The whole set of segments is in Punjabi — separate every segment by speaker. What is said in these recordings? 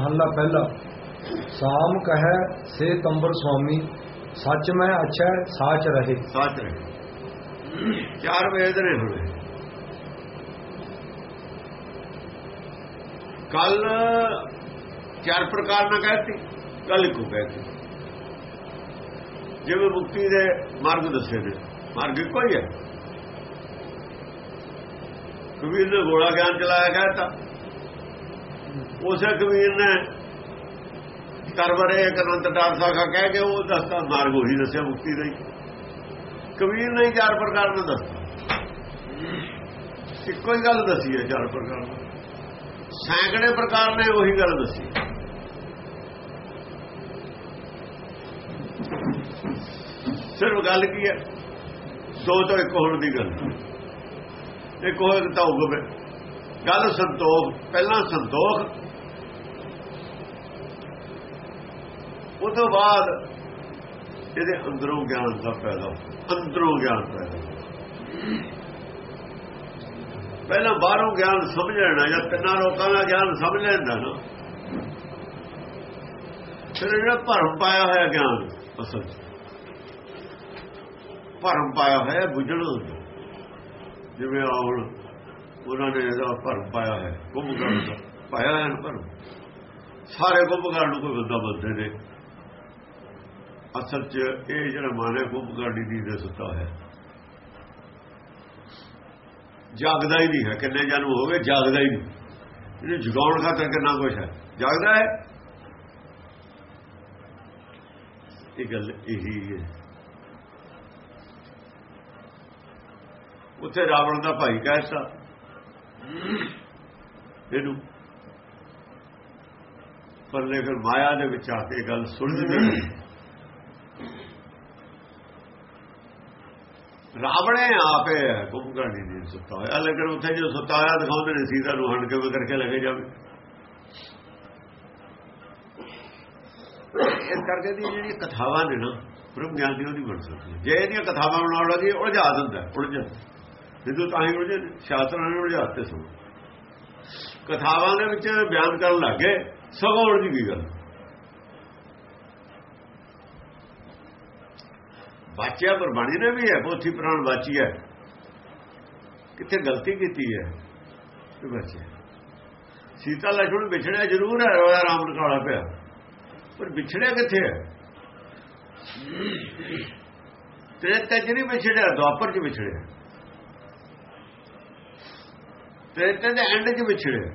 Speaker 1: ਮਹੱਲਾ ਪਹਿਲਾ। ਸਾਮ ਕਹੈ ਸੇ ਤੰਬਰ ਸੁਆਮੀ, ਸੱਚ ਮੈਂ ਅੱਛਾ, ਸਾਚ ਰਹੇ।
Speaker 2: ਸਾਚ ਰਹੇ। ਚਾਰ ਵੇਦ ਨੇ ਹੁਣੇ। ਕੱਲ ਚਾਰ ਪ੍ਰਕਾਰ ਨਾਲ ਕਹਿਤੀ, ਕੱਲ ਇੱਕੋ ਕਹਿਤੀ। ਜਿਵੇਂ ਮੁਕਤੀ ਦੇ ਮਾਰਗ ਦੱਸੇ ਨੇ, ਮਾਰਗ ਇੱਕੋ ਹੀ ਹੈ। ਕਬੀਰ ਨੇ ਗੋਲਾ ਗਿਆਨ ਚਲਾਇਆ, ਕਹਿਤਾ। ਉਸੇ ਕਬੀਰ ਨੇ ਕਰਵਰੇ ਇੱਕ ਅਨੰਤ ਡਾਰ ਸਾਖਾ ਕਹਿ ਕੇ ਉਹ ਦੱਸਦਾ ਮਾਰਗ ਉਹੀ ਦੱਸਿਆ, ਮੁਕਤੀ ਦਾ ਹੀ। ਕਬੀਰ ਨੇ ਚਾਰ ਪ੍ਰਕਾਰ ਨੂੰ ਦੱਸਦਾ ਇੱਕੋ ਹੀ ਗੱਲ ਦੱਸੀ ਹੈ ਚਾਰ ਪ੍ਰਕਾਰ ਨੂੰ ਸੈਂਕੜੇ ਪ੍ਰਕਾਰ ਨੇ ਉਹੀ ਗੱਲ ਦੱਸੀ। ਸਿਰਫ ਗੱਲ ਕੀ ਹੈ? ਦੋ ਤੋਂ ਇੱਕ ਹੋਣ ਦੀ ਗੱਲ। ਇੱਕ ਹੋਏ ਤਾਂ ਹੋਵੇ ਗੱਲ ਸੰਤੋਖ, ਪਹਿਲਾਂ ਸੰਤੋਖ ਉਸ ਤੋਂ ਬਾਅਦ ਇਹਦੇ ਅੰਦਰੋਂ ਗਿਆਨ ਦਾ ਪੈਦਾ ਅੰਦਰੋਂ ਗਿਆਨ ਪੈਦਾ ਪਹਿਲਾਂ ਬਾਹਰੋਂ ਗਿਆਨ ਸਮਝ ਲੈਣਾ ਜਾਂ ਤਿੰਨਾਂ ਲੋਕਾਂ ਦਾ ਗਿਆਨ ਸਮਝ ਲੈਂਦਾ ਨਾ। ਫਿਰ ਜਿਹੜਾ ਭਰਮ ਪਾਇਆ ਹੋਇਆ ਗਿਆਨ ਅਸਲ ਭਰਮ ਪਾਇਆ ਹੋਇਆ ਬੁਝਣ ਜਿਵੇਂ ਆਉਣ ਉਹਨਾਂ ਨੇ ਇਹਦਾ ਭਰਮ ਪਾਇਆ ਹੈ ਗੁੰਮਗੜ ਦਾ। ਪਾਇਆ ਹੈ ਭਰਮ। ਸਾਰੇ ਗੁੰਮਗੜ ਨੂੰ ਕੋਈ ਬੰਦਾ ਬੰਦੇ ਨੇ। ਅਸਲ 'ਚ ਇਹ ਜਿਹੜਾ ਮਾਨੇ ਗੁੰਮਗੜੀ ਦੀ ਦੇ ਸੁੱਤਾ ਹੈ। ਜਾਗਦਾ ਹੀ ਨਹੀਂ ਹੈ, ਕਿੰਨੇ ਜਨਮ ਹੋ ਗਏ, ਜਾਗਦਾ ਹੀ ਨਹੀਂ। ਇਹਨੂੰ ਜਗਾਉਣ ਖਾਤਰ ਕਿੰਨਾ ਕੁਛ ਹੈ? ਜਾਗਦਾ ਹੈ? ਇਹ ਗੱਲ ਇਹੀ ਹੈ। ਉੱਥੇ ਰਾਵਣ ਦਾ ਭਾਈ ਕਹਿਤਾ ਇਹਨੂੰ। ਪਰ ਲੇਕਿਨ ਮਾਇਆ ਦੇ ਵਿੱਚ ਆ ਕੇ ਗੱਲ ਸੁਣਦੇ ਨਹੀਂ ਰਾਵਣੇ ਆਪੇ ਹੈ ਗੁੰਮਗਾਣੀ ਦੀ ਸੁੱਤਾ ਹੋਇਆ? ਲੇਕਿਨ ਉੱਥੇ ਜੋ ਸੁੱਤਾ ਹੋਇਆ ਦਿਖਾਉਂਦੇ ਨੇ ਸੀਤਾ ਨੂੰ ਹੰਡ ਕੇ ਕਰਕੇ ਲੱਗੇ ਜਾਵੇ। ਇਸ ਕਰਕੇ ਦੀ ਜਿਹੜੀ ਕਥਾਵਾਂ ਨੇ ਨਾ, ਬ੍ਰਹਮ ਗਿਆਨ ਦੀ ਉਹਦੀ ਬਣ ਸਕਦੀ ਜੇ ਇਹਦੀਆਂ ਕਥਾਵਾਂ ਬਣਾਉਣ ਲੱਗੀ ਉਲਝਾ ਦਿੰਦਾ ਉਲਝ ਜਿੱਦੋਂ ਤਾਂ ਹੀ ਉਲਝੇ, ਸ਼ਾਸਤਰਾਂ ਨੇ ਉਲਝਾਤੇ ਸੋ ਕਥਾਵਾਂ ਦੇ ਵਿੱਚ ਬਿਆਨ ਕਰਨ ਲੱਗੇ ਸਗੋਂ ਉਲਝ ਗਈ ਗੱਲ। ਬਾਚਿਆ ਪਰ ਬਾਣੀ ਨੇ ਵੀ ਹੈ ਪੋਥੀ ਪ੍ਰਾਣ ਬਾਚੀ ਹੈ। ਕਿੱਥੇ ਗਲਤੀ ਕੀਤੀ ਹੈ? ਤੇ ਬਾਚਿਆ ਸੀਤਾ ਲਛਣ ਵਿਛੜਿਆ ਜ਼ਰੂਰ ਹੈ, ਰੋਇਆ ਰਾਮ ਰਕਾਲਾ ਪਿਆ। ਪਰ ਵਿਛੜਿਆ ਕਿੱਥੇ ਹੈ? ਤੇਰੇ ਤੱਜ ਨਹੀਂ ਵਿਛੜਿਆ ਦੁਆਪਰ ਚ ਵਿਛੜਿਆ। ਤੇਰੇ ਤੇ ਦੇ ਐਂਡ ਚ ਵਿਛੜਿਆ।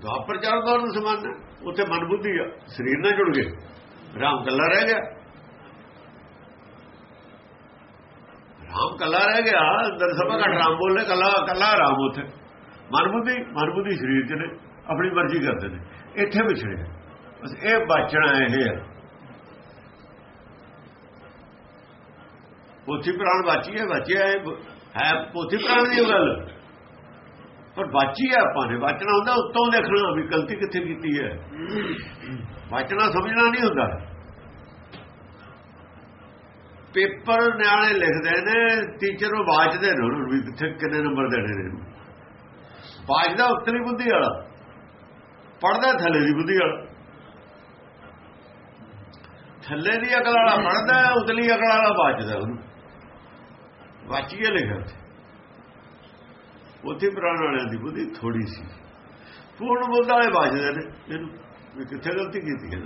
Speaker 2: ਦੁਆਪਰ ਚਾਰ ਦੌਰ ਨੂੰ ਸਮਾਨ ਉੱਥੇ ਮਨ ਬੁੱਧੀ ਆ, ਸਰੀਰ ਨਾਲ ਜੁੜ ਗਏ। ਰਾਮ ਕੱਲਾ ਰਹਿ ਗਿਆ। ਆਮ ਕੱਲਾ ਰਹਿ ਗਿਆ, ਅੰਦਰ ਸਭਾ ਘਟ ਰਾਮ ਬੋਲੇ, ਕੱਲਾ ਕੱਲਾ ਰਾਮ ਉਥੇ। ਮਨਬੁੱਧੀ ਮਨਬੁੱਧੀ ਸਰੀਰ ਚ ਨੇ, ਆਪਣੀ ਮਰਜ਼ੀ ਕਰਦੇ ਨੇ। ਇੱਥੇ ਵਿਛੜੇ ਬਸ ਇਹ ਬਚਣਾ ਇਹ ਹੈ। ਪੋਥੀ ਪ੍ਰਾਣ ਬਾਚੀ ਹੈ ਬਚਿਆ ਹੈ ਪੋਥੀ ਪ੍ਰਾਣ ਦੀ ਗੱਲ। ਪਰ ਬਾਚੀ ਹੈ ਆਪਾਂ ਨੇ, ਬਚਣਾ ਹੁੰਦਾ, ਉੱਤੋਂ ਦੇਖਣਾ ਵੀ ਗਲਤੀ ਕਿੱਥੇ ਕੀਤੀ ਹੈ। ਬਚਣਾ ਸਮਝਣਾ ਨਹੀਂ ਹੁੰਦਾ। ਪੇਪਰ ਨਿਆਣੇ ਲਿਖਦੇ ਨੇ ਟੀਚਰ ਨੂੰ ਬਾਜਦੇ ਨੇ ਉਹਨੂੰ ਵੀ ਕਿੱਥੇ ਕਿੰਨੇ ਨੰਬਰ ਦੇਣੇ ਨੇ। ਬਾਜਦਾ ਉਤਲੀ ਬੁੱਧੀ ਵਾਲਾ ਪੜਦਾ ਥੱਲੇ ਦੀ ਬੁੱਧੀ ਵਾਲਾ। ਥੱਲੇ ਦੀ ਅਕਲ ਵਾਲਾ ਪੜਦਾ ਉਤਲੀ ਅਕਲ ਵਾਲਾ ਬਾਜਦਾ ਉਹਨੂੰ। ਵਾਚੀਏ ਲਿਖਿਆ ਉੱਥੇ। ਪ੍ਰਾਣ ਵਾਲਿਆਂ ਦੀ ਬੁੱਧੀ ਥੋੜੀ ਸੀ। ਪੂਰਨ ਬੁੱਧ ਵਾਲੇ ਬਾਜਦੇ ਨੇ, ਇਹਨੂੰ ਕਿੱਥੇ ਗਲਤੀ ਕੀਤੀ ਹੈ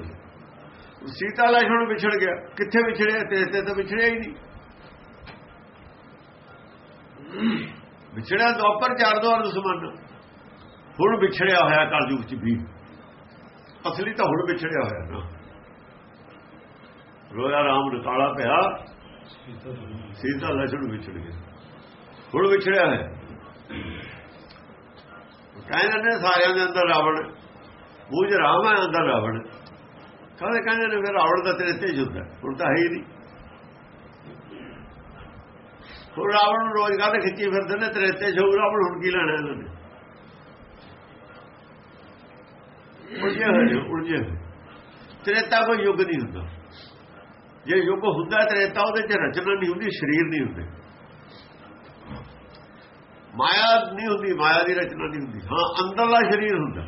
Speaker 2: ਸੀਤਾ ਲਛਣ ਵਿਛੜ ਗਿਆ। ਕਿੱਥੇ ਵਿਛੜਿਆ? ਤੇਜ ਤੇ ਤਾਂ ਵਿਛੜਿਆ ਹੀ ਨਹੀਂ। ਵਿਛੜਿਆ ਦੁਆਪਰ ਚਾਰ ਦੁਆਰ ਦੁਸ਼ਮਣ ਹੁਣ ਵਿਛੜਿਆ ਹੋਇਆ ਕਲਯੁਗ ਚ ਵੀ। ਅਸਲੀ ਤਾਂ ਹੁਣ ਵਿਛੜਿਆ ਹੋਇਆ ਨਾ। ਰੋਇਆ ਰਾਮ ਰਸਾਲਾ ਪਿਆ। ਸੀਤਾ ਲਛਣ ਵਿਛੜ ਗਿਆ। ਹੁਣ ਵਿਛੜਿਆ ਹੈ। ਕਹਿੰਦੇ ਨੇ ਸਾਰਿਆਂ ਦੇ ਅੰਦਰ ਰਾਵਣ। ਮੂਝ ਰਾਮ ਹੈ ਅੰਦਰ ਰਾਵਣ। ਕਹਿੰਦੇ ਕਹਿੰਦੇ ਨੇ ਫਿਰ ਰਾਵਣ ਦਾ ਤੇਰੇ ਤੇ ਜੁੱਦਾ ਹੁਣ ਤਾਂ ਹੈ ਹੀ ਨਹੀਂ। ਹੁਣ ਰਾਵਣ ਨੂੰ ਰੋਜ਼ ਕਾਹਦੇ ਖਿੱਚੀ ਫਿਰਦੇ ਨੇ, ਤੇਰੇ ਤੇ ਜੋ ਰਾਵਣ, ਹੁਣ ਕੀ ਲੈਣਾ ਇਹਨਾਂ ਨੇ? ਉਲਝੇ ਹੋਏ ਉਲਝੇ ਤ੍ਰੇਤਾ ਕੋਈ ਯੁੱਗ ਨਹੀਂ ਹੁੰਦਾ। ਜੇ ਯੁੱਗ ਹੁੰਦਾ ਤ੍ਰੇਤਾ ਉਹਦੇ ਚ ਰਚਨਾ ਨਹੀਂ ਹੁੰਦੀ, ਸਰੀਰ ਨਹੀਂ ਹੁੰਦੇ। ਮਾਇਆ ਨਹੀਂ ਹੁੰਦੀ, ਮਾਇਆ ਦੀ ਰਚਨਾ ਨਹੀਂ ਹੁੰਦੀ। ਹਾਂ, ਅੰਦਰਲਾ ਸਰੀਰ ਹੁੰਦਾ।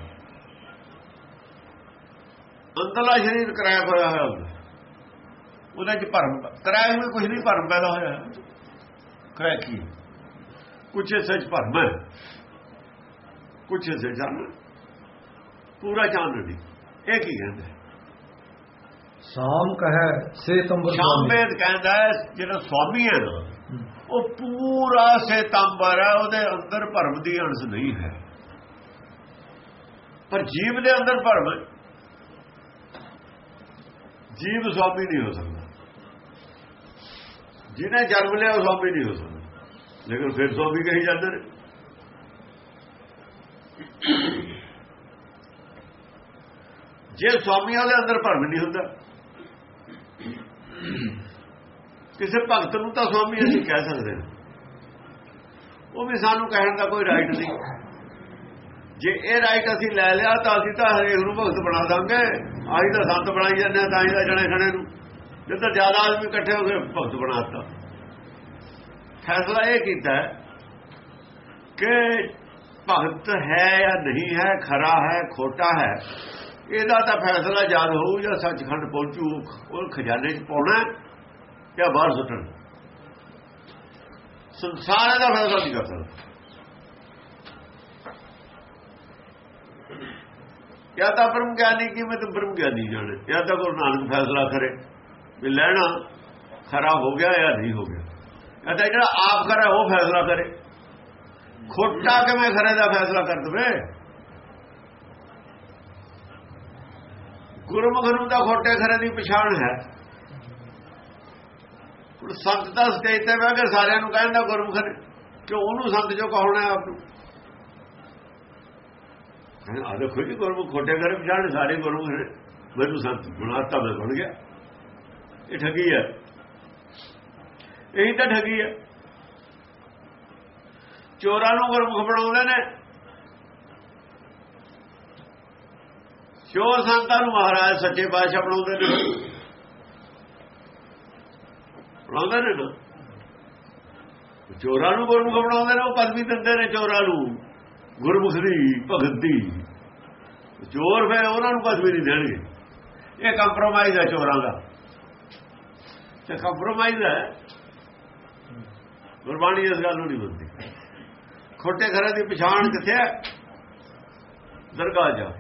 Speaker 2: ਅੰਦਰਲਾ ਸਰੀਰ ਕਿਰਾਇਆ ਹੋਇਆ ਹੋਇਆ ਹੁੰਦਾ ਉਹਦੇ ਚ ਭਰਮ ਕਿਰਾਇਆ ਵਿੱਚ ਕੁਝ ਨਹੀਂ ਭਰਮ ਪੈਦਾ ਹੋਇਆ। ਕਿਰਾਇਆ ਕੀ? ਕੁਛ ਸੱਚ ਭਰਮ ਹੈ। ਕੁਛ ਸੇ ਜਾਣ ਪੂਰਾ ਜਾਣ ਨਹੀਂ। ਇਹ ਕੀ ਕਹਿੰਦਾ
Speaker 1: ਸਾਮ ਕਹੈ ਸੇ ਤੰਬਰ ਸੁਆਮੀ।
Speaker 2: ਸ਼ਾਮਵੇਦ ਕਹਿੰਦਾ ਹੈ, ਜਿਹੜਾ ਸਵਾਮੀ ਹੈ ਨਾ ਉਹ ਪੂਰਾ ਸੇਤੰਬਰ ਹੈ ਉਹਦੇ ਅੰਦਰ ਭਰਮ ਦੀ ਅੰਸ਼ ਨਹੀਂ ਹੈ। ਪਰ ਜੀਵ ਦੇ ਅੰਦਰ ਭਰਮ ਹੈ। ਜੀਵ ਸਵਾਮੀ ਨਹੀਂ ਹੋ ਸਕਦਾ। ਜਿਹਨੇ ਜਨਮ ਲਿਆ ਉਹ ਸਵਾਮੀ ਨਹੀਂ ਹੋ ਸਕਦਾ। ਲੇਕਿਨ ਫਿਰ ਸਵਾਮੀ ਕਹੀ ਜਾਂਦੇ ਨੇ। ਜੇ ਸਵਾਮੀਆਂ ਦੇ ਅੰਦਰ ਭਰਮ ਨਹੀਂ ਹੁੰਦਾ, ਕਿਸੇ ਭਗਤ ਨੂੰ ਤਾਂ ਸਵਾਮੀ ਅਸੀਂ ਕਹਿ ਸਕਦੇ ਹਾਂ। ਉਹ ਵੀ ਸਾਨੂੰ ਕਹਿਣ ਦਾ ਕੋਈ ਰਾਈਟ ਨਹੀਂ। ਜੇ ਇਹ ਰਾਈਟ ਅਸੀਂ ਲੈ ਲਿਆ ਤਾਂ ਅਸੀਂ ਤਾਂ ਹਰੇਕ ਨੂੰ ਭਗਤ ਬਣਾ ਦਾਂਗੇ। ਆਹੀ ਤਾਂ ਸੰਤ ਬਣਾਈ ਜਾਂਦੇ ਆ, ਤਾਂ ਹੀ ਤਾਂ ਜਣੇ ਖਣੇ ਨੂੰ। ਜਿੱਦਾਂ ਜ਼ਿਆਦਾ ਆਦਮੀ ਇਕੱਠੇ ਹੋ ਕੇ ਭਗਤ ਬਣਾਤਾ ਫੈਸਲਾ ਇਹ ਕੀਤਾ ਕਿ ਭਗਤ ਹੈ ਜਾਂ ਨਹੀਂ ਹੈ, ਖਰਾ ਹੈ, ਖੋਟਾ ਹੈ, ਇਹਦਾ ਤਾਂ ਫੈਸਲਾ ਜਦ ਹੋਊ ਜਾਂ ਸੱਚਖੰਡ ਪਹੁੰਚੂ, ਉਹ ਖਜ਼ਾਨੇ 'ਚ ਪਾਉਣਾ ਜਾਂ ਬਾਹਰ ਸੁੱਟਣ ਸੰਸਾਰ ਦਾ ਫੈਸਲਾ ਨਹੀਂ ਕਰ ਸਕਦਾ। ਜਾਂ ਤਾਂ ਬ੍ਰਹਮ ਗਿਆਨੀ ਕਿਵੇਂ ਤੇ ਬ੍ਰਹਮ ਗਿਆਨੀ ਜਾਣੇ, ਜਾਂ ਤਾਂ ਗੁਰੂ ਨਾਨਕ ਫੈਸਲਾ ਕਰੇ ਵੀ ਲੈਣਾ ਖਰਾ ਹੋ ਗਿਆ ਜਾਂ ਨਹੀਂ ਹੋ ਗਿਆ। ਜਾਂ ਤਾਂ ਜਿਹੜਾ ਆਪ ਕਰੇ, ਉਹ ਫੈਸਲਾ ਕਰੇ। ਖੋਟਾ ਕਿਵੇਂ ਖਰੇ ਦਾ ਫੈਸਲਾ ਕਰ ਦਵੇ? ਗੁਰਮੁਖ ਨੂੰ ਤਾਂ ਖੋਟੇ ਖਰੇ ਦੀ ਪਛਾਣ ਹੈ। ਹੁਣ ਸੰਤ ਦਾ ਸਟੇਜ ਤੇ ਬਹਿ ਕੇ ਸਾਰਿਆਂ ਨੂੰ ਕਹਿੰਦਾ ਗੁਰਮੁਖ ਨੇ, ਕਿ ਉਹਨੂੰ ਸੰਤ ਜੋ ਕਹਾਉਣਾ ਆਪ ਨੂੰ। ਆ ਦੇਖੋ ਜੀ ਗੁਰਮੁਖ ਖੋਟੇ ਖਰੇ ਪਛਾਣ ਸਾਰੇ ਗੁਰਮੁਖ ਨੇ ਮੈਨੂੰ ਸੰਤ ਬਣਾਤਾ ਮੈਂ ਬਣ ਗਿਆ। ਇਹ ਠੱਗੀ ਹੈ ਇਹੀ ਤਾਂ ਠੱਗੀ ਹੈ ਚੋਰਾਂ ਨੂੰ ਗੁਰਮੁਖ ਬਣਾਉਂਦੇ ਨੇ। ਚੋਰ ਸੰਤਾਂ ਨੂੰ ਮਹਾਰਾਜ ਸੱਚੇ ਪਾਤਸ਼ਾਹ ਬਣਾਉਂਦੇ ਨੇ। ਬਣਾਉਂਦੇ ਨੇ ਨਾ। ਚੋਰਾਂ ਨੂੰ ਗੁਰਮੁਖ ਬਣਾਉਂਦੇ ਨੇ, ਉਹ ਪਦਵੀ ਦਿੰਦੇ ਨੇ ਚੋਰਾਂ ਨੂੰ। ਗੁਰਮੁਖ ਦੀ ਭਗਤ ਦੀ। ਚੋਰ ਫਿਰ ਉਹਨਾਂ ਨੂੰ ਪਦਵੀ ਨਹੀਂ ਦੇਣਗੇ। ਇਹ ਕੰਪਰੋਮਾਈਜ਼ ਹੈ ਚੋਰਾਂ ਦਾ। ਤੇ ਕੰਪਰੋਮਾਈਜ਼ ਹੈ, ਗੁਰਬਾਣੀ ਇਸ ਗੱਲ ਨੂੰ ਨਹੀਂ ਮੰਨਦੀ। ਖੋਟੇ ਘਰਾਂ ਦੀ ਪਛਾਣ ਕਿੱਥੇ ਹੈ? ਦਰਗਾਹ ਜਾ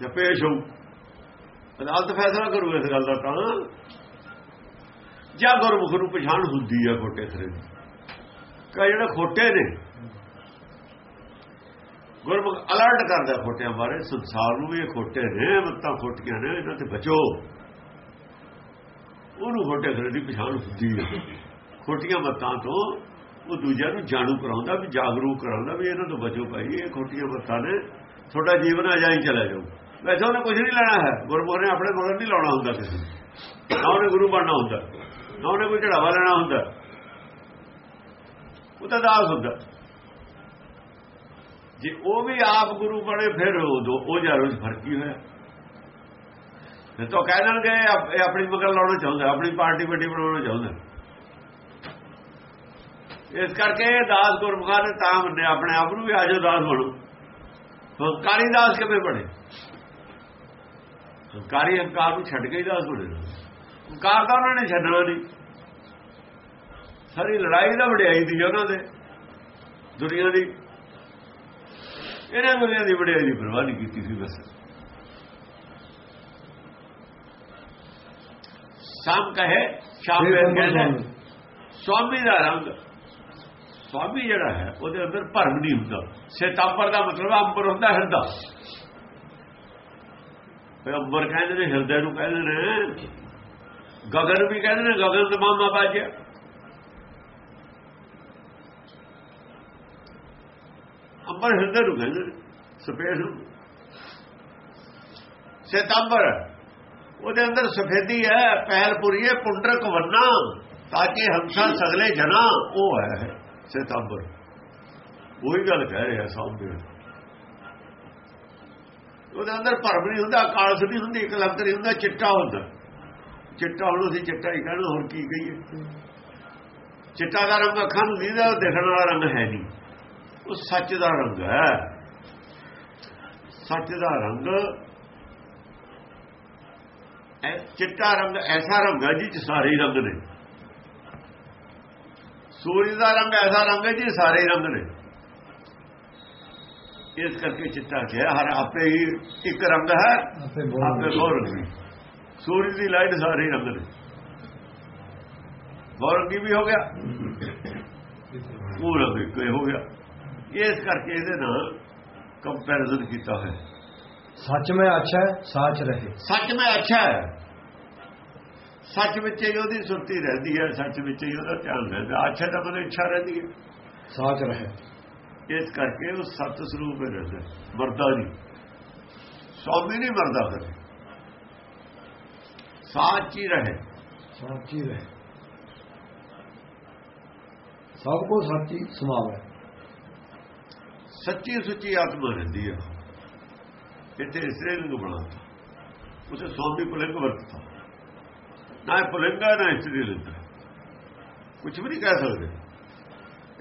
Speaker 2: ਜਾਂ ਪੇਸ਼ ਹੋਊ। ਅਦਾਲਤ ਫੈਸਲਾ ਕਰੂ ਇਸ ਗੱਲ ਦਾ ਤਾਂ। ਜਾਂ ਗੁਰਮੁਖ ਨੂੰ ਪਛਾਣ ਹੁੰਦੀ ਹੈ ਖੋਟੇ ਘਰੇ ਦੀ। ਕਾ ਜਿਹੜੇ ਖੋਟੇ ਨੇ ਗੁਰਮੁਖ ਅਲਰਟ ਕਰਦਾ ਖੋਟਿਆਂ ਬਾਰੇ, ਸੰਸਾਰ ਨੂੰ ਵੀ ਇਹ ਖੋਟੇ ਨੇ, ਮੱਤਾਂ ਖੋਟੀਆਂ ਨੇ, ਇਹਨਾਂ ਤੇ ਬਚੋ। ਉਹਨੂੰ ਖੋਟੇ ਕਰਨ ਦੀ ਪਛਾਣ ਹੁੰਦੀ ਹੈ। ਖੋਟੀਆਂ ਮੱਤਾਂ ਤੋਂ ਉਹ ਦੂਜਿਆਂ ਨੂੰ ਜਾਣੂ ਕਰਾਉਂਦਾ, ਵੀ ਜਾਗਰੂਕ ਕਰਾਉਂਦਾ, ਵੀ ਇਹਨਾਂ ਤੋਂ ਬਚੋ ਭਾਈ, ਇਹ ਖੋਟੀਆਂ ਮੱਤਾਂ ਨੇ। ਤੁਹਾਡਾ ਜੀਵਨ ਅਜਾਈ ਚਲਾ ਜਾਊ ਵੈਸੇ ਉਹਨੇ ਕੁਝ ਨਹੀਂ ਲੈਣਾ ਹੈ। ਗੁਰਮੁਖ ਨੇ ਆਪਣੇ ਮਗਰ ਨਹੀਂ ਲਾਉਣਾ ਹੁੰਦਾ ਕਿਸੇ ਨਾ। ਉਹਨੇ ਗੁਰੂ ਬਣਨਾ ਹੁੰਦਾ। ਨਾ ਉਹਨੇ ਕੋਈ ਚੜਾਵਾ ਲੈਣਾ ਹੁੰਦਾ। ਉਹ ਤਾਂ ਦਾਸ ਹੁੰਦਾ। ਜੇ ਉਹ ਵੀ ਆਪ ਗੁਰੂ ਬਣੇ, ਫਿਰ ਉਹ ਉਹ ਜਾਰੋ ਫ਼ਰਕ ਹੋਇਆ। ਫਿਰ ਤਾਂ ਕਹਿ ਦੇਣਗੇ ਇਹ ਆਪਣੀ ਮਗਰ ਲਾਉਣਾ ਚਾਹੁੰਦਾ, ਆਪਣੀ ਪਾਰਟੀ ਵੱਡੀ ਬਣਾਉਣਾ ਚਾਹੁੰਦਾ। ਇਸ ਕਰਕੇ ਦਾਸ ਗੁਰਮੁਖਾਂ ਨੇ ਤਾਂ ਮੰਨੇ ਆਪਣੇ ਆਪ ਨੂੰ ਵੀ ਆਜੋ ਦਾਸ ਬਣੋ। ਹੰਕਾਰੀ ਦਾਸ ਕਿਵੇਂ ਬਣੇ? ਹੰਕਾਰੀ ਹੰਕਾਰ ਨੂੰ ਛੱਡ ਕੇ ਹੀ ਦਾਸ ਬਣੇ। ਹੰਕਾਰ ਤਾਂ ਉਹਨਾਂ ਨੇ ਛੱਡਣਾ ਨਹੀਂ। ਸਾਰੀ ਲੜਾਈ ਦਾ ਵਡਿਆਈ ਦੀ ਉਹਨਾਂ ਦੇ। ਦੁਨੀਆ ਦੀ ਇਹਨਾਂ ਦੁਨੀਆ ਦੀ ਵਡਿਆਈ ਦੀ ਪਰਵਾਹ ਨਹੀਂ ਕੀਤੀ ਸੀ ਬਸ। ਸਾਮ ਕਹੇ ਸ਼ਾਮ ਕਹਿੰਦੇ ਸਵਾਮੀ ਦਾ ਰੰਗ। ਸਵਾਮੀ ਜਿਹੜਾ ਹੈ ਉਹਦੇ ਅੰਦਰ ਭਰਮ ਨਹੀਂ ਹੁੰਦਾ। ਸੇਤਾਪਰ ਦਾ ਮਤਲਬ ਅੰਬਰ ਹੁੰਦਾ ਹਿਰਦਾ। ਤੇ ਅੰਬਰ ਕਹਿੰਦੇ ਨੇ ਹਿਰਦੇ ਨੂੰ ਕਹਿੰਦੇ ਨੇ ਗਗਨ ਵੀ ਕਹਿੰਦੇ ਨੇ ਗਗਨ ਦਾ ਮਾਮਾ ਬਾਜਿਆ ਅੰਬਰ ਹਿਰਦੇ ਨੂੰ ਕਹਿੰਦੇ ਨੇ, ਸਫੇਦ ਨੂੰ। ਸੇਤਾਪਰ ਉਹਦੇ ਅੰਦਰ ਸਫੇਦੀ ਹੈ, ਪਹਿਲ ਪੁਰੀ ਹੈ ਪੁੰਡਰਕ ਵੰਨਾ ਤਾਂ ਕਿ ਹਮਸਾ ਸਗਲੇ ਜਨਾ, ਉਹ ਹੈ ਸਤੰਬਰ। ਉਹੀ ਗੱਲ ਕਹਿ ਰਿਹਾ ਸਾਹਮਣੇ। ਉਹਦੇ ਅੰਦਰ ਭਰਮ ਨਹੀਂ ਹੁੰਦਾ ਕਾਲਸ ਨਹੀਂ ਹੁੰਦੀ, ਇੱਕ ਕਲੰਕ ਨਹੀਂ ਹੁੰਦਾ, ਚਿੱਟਾ ਹੁੰਦਾ। ਚਿੱਟਾ ਹੁਣ ਅਸੀਂ ਚਿੱਟਾ ਹੀ ਕਹਿਣਾ, ਹੋਰ ਕੀ ਕਹੀਏ? ਚਿੱਟਾ ਦਾ ਰੰਗ ਅੱਖਾਂ ਨੂੰ ਦੀਦਾ ਉਹ ਦੇਖਣ ਵਾਲਾ ਰੰਗ ਹੈ ਨਹੀਂ। ਉਹ ਸੱਚ ਦਾ ਰੰਗ ਹੈ। ਸੱਚ ਦਾ ਰੰਗ ਇਹ ਚਿੱਟਾ ਰੰਗ ਐਸਾ ਰੰਗ ਹੈ ਜੀ ਸਾਰੇ ਰੰਗ ਨੇ। ਸੂਰਜ ਦਾ ਰੰਗ ਐਸਾ ਰੰਗ ਹੈ ਜੀ ਸਾਰੇ ਰੰਗ ਨੇ। ਇਸ ਕਰਕੇ ਚਿੱਟਾ ਕਿਹਾ ਹਰ ਆਪੇ ਹੀ ਇੱਕ ਰੰਗ ਹੈ
Speaker 1: ਆਪੇ
Speaker 2: ਆਪੇ
Speaker 1: ਬੋਲ
Speaker 2: ਹੋਰ ਰੰਗ ਸੂਰਜ ਦੀ ਲਾਈਟ ਸਾਰੇ ਰੰਗ ਨੇ। ਹੋਰ ਰੰਗੀ ਵੀ ਹੋ ਗਿਆ। ਪੂਰਾ ਵੀ ਹੋ ਗਿਆ। ਇਸ ਕਰਕੇ ਇਹਦੇ ਨਾਲ ਕੰਪੈਰੀਜ਼ਨ ਕੀਤਾ ਹੈ
Speaker 1: ਸੱਚ ਮੈਂ ਅੱਛਾ ਹੈ ਸਾਚ ਰਹੇ
Speaker 2: ਸੱਚ ਮੈਂ ਅੱਛਾ ਹੈ ਸੱਚ ਵਿੱਚ ਹੀ ਉਹਦੀ ਸੁਰਤੀ ਰਹਿੰਦੀ ਹੈ ਸੱਚ ਵਿੱਚ ਹੀ ਉਹਦਾ ਧਿਆਨ ਰਹਿੰਦਾ ਅੱਛਾ ਤਾਂ ਮਨ ਇੱਛਾ ਰਹਿੰਦੀ ਹੈ
Speaker 1: ਸਾਚ ਰਹੇ
Speaker 2: ਇਸ ਕਰਕੇ ਉਹ ਸਤ ਸਰੂਪ ਹੀ ਰਹਿੰਦਾ ਮਰਦਾ ਨਹੀਂ ਸਵਾਮੀ ਨਹੀਂ ਮਰਦਾ ਫਿਰ ਸਾਚ ਹੀ ਰਹੇ
Speaker 1: ਸਾਚੀ ਰਹੇ ਸਭ ਕੋ ਸਾਚੀ ਸਮਾਵੇ
Speaker 2: ਸੱਚੀ ਸੁੱਚੀ ਆਤਮਾ ਰਹਿੰਦੀ ਹੈ ਇੱਥੇ ਇਸਰੇ ਨੂੰ ਬਣਾਤਾ। ਉਸੇ ਸਵਾਮੀ ਪੁਲਿੰਗ ਵਰਤਤਾ। ਨਾ ਇਹ ਪੁਲਿੰਗਾ ਨਾ ਇਸਰੀ ਲਿੰਗ ਕੁਝ ਵੀ ਨਹੀਂ ਕਹਿ ਸਕਦੇ।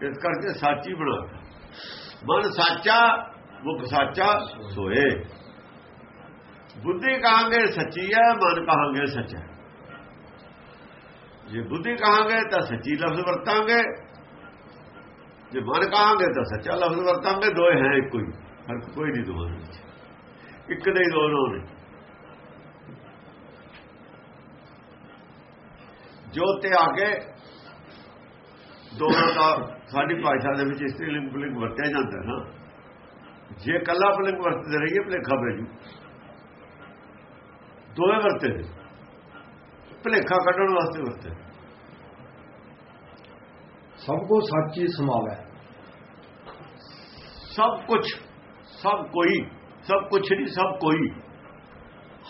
Speaker 2: ਇਸ ਕਰਕੇ ਸਾਚੀ ਬਣਾਤਾ ਮਨ ਸਾਚਾ, ਮੁਖ ਸਾਚਾ, ਸੋਏ। ਬੁੱਧੀ ਕਹਾਂਗੇ ਸੱਚੀ ਹੈ ਮਨ ਕਹਾਂਗੇ ਸੱਚਾ। ਜੇ ਬੁੱਧੀ ਕਹਾਂਗੇ ਤਾਂ ਸੱਚੀ ਲਫ਼ਜ਼ ਵਰਤਾਂਗੇ। ਜੇ ਮਨ ਕਹਾਂਗੇ ਤਾਂ ਸੱਚਾ ਲਫ਼ਜ਼ ਵਰਤਾਂਗੇ ਦੋਏ ਹੈ ਇੱਕੋ ਹੀ। ਫ਼ਰਕ ਕੋਈ ਨਹੀਂ ਦੋਵਾਂ ਵਿੱਚ। ਇੱਕ ਦੇ ਹੀ ਦੋਨੋਂ ਨੇ। ਜੋ ਤੇ ਆ ਕੇ ਦੋਹਾਂ ਦਾ ਸਾਡੀ ਭਾਸ਼ਾ ਦੇ ਵਿੱਚ ਇਸਤਰੀ ਲਿੰਗ ਪੁਲਿੰਗ ਵਰਤਿਆ ਜਾਂਦਾ ਨਾ। ਜੇ ਕੱਲਾ ਪੁਲਿੰਗ ਵਰਤਦੇ ਰਹੀਏ, ਭਲੇਖਾ ਪੈ ਜੂ। ਦੋਵੇਂ ਵਰਤੇ ਨੇ। ਭਲੇਖਾ ਕੱਢਣ ਵਾਸਤੇ ਵਰਤੇ
Speaker 1: ਸਭ ਕੋ ਸਾਚੀ ਸਮਾਵੇ।
Speaker 2: ਸਭ ਕੁਝ ਸਭ ਕੋਈ, ਸਭ ਕੁਝ ਨਹੀਂ, ਸਭ ਕੋਈ।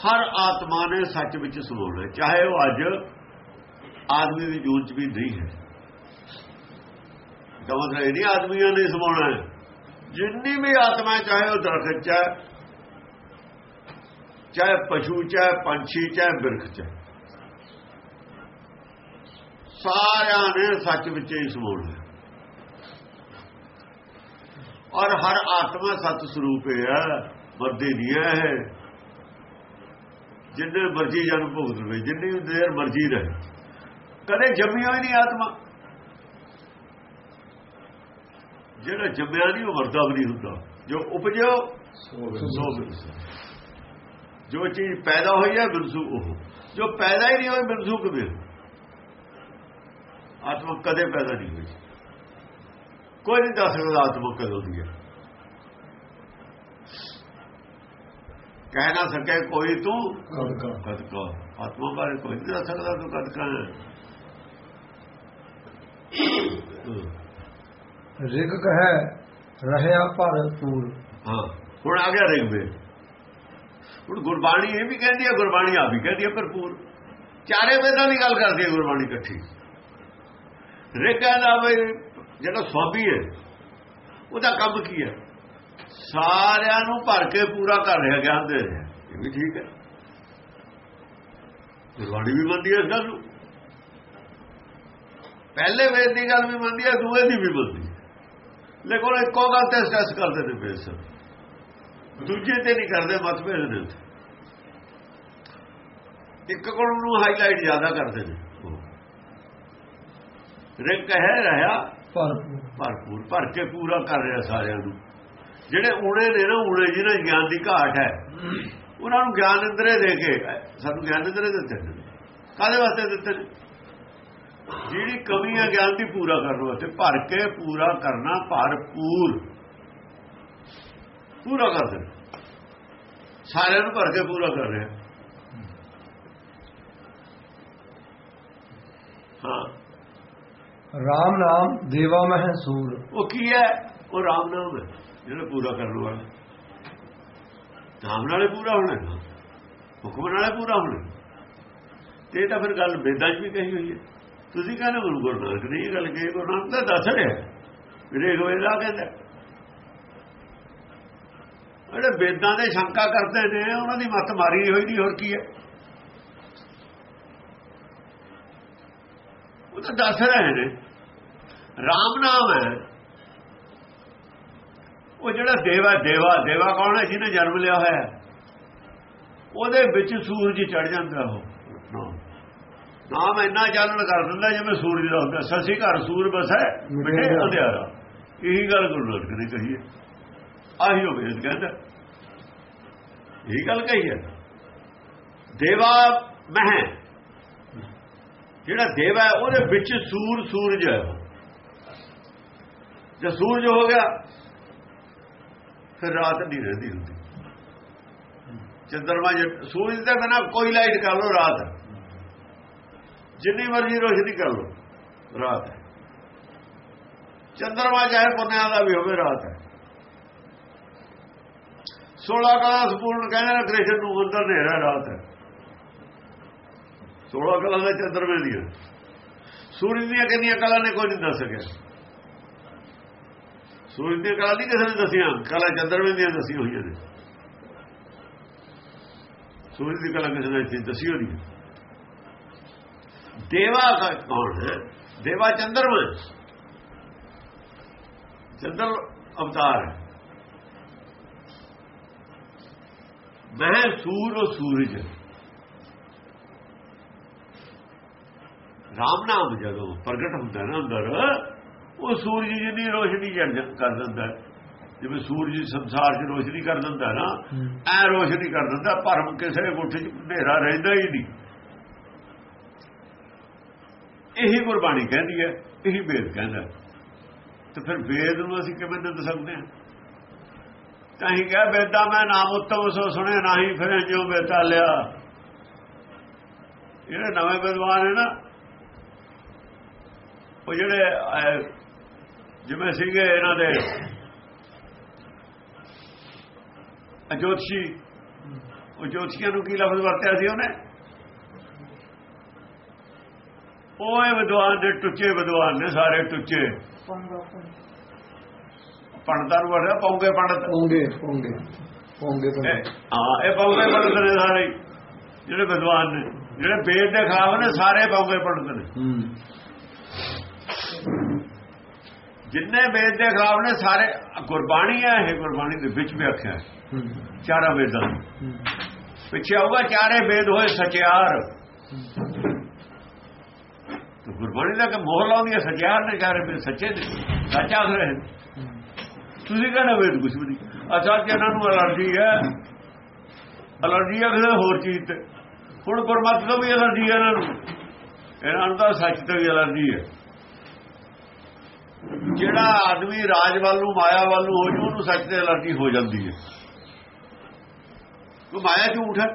Speaker 2: ਹਰ ਆਤਮਾ ਨੇ ਸੱਚ ਵਿੱਚ ਸਮੋਣਾ ਚਾਹੇ ਉਹ ਅੱਜ ਆਦਮੀ ਦੀ ਜੂਨ ਚ ਵੀ ਨਹੀਂ ਹੈ। ਤਾਂ ਮਤਲਬ ਨਹੀਂ ਆਦਮੀਆਂ ਨੇ ਸਮਾਉਣਾ ਜਿੰਨੀ ਵੀ ਆਤਮਾ ਚਾਹੇ ਉਹ ਦਰਖਤ ਚ ਹੈ, ਚਾਹੇ ਪਸ਼ੂ ਚਾਹੇ ਪੰਛੀ ਚਾਹੇ ਬਿਰਖ ਚ ਹੈ। ਸਾਰਿਆਂ ਨੇ ਸੱਚ ਵਿੱਚ ਹੀ ਸਮਾਉਣਾ ਹੈ। ਔਰ ਹਰ ਆਤਮਾ ਸਤ ਸਰੂਪ ਹੈ ਮਰਦੀ ਨਹੀਂ ਹੈ। ਜਿੰਨੇ ਮਰਜ਼ੀ ਜਨਮ ਭੁਗਤ ਲਵੇ ਜਿੰਨੀ ਦੇਰ ਮਰਜ਼ੀ ਰਹੇ। ਕਦੇ ਜੰਮਿਆ ਹੀ ਨਹੀਂ ਆਤਮਾ। ਜਿਹੜਾ ਜੰਮਿਆ ਨਹੀਂ ਉਹ ਮਰਦਾ ਵੀ ਨਹੀਂ ਹੁੰਦਾ। ਜੋ ਉਪਜਿਓ ਸੋ ਜੋ ਚੀਜ਼ ਪੈਦਾ ਹੋਈ ਹੈ ਬਿਨਸੂ ਉਹ। ਜੋ ਪੈਦਾ ਹੀ ਨਹੀਂ ਹੋਈ ਬਿਨਸੂ ਕਿਵੇਂ? ਆਤਮਾ ਕਦੇ ਪੈਦਾ ਨਹੀਂ ਹੋਈ। ਕੋਈ ਨਹੀਂ ਦੱਸ ਸਕਦਾ ਆਤਮਾ ਕਦੋਂ ਦੀ ਹੈ। ਕਹਿ ਨਾ ਸਕੇ ਕੋਈ ਤੂੰ
Speaker 1: ਕਦ ਕਾ।
Speaker 2: ਆਤਮਾ ਬਾਰੇ ਕੋਈ ਨਹੀਂ ਦੱਸ ਸਕਦਾ ਤੂੰ ਕਦ ਕਾ
Speaker 1: ਰਿਗ ਕਹੈ ਰਹਿਆ ਭਰਪੂਰ
Speaker 2: ਹਾਂ ਹੁਣ ਆ ਗਿਆ ਰਿਗਵੇ ਹੁਣ ਗੁਰਬਾਣੀ ਇਹ ਵੀ ਕਹਿੰਦੀ ਹੈ ਗੁਰਬਾਣੀ ਆ ਵੀ ਕਹਿੰਦੀ ਹੈ ਭਰਪੂਰ। ਚਾਰੇ ਵੇਦਾਂ ਦੀ ਗੱਲ ਕਰਦੀ ਹੈ ਗੁਰਬਾਣੀ ਇਕੱਠੀ। ਰਿਗ ਦਾ ਵੀ ਜਿਹੜਾ ਸਵਾਮੀ ਹੈ, ਉਹਦਾ ਕੰਮ ਕੀ ਹੈ? ਸਾਰਿਆਂ ਨੂੰ ਭਰ ਕੇ ਪੂਰਾ ਕਰ ਰਿਹਾ, ਗਿਆਨ ਦੇ ਰਿਹਾ। ਇਹ ਵੀ ਠੀਕ ਹੈ। ਗੁਰਬਾਣੀ ਵੀ ਮੰਨਦੀ ਹੈ ਇਸ ਗੱਲ ਨੂੰ। ਪਹਿਲੇ ਵੇਦ ਦੀ ਗੱਲ ਵੀ ਮੰਨਦੀ ਹੈ, ਦੂਏ ਦੀ ਵੀ ਮੰਨਦੀ ਹੈ। ਲੇਕਿਨ ਉਹ ਇੱਕੋ ਗੱਲ ਤੇ ਸਟ੍ਰੈਸ ਕਰਦੇ ਨੇ ਬੇਸ ਦੂਜੇ ਤੇ ਨਹੀਂ ਕਰਦੇ, ਮਤਭੇਦ ਦੇ ਉੱਤੇ। ਇੱਕ ਕੋਲ ਨੂੰ ਹਾਈਲਾਈਟ ਜ਼ਿਆਦਾ ਕਰਦੇ ਨੇ। ਰਿੰਕ ਹੈ ਰਹਾ
Speaker 1: ਭਰਪੂਰ।
Speaker 2: ਭਰਪੂਰ ਭਰ ਕੇ ਪੂਰਾ ਕਰ ਰਿਹਾ ਸਾਰਿਆਂ ਨੂੰ। ਜਿਹੜੇ ਊੜੇ ਨੇ ਨਾ ਊੜੇ ਜਿਹਨਾਂ ਗਿਆਨ ਦੀ ਘਾਟ ਹੈ। ਉਹਨਾਂ ਨੂੰ ਗਿਆਨ ਇੰਦਰੇ ਦੇ ਕੇ ਸਾਨੂੰ ਗਿਆਨ ਇੰਦਰੇ ਦਿੱਤੇ ਨੇ। ਕਾਦੇ ਵਾਸਤੇ ਦਿੱਤੇ ਨੇ? ਜਿਹੜੀ ਕਮੀ ਹੈ ਗਿਆਨ ਦੀ ਪੂਰਾ ਕਰਨ ਵਾਸਤੇ ਭਰ ਕੇ ਪੂਰਾ ਕਰਨਾ ਭਰਪੂਰ। ਪੂਰਾ ਕਰ ਦੇ ਸਾਰਿਆਂ ਨੂੰ ਭਰ ਕੇ ਪੂਰਾ ਕਰ ਰਿਹਾ। ਹਾਂ।
Speaker 1: ਰਾਮ ਨਾਮ ਦੇਵਾ ਮਹਸੂਰ
Speaker 2: ਉਹ ਕੀ ਹੈ? ਉਹ ਰਾਮ ਨਾਮ ਹੈ ਜਿਹੜਾ ਪੂਰਾ ਕਰਨ ਵਾਲਾ ਨਾਮ ਨਾਲੇ ਪੂਰਾ ਹੋਣਾ ਹੁਕਮ ਨਾਲੇ ਪੂਰਾ ਹੋਣਾ ਤੇ ਇਹ ਤਾਂ ਫਿਰ ਗੱਲ ਵੇਦਾਂ 'ਚ ਵੀ ਕਹੀ ਹੋਈ ਹੈ। ਤੁਸੀਂ ਕਹਿੰਦੇ ਗੁਰੂ ਗੁਰੂ ਨਾਨਕ ਨੇ ਇਹ ਗੱਲ ਕਹੀ, ਗੁਰੂ ਨਾਨਕ ਦਾ ਦੱਸ ਰਿਹਾ ਵੀਰੇ ਵੇਦਾ ਕਹਿੰਦਾ ਜਿਹੜੇ ਵੇਦਾਂ ਦੇ ਸ਼ੰਕਾ ਕਰਦੇ ਨੇ, ਉਹਨਾਂ ਦੀ ਮੱਤ ਮਾਰੀ ਹੋਈ ਨਹੀਂ, ਹੋਰ ਕੀ ਹੈ? ਉਹ ਤਾਂ ਦੱਸ ਰਹੇ ਨੇ। ਰਾਮ ਨਾਮ ਹੈ। ਉਹ ਜਿਹੜਾ ਦੇਵਾ ਦੇਵਾ ਦੇਵਾ ਕੌਣ ਹੈ? ਜਿਹਨੇ ਜਨਮ ਲਿਆ ਹੋਇਆ ਉਹਦੇ ਵਿੱਚ ਸੂਰਜ ਚੜ ਜਾਂਦਾ ਉਹ। ਨਾਮ ਨਾਮ ਇੰਨਾ ਚਾਨਣ ਕਰ ਦਿੰਦਾ ਜਿਵੇਂ ਸੂਰਜ ਦਾ ਹੁੰਦਾ। ਸਸੀ ਘਰ ਸੂਰ ਬਸੈ ਮਿਟੇ ਅੰਧਿਆਰਾ। ਇਹੀ ਗੱਲ ਗੁਰੂ ਨਾਨਕ ਨੇ ਕਹੀ ਹੈ। ਆਹੀ ਉਹ ਵੇਦ ਕਹਿੰਦਾ। ਇਹੀ ਗੱਲ ਕਹੀ ਹੈ। ਦੇਵਾ ਮਹਿ। ਜਿਹੜਾ ਦੇਵਾ ਹੈ, ਉਹਦੇ ਵਿੱਚ ਸੂਰ ਸੂਰਜ ਹੈ। ਜੇ ਸੂਰਜ ਹੋ ਗਿਆ, ਫਿਰ ਰਾਤ ਨਹੀਂ ਰਹਿੰਦੀ ਹੁੰਦੀ। ਚੰਦਰਮਾ ਜੇ ਸੂਰਜ ਦੇ ਬਿਨਾ ਕੋਈ ਲਾਈਟ ਕਰ ਲੋ ਰਾਤ ਜਿੰਨੀ ਮਰਜ਼ੀ ਰੋਸ਼ਨੀ ਕਰ ਲੋ ਰਾਤ ਹੈ। ਚੰਦਰਮਾ ਚਾਹੇ ਪੁੰਨਿਆਂ ਦਾ ਵੀ ਹੋਵੇ, ਰਾਤ ਹੈ। 16 ਕਲਾ ਸੰਪੂਰਨ ਕਹਿੰਦੇ ਨੇ, ਕ੍ਰਿਸ਼ਨ ਨੂੰ ਅੰਦਰ ਨੇਰਾ ਰਾਤ ਹੈ। 16 ਕਲਾ ਦਾ ਚੰਦਰਮੇ ਦੀਆਂ ਸੂਰਜ ਦੀਆਂ ਕਿੰਨੀਆਂ ਕਲਾ ਨੇ, ਕੋਈ ਨਹੀਂ ਦੱਸ ਸਕਿਆ। ਸੂਰਜ ਦੀਆਂ ਕਲਾ ਨਹੀਂ ਕਿਸੇ ਨੇ ਦੱਸੀਆਂ, ਕਲਾ ਚੰਦਰਮੇ ਦੀਆਂ ਦੱਸੀਆਂ ਹੋਈਆਂ ਨੇ। ਸੂਰਜ ਦੀ ਕਲਾ ਕਿਸੇ ਨੇ ਦੱਸੀ ਹੋਈ ਦੇਵਾ ਕੌਣ ਹੈ? ਦੇਵਾ ਚੰਦਰਮਾ ਚੰਦਰ ਅਵਤਾਰ ਹੈ। ਮੈਂ ਸੂਰ ਸੂਰਜ। ਰਾਮ ਨਾਮ ਜਦੋਂ ਪ੍ਰਗਟ ਹੁੰਦਾ ਨਾ ਅੰਦਰ ਉਹ ਸੂਰਜ ਜਿੰਨੀ ਰੋਸ਼ਨੀ ਜੜ ਕਰ ਦਿੰਦਾ ਜਿਵੇਂ ਸੂਰਜ ਸੰਸਾਰ 'ਚ ਰੋਸ਼ਨੀ ਕਰ ਦਿੰਦਾ ਨਾ ਐ ਰੋਸ਼ਨੀ ਕਰ ਦਿੰਦਾ ਭਰਮ ਕਿਸੇ ਗੁੱਠ 'ਚ ਹਨੇਰਾ ਰਹਿੰਦਾ ਹੀ ਨਹੀਂ। ਇਹੀ ਗੁਰਬਾਣੀ ਕਹਿੰਦੀ ਹੈ ਇਹੀ ਵੇਦ ਕਹਿੰਦਾ ਤੇ ਫਿਰ ਵੇਦ ਨੂੰ ਅਸੀਂ ਕਿਵੇਂ ਨਿੰਦ ਸਕਦੇ ਹਾਂ? ਤਾਂ ਹੀ ਕਿਹਾ ਵੇਦਾਂ ਮੈਂ ਨਾਮ ਉੱਤਮ ਸੋ ਸੁਣੇ ਨਹੀਂ ਫਿਰ ਜਿਉ ਬੇਤਾ ਲਿਆ। ਜਿਹੜੇ ਨਵੇਂ ਵਿਦਵਾਨ ਹੈ ਨਾ ਉਹ ਜਿਹੜੇ ਜਿਵੇਂ ਸੀਗੇ ਇਹਨਾਂ ਦੇ ਅਜੋਤਸ਼ੀ ਉਹ ਜੋਤਸ਼ੀਆਂ ਨੂੰ ਕੀ ਲਫ਼ਜ਼ ਵਰਤਿਆ ਸੀ ਉਹਨੇ? ਉਹ ਇਹ ਵਿਦਵਾਨ ਦੇ ਟੁੱਚੇ ਵਿਦਵਾਨ ਨੇ ਸਾਰੇ ਟੁੱਚੇ। ਪੰਡਤਾਂ ਨੂੰ ਵਰਤਿਆ ਪੌਂਗੇ ਪੰਡਤ।
Speaker 1: ਪੌਂਗੇ ਪੌਂਗੇ ਪੌਂਗੇ
Speaker 2: ਹਾਂ ਇਹ ਪੌਂਗੇ ਪੰਡਤ ਨੇ ਸਾਰੇ ਜਿਹੜੇ ਵਿਦਵਾਨ ਨੇ। ਜਿਹੜੇ ਵੇਦ ਦੇ ਖਿਲਾਫ ਨੇ ਸਾਰੇ ਪੌਂਗੇ ਪੰਡਤ ਨੇ। ਜਿੰਨੇ ਵੇਦ ਦੇ ਖਿਲਾਫ ਨੇ ਸਾਰੇ ਗੁਰਬਾਣੀ ਹੈ ਇਹ ਗੁਰਬਾਣੀ ਦੇ ਵਿੱਚ ਵੀ ਆਖਿਆ ਹੈ। ਚਾਰਾਂ ਵੇਦਾਂ। ਪਿੱਛੇ ਆਊਗਾ ਚਾਰੇ ਵੇਦ ਹੋਏ ਸਚਿਆਰ। ਤੇ ਗੁਰਬਾਣੀ ਦਾ ਕਿ ਮੋਹਰ ਲਾਉਂਦੀ ਹੈ ਸਚਿਆਰ ਨੇ ਚਾਰੇ ਵੇਦ ਸੱਚੇ ਨੇ। ਸੱਚ ਰਹੇ ਤੁਸੀਂ ਕਹਿੰਦੇ ਵੇਦ ਕੁਝ ਵੀ ਨਹੀਂ। ਅਸਲ ਚ ਇਹਨਾਂ ਨੂੰ ਅਲਰਜੀ ਹੈ। ਅਲਰਜੀ ਹੈ ਕਿਸੇ ਹੋਰ ਚੀਜ਼ ਤੇ। ਹੁਣ ਪਰਮਾਤਮਾ ਤੋਂ ਵੀ ਅਲਰਜੀ ਹੈ ਇਹਨਾਂ ਨੂੰ। ਇਹਨਾਂ ਨੂੰ ਤਾਂ ਸੱਚ ਤੋਂ ਵੀ ਅਲਰਜੀ ਹੈ। ਜਿਹੜਾ ਆਦਮੀ ਰਾਜ ਵੱਲ ਨੂੰ, ਮਾਇਆ ਵੱਲ ਨੂੰ ਹੋ ਜੂ, ਉਹਨੂੰ ਸੱਚ ਤੇ ਅਲਰਜੀ ਹੋ ਜਾਂਦੀ ਹੈ। ਉਹ ਮਾਇਆ ਝੂਠ ਹੈ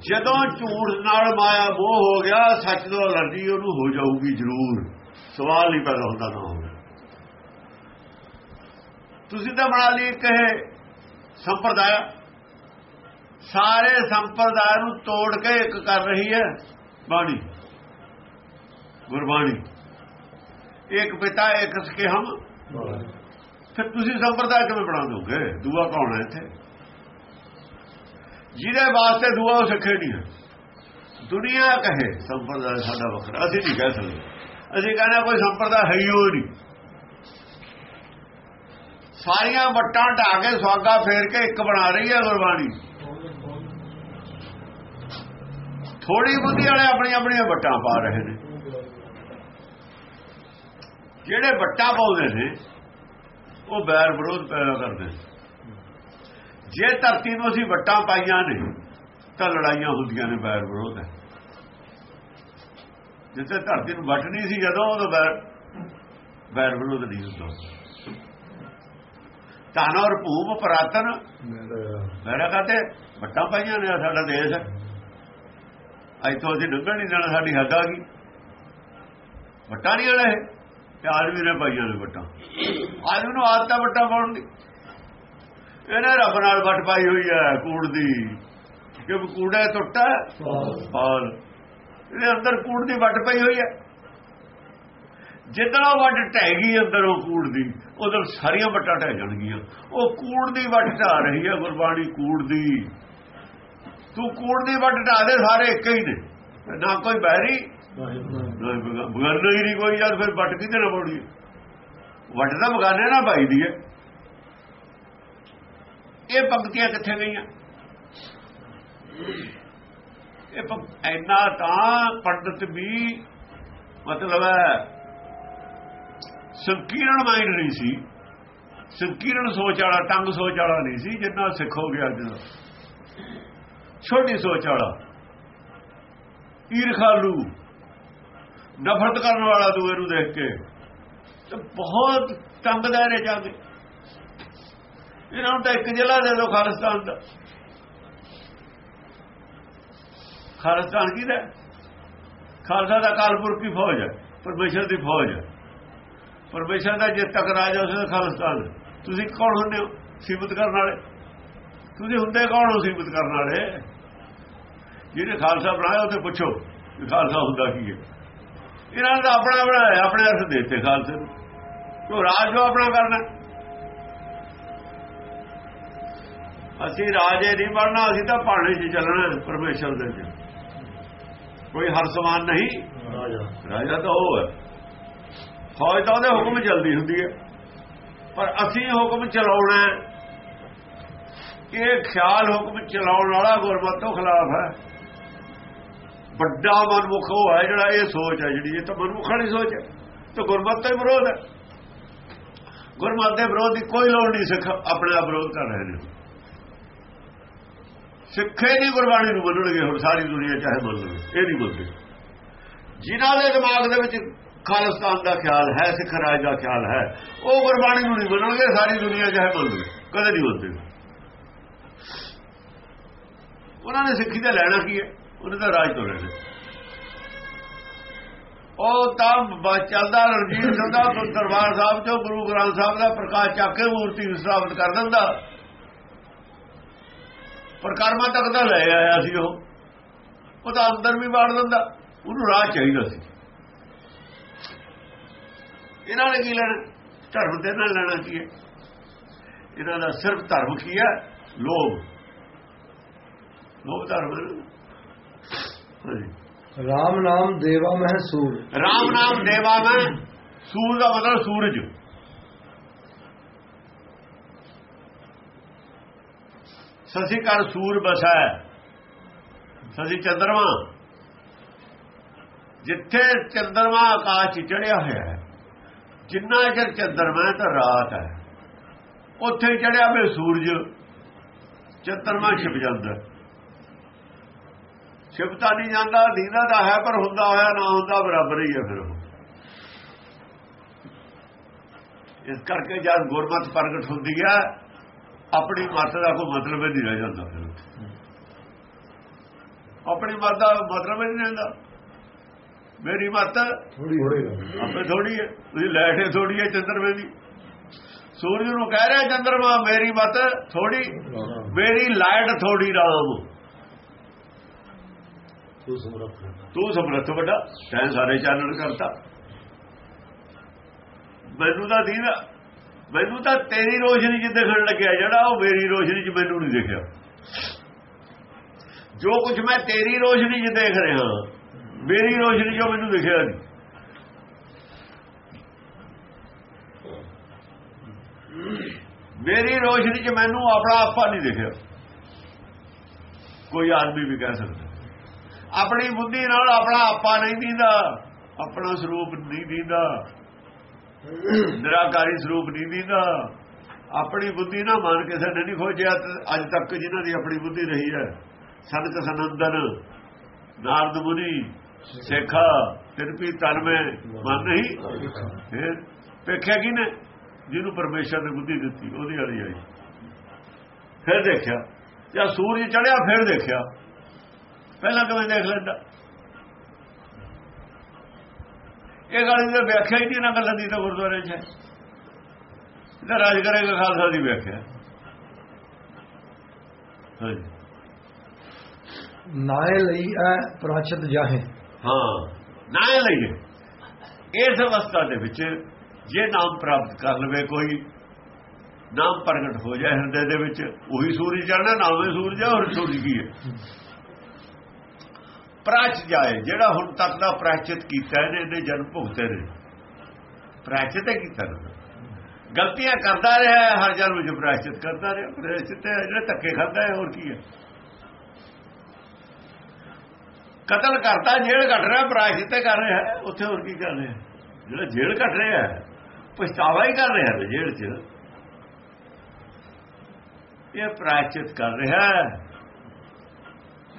Speaker 2: ਜਦੋਂ ਝੂਠ ਨਾਲ ਮਾਇਆ ਮੋਹ ਹੋ ਗਿਆ, ਸੱਚ ਤੋਂ ਅਲਰਜੀ ਉਹਨੂੰ ਹੋ ਜਾਊਗੀ ਜ਼ਰੂਰ। ਸਵਾਲ ਨਹੀਂ ਪੈਦਾ ਹੁੰਦਾ ਨਾ ਹੋਵੇ। ਤੁਸੀਂ ਤਾਂ ਬਣਾ ਲਈ ਕਹੇ ਸੰਪਰਦਾਇ ਸਾਰੇ ਸੰਪਰਦਾਇ ਨੂੰ ਤੋੜ ਕੇ ਇੱਕ ਕਰ ਰਹੀ ਹੈ ਬਾਣੀ, ਗੁਰਬਾਣੀ। ਇੱਕ ਪਿਤਾ, ਇੱਕ ਸਕੇ ਹਮ। ਫਿਰ ਤੁਸੀਂ ਸੰਪਰਦਾ ਕਿਵੇਂ ਬਣਾ ਦੋਗੇ? ਦੂਆ ਕੌਣ ਹੈ ਇੱਥੇ? ਜਿਹਦੇ ਵਾਸਤੇ ਦੂਆ ਉਹ ਸਿੱਖੇ ਨਹੀਂ ਹੈ। ਦੁਨੀਆ ਕਹੇ, ਸੰਪਰਦਾਇ ਸਾਡਾ ਵੱਖਰਾ। ਅਸੀਂ ਨਹੀਂ ਕਹਿ ਸਕਦੇ। ਅਸੀਂ ਕਹਿੰਦੇ ਕੋਈ ਸੰਪਰਦਾ ਹੈ ਹੀ ਉਹ ਨਹੀਂ। ਸਾਰੀਆਂ ਵੱਟਾਂ ਢਾ ਕੇ ਸਵਾਗਾ ਫੇਰ ਕੇ ਇੱਕ ਬਣਾ ਰਹੀ ਹੈ ਗੁਰਬਾਣੀ। ਥੋੜੀ ਬੁੱਧੀ ਵਾਲੇ ਆਪਣੀ ਆਪਣੀਆਂ ਵੱਟਾਂ ਪਾ ਰਹੇ ਨੇ। ਜਿਹੜੇ ਵੱਟਾਂ ਪਾਉਂਦੇ ਨੇ, ਉਹ ਬੈਰ ਵਿਰੋਧ ਪੈਦਾ ਕਰਦੇ ਨੇ। ਜੇ ਧਰਤੀ ਨੂੰ ਅਸੀਂ ਵੱਟਾਂ ਪਾਈਆਂ ਨੇ, ਤਾਂ ਲੜਾਈਆਂ ਹੁੰਦੀਆਂ ਨੇ ਬੈਰ ਵਿਰੋਧ ਹੈ। ਜਿੱਥੇ ਧਰਤੀ ਨੂੰ ਵੱਟ ਨਹੀਂ ਸੀ ਜਦੋਂ, ਉਦੋਂ ਬੈਰ ਬੈਰ ਵਿਰੋਧ ਨਹੀਂ ਹੁੰਦਾ। ਧਨ ਔਰ ਭੂਮ ਪ੍ਰਾਤਨ। ਮੇਰਾ ਕਹਤੇ ਵੱਟਾਂ ਪਾਈਆਂ ਨੇ ਸਾਡਾ ਦੇਸ਼। ਹੈ ਅੱਜ ਤੋਂ ਅਸੀਂ ਡੁੱਬਣ ਨਹੀਂ ਜਾਣਾ ਸਾਡੀ ਹੱਦ ਆ ਗਈ। ਵੱਟਾਂ ਨਹੀਂ ਵਾਲੇ ਤੇ ਆਦਮੀ ਨੇ ਪਾਈਆਂ ਨੇ ਵੱਟਾਂ। ਆਦਮੀ ਨੂੰ ਆਦਤਾਂ ਵੱਟਾਂ ਪਾਉਣ ਦੀ। ਇਹਨੇ ਰੱਬ ਨਾਲ ਵੱਟ ਪਾਈ ਹੋਈ ਹੈ ਕੂੜ ਦੀ। ਕਿ ਕੂੜਾ ਟੁੱਟਾ ਪਾਲ ਇਹਦੇ ਅੰਦਰ ਕੂੜ ਦੀ ਵੱਟ ਪਈ ਹੋਈ ਹੈ। ਜਿੱਦਾਂ ਵੱਟ ਟਹਿ ਗਈ ਅੰਦਰ ਉਹ ਕੂੜ ਦੀ ਉਧਰ ਸਾਰੀਆਂ ਵੱਟਾਂ ਟਹਿ ਜਾਣਗੀਆਂ। ਉਹ ਕੂੜ ਦੀ ਵੱਟ ਢਾ ਰਹੀ ਹੈ ਗੁਰਬਾਣੀ ਕੂੜ ਦੀ। ਤੂੰ ਕੂੜ ਦੀ ਵੱਟ ਢਾ ਦੇ ਸਾਰੇ ਇੱਕ ਹੀ ਨੇ। ਨਾ ਕੋਈ ਬਹਿਰੀ ਬਗਾਨਾ ਹੀ ਨਹੀਂ ਕੋਈ ਯਾਰ, ਫਿਰ ਵੱਟ ਕਿਤੇ ਨਾ ਪੜੀ ਵੱਟ ਤਾਂ ਬਗਾਨੇ ਨਾ ਪਾਈ ਦੀ ਹੈ। ਇਹ ਪੰਕਤੀਆਂ ਕਿੱਥੇ ਗਈਆਂ? ਇਹ ਪੰਕ- ਤਾਂ ਪੰਡਤ ਵੀ ਮਤਲਬ ਹੈ, ਸੰਕੀਰਣ ਮਾਈਂਡ ਨਹੀਂ ਸੀ। ਸੰਕੀਰਣ ਸੋਚ ਵਾਲਾ ਟੰਗ ਸੋਚ ਵਾਲਾ ਨਹੀਂ ਸੀ, ਜਿੰਨਾ ਸਿੱਖ ਹੋ ਗਿਆ ਅੱਜ ਦਾ। ਛੋਟੀ ਸੋਚ ਵਾਲਾ। ਈਰਖਾਲੂ। ਨਫ਼ਰਤ ਕਰਨ ਵਾਲਾ ਦੂਏ ਨੂੰ ਦੇਖ ਕੇ। ਤੇ ਬਹੁਤ ਤੰਗ ਦਾਇਰੇ ਜਾਂਦੇ ਇਹਨਾਂ ਨੂੰ ਤਾਂ ਇੱਕ ਜ਼ਿਲ੍ਹਾ ਦੇ ਦਿਓ, ਖਾਲਿਸਤਾਨ ਦਾ। ਖਾਲਿਸਤਾਨ ਕੀ ਦਾ ਖਾਲਸਾ ਦਾ ਕਾਲਪੁਰ ਕੀ ਫੌਜ ਹੈ? ਪਰਮੇਸ਼ਰ ਦੀ ਫੌਜ ਹੈ। ਪਰਮੇਸ਼ਰ ਦਾ ਜੇ ਤੱਕ ਰਾਜ ਉਸ ਦਾ ਖਾਲਿਸਤਾਨ ਹੈ। ਤੁਸੀਂ ਕੌਣ ਹੁੰਦੇ ਹੋ? ਸੀਮਤ ਕਰਨ ਵਾਲੇ। ਤੁਸੀਂ ਹੁੰਦੇ ਕੌਣ ਹੋ ਸੀਮਤ ਕਰਨ ਵਾਲੇ? ਜਿਹਨੇ ਖਾਲਸਾ ਬਣਾਇਆ ਉਹ ਤੇ ਪੁੱਛੋ ਕਿ ਖਾਲਸਾ ਹੁੰਦਾ ਕੀ ਹੈ। ਇਹਨਾਂ ਤਾਂ ਆਪਣਾ ਬਣਾਇਆ ਆਪਣੇ ਅਰਥ ਦਿੱਤੇ ਖਾਲਸੇ ਨੂੰ। ਤੋ ਰਾਜ ਜੋ ਆਪਣਾ ਕਰਨਾ। ਅਸੀਂ ਰਾਜੇ ਨਹੀਂ ਬਣਨਾ ਅਸੀਂ ਤਾਂ ਪਾਣੀ 'ਚ ਚੱਲਣਾ ਹੈ, ਪਰਮੇਸ਼ਰ ਦੇ 'ਚ ਕੋਈ ਹਰ ਸਮਾਨ ਨਹੀਂ?
Speaker 1: ਰਾਜਾ।
Speaker 2: ਰਾਜਾ ਤਾਂ ਉਹ ਹੈ। ਫੌਜ ਤਾਂ ਉਹਦੇ ਹੁਕਮ ਜਲਦੀ ਹੁੰਦੀ ਹੈ। ਪਰ ਅਸੀਂ ਹੁਕਮ ਚਲਾਉਣਾ। ਇਹ ਖਿਆਲ ਹੁਕਮ ਚਲਾਉਣ ਵਾਲਾ ਗੁਰਮਤਿ ਖਿਲਾਫ ਹੈ। ਵੱਡਾ ਮਨਮੁਖ ਉਹ ਹੈ ਜਿਹੜਾ ਇਹ ਸੋਚ ਹੈ ਜਿਹੜੀ, ਇਹ ਤਾਂ ਮਨਮੁਖਾਂ ਵਾਲੀ ਸੋਚ ਹੈ। ਤੇ ਗੁਰਮਤ ਦਾ ਹੀ ਵਿਰੋਧ ਹੈ। ਗੁਰਮਤ ਦੇ ਵਿਰੋਧ ਦੀ ਕੋਈ ਲੋੜ ਨਹੀਂ ਸਿੱਖ, ਆਪਣੇ ਆਪ ਵਿਰੋਧ ਕਰ ਰਹੇ ਨੇ। ਸਿੱਖੇ ਨਹੀਂ ਗੁਰਬਾਣੀ ਨੂੰ ਮੰਨਣਗੇ ਹੁਣ ਸਾਰੀ ਦੁਨੀਆ ਚਾਹੇ ਮੰਨ ਲਵੇ ਇਹ ਨਹੀਂ ਮੰਨਦੇ। ਜਿਨ੍ਹਾਂ ਦੇ ਦਿਮਾਗ ਦੇ ਵਿੱਚ ਖਾਲਿਸਤਾਨ ਦਾ ਖਿਆਲ ਹੈ, ਸਿੱਖ ਰਾਜ ਦਾ ਖਿਆਲ ਹੈ, ਉਹ ਗੁਰਬਾਣੀ ਨੂੰ ਨਹੀਂ ਮੰਨਣਗੇ, ਸਾਰੀ ਦੁਨੀਆ ਚਾਹੇ ਮੰਨ ਲਵੇ ਕਦੇ ਨਹੀਂ ਮੰਨਦੇ। ਉਹਨਾਂ ਨੇ ਸਿੱਖੀ ਦਾ ਲੈਣਾ ਕੀ ਹੈ? ਉਹਨੇ ਤਾਂ ਰਾਜ ਤੋਂ ਲੈਣਾ ਉਹ ਤਾਂ ਚੱਲਦਾ ਰਣਜੀਤ ਸਿੰਘ ਦਰਬਾਰ ਸਾਹਿਬ ਚੋਂ ਗੁਰੂ ਗ੍ਰੰਥ ਸਾਹਿਬ ਦਾ ਪ੍ਰਕਾਸ਼ ਚੱਕ ਕੇ ਮੂਰਤੀ ਸਥਾਪਿਤ ਕਰ ਦਿੰਦਾ। ਪਰ ਤੱਕ ਦਾ ਲੈ ਆਇਆ ਸੀ ਉਹ। ਉਹ ਤਾਂ ਅੰਦਰ ਵੀ ਬਾੜ ਦਿੰਦਾ। ਉਹਨੂੰ ਰਾਹ ਚਾਹੀਦਾ ਸੀ। ਇਹਨਾਂ ਨੇ ਕੀ ਲੈਣਾ? ਧਰਮ ਦੇ ਨਾਲ ਲੈਣਾ ਕੀ ਹੈ? ਇਹਨਾਂ ਦਾ ਸਿਰਫ ਧਰਮ ਕੀ ਹੈ? ਲੋਭ। ਲੋਭ ਧਰਮ।
Speaker 1: ਰਾਮ ਨਾਮ ਦੇਵਾ ਮਹਿ ਸੂਰ
Speaker 2: ਰਾਮ ਨਾਮ ਦੇਵਾ ਮੈਂ ਸੂਰ ਦਾ ਮਤਲਬ ਸੂਰਜ। ਸਸੀ ਕਰ ਸੂਰ ਬਸਾ। ਹੈ ਸਸੀ ਚੰਦਰਮਾ। ਜਿੱਥੇ ਚੰਦਰਮਾ ਆਕਾਸ਼ ਚੜਿਆ ਹੋਇਆ ਹੈ, ਜਿੰਨਾ ਚਿਰ ਚੰਦਰਮਾ ਤਾਂ ਰਾਤ ਹੈ। ਉੱਥੇ ਚੜਿਆ ਵੇ ਸੂਰਜ, ਚੰਦਰਮਾ ਛਿਪ ਜਾਂਦਾ ਛਿਪਤਾ ਨਹੀਂ ਜਾਂਦਾ ਦੀਨਾ ਦਾ ਹੈ ਪਰ ਹੁੰਦਾ ਹੋਇਆ ਨਾ ਹੁੰਦਾ ਬਰਾਬਰ ਹੀ ਹੈ ਫਿਰ ਇਸ ਕਰਕੇ ਜਦ ਗੁਰਮਤ ਪ੍ਰਗਟ ਹੁੰਦੀ ਹੈ ਆਪਣੀ ਮੱਤ ਦਾ ਕੋਈ ਮਤਲਬ ਨਹੀਂ ਰਹਿ ਜਾਂਦਾ ਫਿਰ ਆਪਣੀ ਮੱਤ ਦਾ ਮਤਲਬ ਨਹੀਂ ਰਹਿੰਦਾ। ਮੇਰੀ ਮੱਤ
Speaker 1: ਥੋੜੀ
Speaker 2: ਆਪੇ ਥੋੜੀ ਹੈ। ਤੁਸੀਂ ਲੈਠੇ ਥੋੜੀ ਹੈ ਚੰਦਰਮੇ ਦੀ। ਸੂਰਜ ਨੂੰ ਕਹਿ ਰਿਹਾ ਚੰਦਰਮਾ ਮੇਰੀ ਮੱਤ ਥੋੜੀ ਮੇਰੀ ਲਾਈਟ ਥੋੜੀ ਰਾਮ।
Speaker 1: ਤੂੰ ਸਮਰੱਥ
Speaker 2: ਤੂੰ ਸਮਰੱਥ ਵੱਡਾ ਤੈਂ ਸਾਰੇ ਚਾਨਣ ਕਰਤਾ। ਮੈਨੂੰ ਤਾਂ ਦੀਦਾ ਮੈਨੂੰ ਤਾਂ ਤੇਰੀ ਰੋਸ਼ਨੀ 'ਚ ਦੇਖਣ ਲੱਗਿਆ, ਜਿਹੜਾ ਉਹ ਮੇਰੀ ਰੋਸ਼ਨੀ 'ਚ ਮੈਨੂੰ ਨਹੀਂ ਦਿਖਿਆ। ਜੋ ਕੁਝ ਮੈਂ ਤੇਰੀ ਰੋਸ਼ਨੀ 'ਚ ਦੇਖ ਰਿਹਾ, ਮੇਰੀ ਰੋਸ਼ਨੀ 'ਚ ਮੈਨੂੰ ਦਿਖਿਆ ਨਹੀਂ। ਮੇਰੀ ਰੋਸ਼ਨੀ 'ਚ ਮੈਨੂੰ ਆਪਣਾ ਆਪਾ ਨਹੀਂ ਦਿਖਿਆ। ਕੋਈ ਆਦਮੀ ਵੀ ਕਹਿ ਸਕਦਾ। ਆਪਣੀ ਬੁੱਧੀ ਨਾਲ ਆਪਣਾ ਆਪਾ ਨਹੀਂ ਦੀਦਾ, ਆਪਣਾ ਸਰੂਪ ਨਹੀਂ ਦੀਦਾ। ਨਿਰਾਕਾਰੀ ਸਰੂਪ ਨਹੀਂ ਦੀਦਾ। ਆਪਣੀ ਬੁੱਧੀ ਨਾ ਮਨ ਕਿਸੇ ਨੇ ਨਹੀਂ ਖੋਜਿਆ, ਅੱਜ ਤੱਕ ਜਿਨ੍ਹਾਂ ਦੀ ਆਪਣੀ ਬੁੱਧੀ ਰਹੀ ਹੈ। ਸੰਤ ਸਨੰਦਨ, ਨਾਰਦ ਮੁਨੀ, ਸੇਖਾ, ਤਿਰਪੀ ਤਨ ਮੈਂ ਮਨ ਨਹੀਂ। ਫਿਰ ਵੇਖਿਆ ਕੀ ਜਿਹਨੂੰ ਪਰਮੇਸ਼ਰ ਨੇ ਬੁੱਧੀ ਦਿੱਤੀ, ਉਹਦੀ ਵਾਲੀ ਆਈ। ਫਿਰ ਦੇਖਿਆ। ਜਾਂ ਸੂਰਜ ਚੜਿਆ ਫਿਰ ਦੇਖਿਆ। ਪਹਿਲਾਂ ਕਿਵੇਂ ਦੇਖ ਲੈਂਦਾ। ਇਹ ਗੱਲ ਦੀ ਵਿਆਖਿਆ ਹੀ ਨਹੀਂ ਨਾ ਗੱਲਾਂ ਦੀ ਤਾਂ ਗੁਰਦੁਆਰੇ 'ਚ। ਇਹਦਾ ਰਾਜ ਕਰੇਗਾ ਖਾਲਸਾ ਦੀ ਵਿਆਖਿਆ।
Speaker 1: ਨਾਏ ਲਈ ਐ ਪ੍ਰਾਚਿਤ ਜਾਹੇ।
Speaker 2: ਹਾਂ ਨਾ ਇਹ ਲਈਏ ਇਸ ਅਵਸਥਾ ਦੇ ਵਿੱਚ ਜੇ ਨਾਮ ਪ੍ਰਾਪਤ ਕਰ ਲਵੇ ਕੋਈ ਨਾਮ ਪ੍ਰਗਟ ਹੋ ਜਾਏ ਹਿਰਦੇ ਦੇ ਵਿੱਚ ਉਹੀ ਸੂਰਜ ਚੜਨਾ ਨਾਮੇ ਸੂਰਜ ਹੈ ਹੋਰ ਸੂਰਜ ਕੀ ਹੈ? ਪ੍ਰਾਚ ਜਾਏ, ਜਿਹੜਾ ਹੁਣ ਤੱਕ ਦਾ ਪ੍ਰਾਚਿਤ ਕੀਤਾ ਇਹਨੇ ਇਹਨੇ ਜਨਮ ਭੁਗਤੇ ਨੇ। ਪ੍ਰਾਚਿਤ ਹੈ ਕੀਤਾ ਗਲਤੀਆਂ ਕਰਦਾ ਰਿਹਾ ਹਰ ਜਨਮ ਵਿੱਚ ਪ੍ਰਾਇਸ਼ਚਿਤ ਕਰਦਾ ਰਿਹਾ ਪ੍ਰਾਇਸ਼ਚਿਤ ਹੈ ਜਿਹੜੇ ਧੱਕੇ ਖਾਂਦਾ ਹੈ, ਹੋਰ ਕੀ ਹੈ? ਕਤਲ ਕਰਤਾ ਜੇਲ੍ਹ ਕੱਟ ਰਿਹਾ ਪ੍ਰਾਇਸ਼ਚਿਤ ਕਰ ਰਿਹਾ ਉੱਥੇ ਹੋਰ ਕੀ ਕਰ ਰਿਹਾ? ਜਿਹੜਾ ਜੇਲ੍ਹ ਕੱਟ ਰਿਹਾ ਪਛਤਾਵਾ ਹੀ ਕਰ ਰਿਹਾ ਜੇਲ੍ਹ 'ਚ। ਇਹ ਪ੍ਰਾਇਸ਼ਚਿਤ ਕਰ ਰਿਹਾ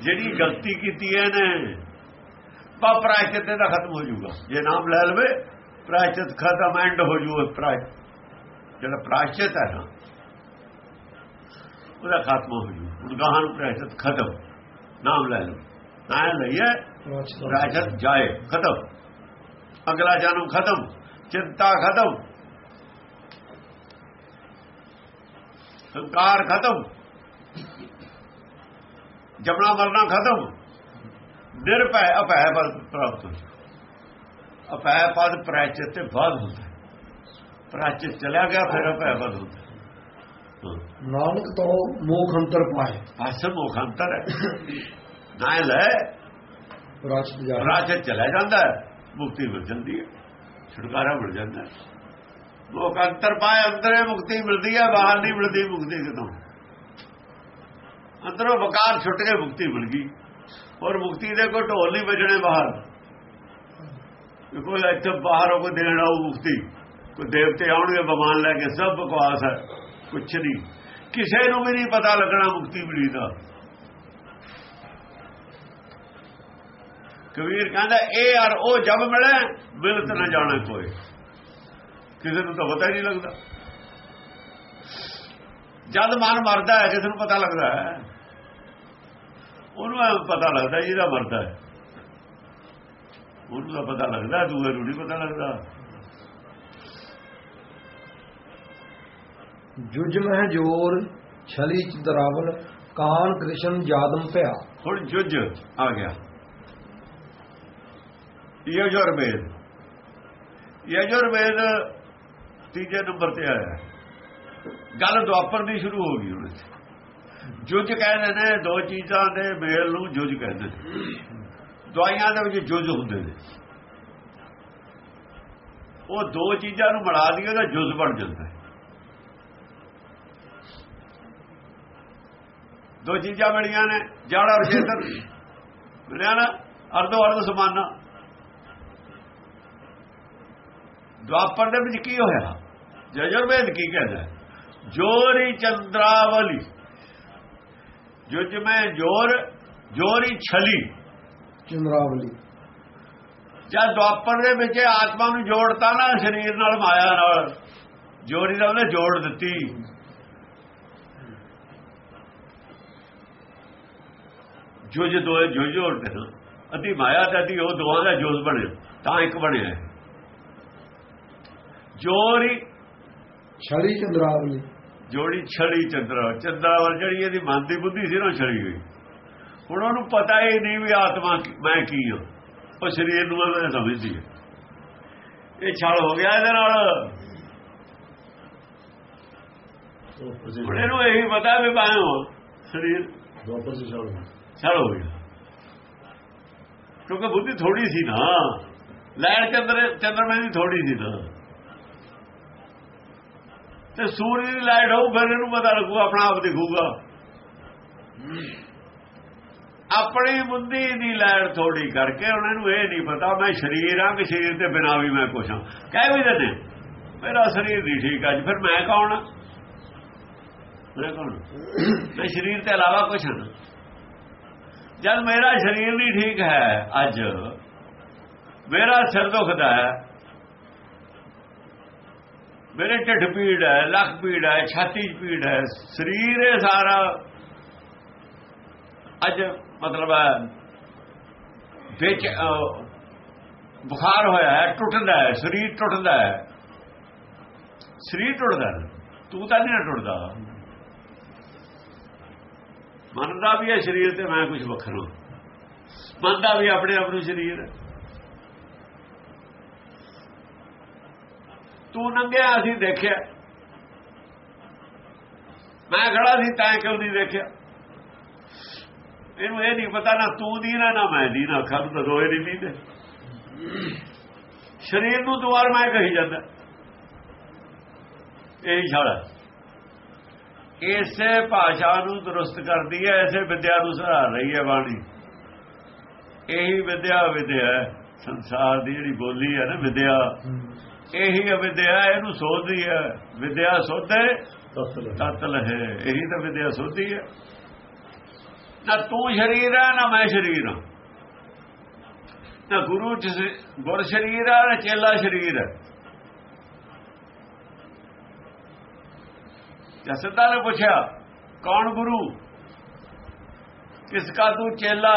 Speaker 2: ਜਿਹੜੀ ਗਲਤੀ ਕੀਤੀ ਹੈ ਨੇ ਪਾ ਪ੍ਰਾਇਸ਼ਚਿਤ ਦਾ ਖਤਮ ਹੋ ਜਾਊਗਾ ਜੇ ਨਾਮ ਲੈ ਲਵੇ ਪ੍ਰਾਇਸ਼ਚਿਤ ਖਤਮ ਐਂਡ ਹੋ ਜਾਊਗਾ ਪ੍ਰਾਇ ਜਿਹੜਾ ਪ੍ਰਾਇਸ਼ਚਿਤ ਹੈ ਨਾ ਉਹਦਾ ਖਤਮ ਹੋ ਜੂ ਹੁਣ ਗਾਹਾਂ ਨੂੰ ਪ੍ਰਾਇਸ਼ਚਿਤ ਖਤਮ ਨਾਮ ਲੈ ਲਓ ਨਾ ਲਈਏ ਪ੍ਰਾਇਸ਼ਚਿਤ ਜਾਏ ਖਤਮ ਅਗਲਾ ਜਨਮ ਖਤਮ ਚਿੰਤਾ ਖਤਮ ਸੰਕਾਰ ਖਤਮ ਜਮਣਾ ਮਰਨਾ ਖਤਮ। ਨਿਰਭੈ ਅਭੈ ਪਦ ਪ੍ਰਾਪਤ ਅਭੈ ਪਦ ਪ੍ਰਾਇਚਿਤ ਤੇ ਬਾਅਦ ਹੁੰਦਾ। ਹੈ। ਪ੍ਰਾਇਚਿਤ ਚਲਿਆ ਗਿਆ ਫਿਰ ਅਭੈ ਪਦ ਹੁੰਦਾ।
Speaker 1: ਨਾਨਕ ਤੋਂ ਮੋਖ ਅੰਤਰ ਪਾਏ।
Speaker 2: ਬਸ ਮੁਖਾਂਤਰ ਹੈ। ਨਾ ਲੈ।
Speaker 1: ਪ੍ਰਾਚਿਤ
Speaker 2: ਰਾਜਤ ਚਲਾ ਜਾਂਦਾ ਹੈ। ਮੁਕਤੀ ਮਿਲ ਜਾਂਦੀ ਹੈ। ਛੁਟਕਾਰਾ ਮਿਲ ਜਾਂਦਾ ਲੋਕ ਅੰਤਰ ਪਾਏ ਅੰਦਰੇ ਮੁਕਤੀ ਮਿਲਦੀ ਹੈ ਬਾਹਰ ਨਹੀਂ ਮਿਲਦੀ ਮੁਕਤੀ ਕਿਤੋਂ ਅੰਦਰੋਂ ਵਕਾਰ ਛੁੱਟ ਕੇ ਮੁਕਤੀ ਮਿਲ ਗਈ। ਔਰ ਮੁਕਤੀ ਦੇ ਕੋਈ ਢੋਲ ਨਹੀਂ ਵੱਜਣੇ ਬਾਹਰ। ਕਿ ਕੋਈ ਇੱਥੇ ਬਾਹਰੋਂ ਕੋਈ ਦੇਣ ਆਉ ਮੁਕਤੀ। ਕੋਈ ਦੇਵਤੇ ਆਉਣਗੇ ਬਮਾਨ ਲੈ ਕੇ ਸਭ ਬਕਵਾਸ ਹੈ। ਕੁਛ ਨਹੀਂ। ਕਿਸੇ ਨੂੰ ਵੀ ਨਹੀਂ ਪਤਾ ਲੱਗਣਾ ਮੁਕਤੀ ਮਿਲੀ ਦਾ ਕਬੀਰ ਕਹਿੰਦਾ, ਇਹ ਔਰ ਉਹ ਜਬ ਮਿਲੇ, ਮਿਲਤ ਨਾ ਜਾਣੇ ਕੋਈ। ਕਿਸੇ ਨੂੰ ਤਾਂ ਪਤਾ ਹੀ ਨਹੀਂ ਲੱਗਦਾ। ਜਦ ਮਨ ਮਰਦਾ ਹੈ, ਕਿਸੇ ਨੂੰ ਪਤਾ ਲੱਗਦਾ ਹੈ। ਉਹਨੂੰ ਐਂ ਪਤਾ ਲੱਗਦਾ ਜਿਹਦਾ ਮਰਦਾ ਹੈ। ਉਹਨੂੰ ਤਾਂ ਪਤਾ ਲੱਗਦਾ ਦੂਏ ਨੂੰ ਨਹੀਂ ਪਤਾ ਲੱਗਦਾ।
Speaker 1: ਜੁਜ ਮਹਿ ਜੋਰ ਛਲੀ ਚਦਰਾਵਲ ਕਾਨ ਕ੍ਰਿਸ਼ਨ ਜਾਦਮ ਭਿਆ
Speaker 2: ਹੁਣ ਜੁਜ ਆ ਗਿਆ। ਯਜੁਰਵੇਦ ਯਜੁਰਵੇਦ ਤੀਜੇ ਨੰਬਰ ਤੇ ਆਇਆ। ਹੈ। ਗੱਲ ਦੁਆਪਰ ਦੀ ਸ਼ੁਰੂ ਹੋ ਗਈ ਹੁਣ ਜੁਜ ਕਹਿੰਦੇ ਨੇ, ਦੋ ਚੀਜ਼ਾਂ ਦੇ ਮੇਲ ਨੂੰ ਜੁਜ ਕਹਿੰਦੇ ਨੇ। ਦਵਾਈਆਂ ਦੇ ਵਿੱਚ ਜੁਜ ਹੁੰਦੇ ਨੇ। ਉਹ ਦੋ ਚੀਜ਼ਾਂ ਨੂੰ ਮਿਲਾ ਦਈਏ ਤਾਂ ਜੁਜ ਬਣ ਜਾਂਦਾ ਦੋ ਚੀਜ਼ਾਂ ਮਿਲੀਆਂ ਨੇ, ਜੜ ਔਰ ਚੇਤਨ ਮਿਲਿਆ ਨਾ ਅਰਧੋ ਅਰਧ ਸਮਾਨਾ। ਦੁਆਪਰ ਦੇ ਵਿੱਚ ਕੀ ਹੋਇਆ? ਜਜਰਵੇਦ ਕੀ ਕਹਿੰਦਾ ਜੋਰੀ ਚੰਦਰਾਵਲੀ। ਜੁਜ ਮੈਂ ਜੋਰ ਜੋਰੀ ਛਲੀ।
Speaker 1: ਚੰਦਰਾਵਲੀ।
Speaker 2: ਜਦ ਦੁਆਪਰ ਦੇ ਵਿੱਚ ਆਤਮਾ ਨੂੰ ਜੋੜਤਾ ਨਾ ਸਰੀਰ ਨਾਲ ਮਾਇਆ ਨਾਲ ਜੋਰੀ ਦਾ ਉਹਨੇ ਜੋੜ ਦਿੱਤੀ। ਜੁਜ ਦੋਏ ਜੋ ਜੋੜਦੇ ਨੇ ਅਤੀ ਮਾਇਆ ਤੇ ਅਤੀ ਉਹ ਦੋਵਾਂ ਦਾ ਜੋਜ਼ ਬਣੇ ਤਾਂ ਇੱਕ ਬਣਿਆ। ਜੋਰੀ
Speaker 1: ਛਲੀ ਚੰਦਰਾਵਲੀ।
Speaker 2: ਜੋੜੀ ਛੜੀ ਚੰਦਰਾ ਚੰਦਰਾਵਲ ਜਿਹੜੀ ਇਹਦੀ ਮਨ ਦੀ ਬੁੱਧੀ ਸੀ ਨਾ ਛੜੀ ਹੋਈ। ਹੁਣ ਉਹਨੂੰ ਪਤਾ ਹੀ ਨਹੀਂ ਵੀ ਆਤਮਾ ਮੈਂ ਕੀ ਹਾਂ ਉਹ ਸਰੀਰ ਨੂੰ ਮੈਂ ਸਮਝਦੀ ਹੈ ਇਹ ਛਲ ਹੋ ਗਿਆ ਇਹਦੇ ਨਾਲ। ਹੁਣ ਇਹਨੂੰ ਇਹੀ ਪਤਾ ਵੀ ਮੈਂ ਹਾਂ ਸਰੀਰ
Speaker 1: ਵਾਪਸ ਛਲ
Speaker 2: ਛਲ ਹੋ ਗਿਆ। ਕਿਉਂਕਿ ਬੁੱਧੀ ਥੋੜੀ ਸੀ ਨਾ। ਲੈਣ ਚੰਦਰ ਚੰਦਰਮਾ ਦੀ ਥੋੜੀ ਸੀ ਨਾ। ਤੇ ਸੂਰਜ ਦੀ ਲਾਈਟ ਹੋਊ, ਫਿਰ ਇਹਨੂੰ ਪਤਾ ਲੱਗੂ, ਆਪਣਾ ਆਪ ਦਿਖੂਗਾ। ਆਪਣੀ ਬੁੱਧੀ ਦੀ ਲਾਈਟ ਥੋੜੀ ਕਰਕੇ ਉਹਨਾਂ ਨੂੰ ਇਹ ਨਹੀਂ ਪਤਾ, ਮੈਂ ਸਰੀਰ ਹਾਂ ਕਿ ਸਰੀਰ ਦੇ ਬਿਨਾ ਵੀ ਮੈਂ ਕੁਛ ਹਾਂ ਕਹਿ ਵੀ ਦਿੰਦੇ, ਮੇਰਾ ਸਰੀਰ ਨਹੀਂ ਠੀਕ ਅੱਜ, ਫਿਰ ਮੈਂ ਕੌਣ ਹਾਂ ਮੈਂ ਕੌਣ ਮੈਂ ਸਰੀਰ ਤੇ ਇਲਾਵਾ ਕੁਛ ਹਾਂ ਜਦ ਮੇਰਾ ਸਰੀਰ ਨਹੀਂ ਠੀਕ ਹੈ ਅੱਜ, ਮੇਰਾ ਸਿਰ ਦੁਖਦਾ ਹੈ ਮੇਰੇ ਢਿੱਡ ਪੀੜ ਹੈ ਲੱਖ ਪੀੜ ਹੈ, ਛਾਤੀ ਪੀੜ ਹੈ, ਸਰੀਰ ਹੈ ਸਾਰਾ ਅੱਜ ਮਤਲਬ ਹੈ ਵਿੱਚ ਬੁਖਾਰ ਹੋਇਆ ਹੈ, ਟੁੱਟਦਾ ਹੈ, ਸਰੀਰ ਟੁੱਟਦਾ ਹੈ। ਸਰੀਰ ਟੁੱਟਦਾ ਤੂੰ ਤਾਂ ਨਹੀਂ ਨਾ ਟੁੱਟਦਾ। ਮੰਨਦਾ ਵੀ ਹੈ ਸਰੀਰ ਤੇ ਮੈਂ ਕੁਝ ਵੱਖਰਾ। ਮੰਨਦਾ ਵੀ ਆਪਣੇ ਆਪ ਨੂੰ ਸਰੀਰ। ਹੈ। ਤੂੰ ਨੰਗਿਆ ਅਸੀਂ ਦੇਖਿਆ। ਮੈਂ ਖੜਾ ਸੀ ਤਾਂ ਕਿਉਂ ਨਹੀਂ ਦੇਖਿਆ? ਇਹਨੂੰ ਇਹ ਨਹੀਂ ਪਤਾ ਨਾ ਤੂੰ ਦੀ ਨਾ ਮੈਂ ਦੀ, ਨਾ ਅੱਖਾਂ ਨੂੰ ਤਾਂ ਦੋਏ ਨਹੀਂ ਦੀਦੇ ਸਰੀਰ ਨੂੰ ਦੁਆਰ ਮੈਂ ਕਹੀ ਜਾਂਦਾ। ਇਹੀ ਛੜ ਇਸੇ ਭਾਸ਼ਾ ਨੂੰ ਦਰੁਸਤ ਕਰਦੀ ਹੈ ਐਸੇ ਵਿਦਿਆ ਨੂੰ ਸੁਧਾਰ ਰਹੀ ਹੈ ਬਾਣੀ। ਇਹੀ ਵਿਦਿਆ ਵਿਦਿਆ ਸੰਸਾਰ ਦੀ ਜਿਹੜੀ ਬੋਲੀ ਹੈ ਨਾ ਵਿਦਿਆ। ਇਹੀ ਅਵਿਦਿਆ ਇਹਨੂੰ ਸੋਧਦੀ ਹੈ। ਵਿਦਿਆ ਸੋਧੇ ਤਤ ਲਹੇ। ਇਹੀ ਤਾਂ ਵਿਦਿਆ ਸੋਧੀ ਹੈ। ਨਾ ਤੂੰ ਸ਼ਰੀਰ ਹੈ ਨਾ ਮੈਂ ਸ਼ਰੀਰ ਹਾਂ ਨਾ ਗੁਰੂ ਜਿਸ ਗੁਰ ਸ਼ਰੀਰ ਹੈ ਨਾ ਚੇਲਾ ਸ਼ਰੀਰ ਹੈ। ਜਸਦਾ ਨੇ ਪੁੱਛਿਆ ਕੌਣ ਗੁਰੂ? ਕਿਸ ਕਾ ਤੂੰ ਚੇਲਾ?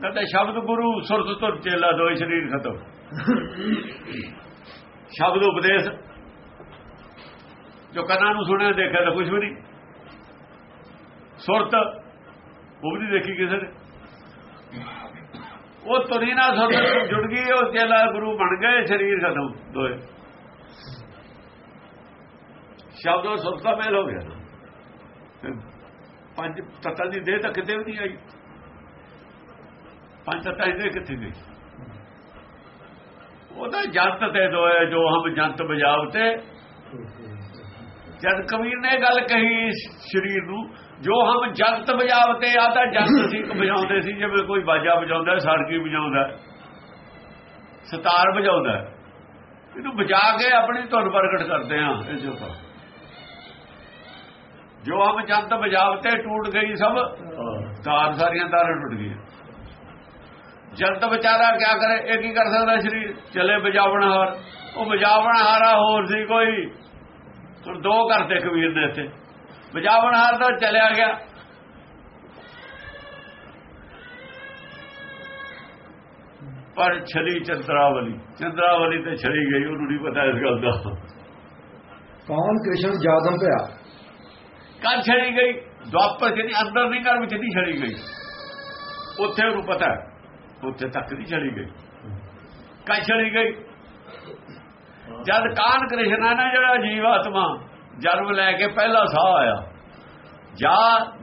Speaker 2: ਕਹਿੰਦਾ ਸ਼ਬਦ ਗੁਰੂ ਸੁਰਤ ਤੋਂ ਚੇਲਾ ਦੋਈ ਸ਼ਰੀਰ ਖਤਮ। ਸ਼ਬਦ ਉਪਦੇਸ਼ ਜੋ ਕੰਨਾਂ ਨੂੰ ਸੁਣਿਆ ਦੇਖਿਆ ਤਾਂ ਕੁਝ ਵੀ ਨਹੀਂ। ਸੁਰਤ, ਉਹ ਵੀ ਨਹੀਂ ਦੇਖੀ ਕਿਸੇ ਨੇ। ਉਹ ਤੁਰੀ ਨਾਲ ਸੁਰਤ ਜੁੜ ਗਈ, ਉਹ ਚੇਲਾ ਗੁਰੂ ਬਣ ਗਏ, ਸਰੀਰ ਖਤਮ, ਦੋਏ। ਸ਼ਬਦ ਔਰ ਸੁਰਤ ਦਾ ਮੇਲ ਹੋ ਗਿਆ। ਪੰਜ ਤਤਾਂ ਦੀ ਦੇਹ ਤਾਂ ਕਿਤੇ ਵੀ ਨਹੀਂ ਆਈ। ਪੰਜ ਤਤਾਂ ਦੀ ਦੇਹ ਕਿੱਥੇ ਗਈ? ਉਹਦਾ ਜੰਤ ਤੇ ਦੋਏ ਜੋ ਹਮ ਜੰਤ ਬਜਾਵਤੇ ਜਦ ਕਬੀਰ ਨੇ ਗੱਲ ਕਹੀ ਸਰੀਰ ਨੂੰ ਜੋ ਹਮ ਜੰਤ ਬਜਾਵਤੇ ਆਦਾ ਜੰਤ ਸੀ ਬਜਾਉਂਦੇ ਸੀ ਜਿਵੇਂ ਕੋਈ ਬਾਜਾ ਵਜਾਉਂਦਾ ਸਾਰਕੀ ਵਜਾਉਂਦਾ ਸਤਾਰ ਵਜਾਉਂਦਾ ਇਹਨੂੰ ਬਜਾ ਕੇ ਆਪਣੀ ਧੁਨ ਪ੍ਰਗਟ ਕਰਦੇ ਆ ਇਸ ਉੱਪਰ ਜੋ ਹਮ ਜੰਤ ਬਜਾਵਤੇ ਟੁੱਟ ਗਈ ਸਭ ਤਾਰ ਸਾਰੀਆਂ ਤਾਰਾਂ ਟੁੱਟ ਗਈਆਂ। ਜੰਤ ਵਿਚਾਰਾ ਕਿਆ ਕਰੇ? ਇਹ ਕੀ ਕਰ ਸਕਦਾ ਸਰੀਰ? ਚਲੇ ਵਜਾਵਣ ਹਾਰ ਉਹ ਵਜਾਵਣ ਹਾਰਾ ਹੋਰ ਸੀ ਕੋਈ? ਹੁਣ ਦੋ ਕਰਤੇ ਕਬੀਰ ਨੇ ਇੱਥੇ। ਵਜਾਵਣ ਹਾਰ ਤਾਂ ਚਲਿਆ ਗਿਆ। ਪਰ ਛਲੀ ਚੰਦਰਾਵਲੀ। ਚੰਦਰਾਵਲੀ ਤੇ ਛੜੀ ਗਈ ਉਹਨੂੰ ਨਹੀਂ ਪਤਾ ਇਸ ਗੱਲ ਦਾ।
Speaker 1: ਕੌਣ ਕ੍ਰਿਸ਼ਨ ਜਾਦਮ ਪਿਆ?
Speaker 2: ਕੱਲ ਛੜੀ ਗਈ। ਦੁਆਪਰ ਜਿਹਦੀ ਅੰਦਰ ਨਹੀਂ ਘਰ ਵਿੱਚ ਨਹੀਂ ਛੜੀ ਗਈ। ਉੱਥੇ ਉਹਨੂੰ ਪਤਾ ਹੈ। ਉੱਥੇ ਤੱਕ ਨਹੀਂ ਚਲੀ ਗਈ। ਕੱਲ ਚਲੀ ਗਈ? ਜਦ ਕਾਨ ਕ੍ਰਿਸ਼ਨ ਨਾ ਜਿਹੜਾ ਜੀਵ ਆਤਮਾ ਜਨਮ ਲੈ ਕੇ ਪਹਿਲਾ ਸਾਹ ਆਇਆ, ਜਾ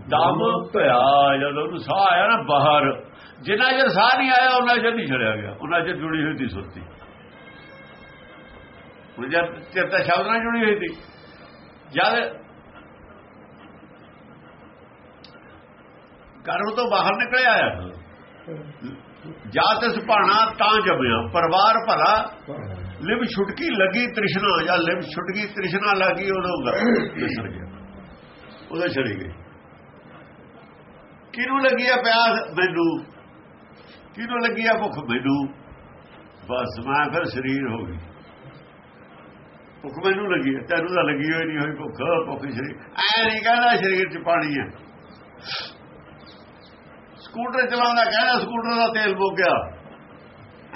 Speaker 2: ਦਮ ਪਿਆ, ਜਦੋਂ ਉਹਨੂੰ ਸਾਹ ਆਇਆ ਨਾ ਬਾਹਰ, ਜਿੰਨਾ ਚਿਰ ਸਾਹ ਨਹੀਂ ਆਇਆ ਉਹਨਾਂ ਚਿਰ ਨਹੀਂ ਛੜਿਆ ਗਿਆ ਉਹਨਾਂ ਚਿਰ ਜੁੜੀ ਹੋਈ ਸੀ ਸੁਰਤੀ। ਹੁਣ ਜਦ ਚਿਰ ਤਾਂ ਸ਼ਬਦ ਨਾਲ ਜੁੜੀ ਹੋਈ ਸੀ, ਜਦ ਘਰੋਂ ਤੋਂ ਬਾਹਰ ਨਿਕਲਿਆ ਆਇਆ ਜਾਂ ਜਾਤ ਭਾਣਾ ਤਾਂ ਜਮਿਆ, ਪਰਿਵਾਰ ਭਲਾ। ਲਿਵ ਛੁਟਕੀ ਲੱਗੀ ਤ੍ਰਿਸ਼ਨਾ, ਜਾਂ ਲਿਵ ਛੁਟਕੀ ਤ੍ਰਿਸ਼ਨਾ ਲੱਗੀ ਉਦੋਂ ਵਿਸਰ ਉਹਦਾ ਛੜੀ ਗਈ ਕਿਹਨੂੰ ਲੱਗੀ ਆ ਪਿਆਸ? ਮੈਨੂੰ। ਕਿਹਨੂੰ ਲੱਗੀ ਆ ਭੁੱਖ? ਮੈਨੂੰ। ਬਸ ਮੈਂ ਫਿਰ ਸਰੀਰ ਹੋ ਗਈ। ਭੁੱਖ ਮੈਨੂੰ ਲੱਗੀ ਤੈਨੂੰ ਤਾਂ ਲੱਗੀ ਹੋਈ ਨਹੀਂ ਹੋਈ ਭੁੱਖ। ਭੁੱਖ ਸਰੀਰ। ਐ ਨਹੀਂ ਕਹਿੰਦਾ ਸਰੀਰ 'ਚ ਪਾਣੀ ਹੈ ਸਕੂਟਰ ਚਲਾਉਂਦਾ ਕਹਿੰਦਾ ਸਕੂਟਰ ਦਾ ਤੇਲ ਮੁੱਕ ਗਿਆ।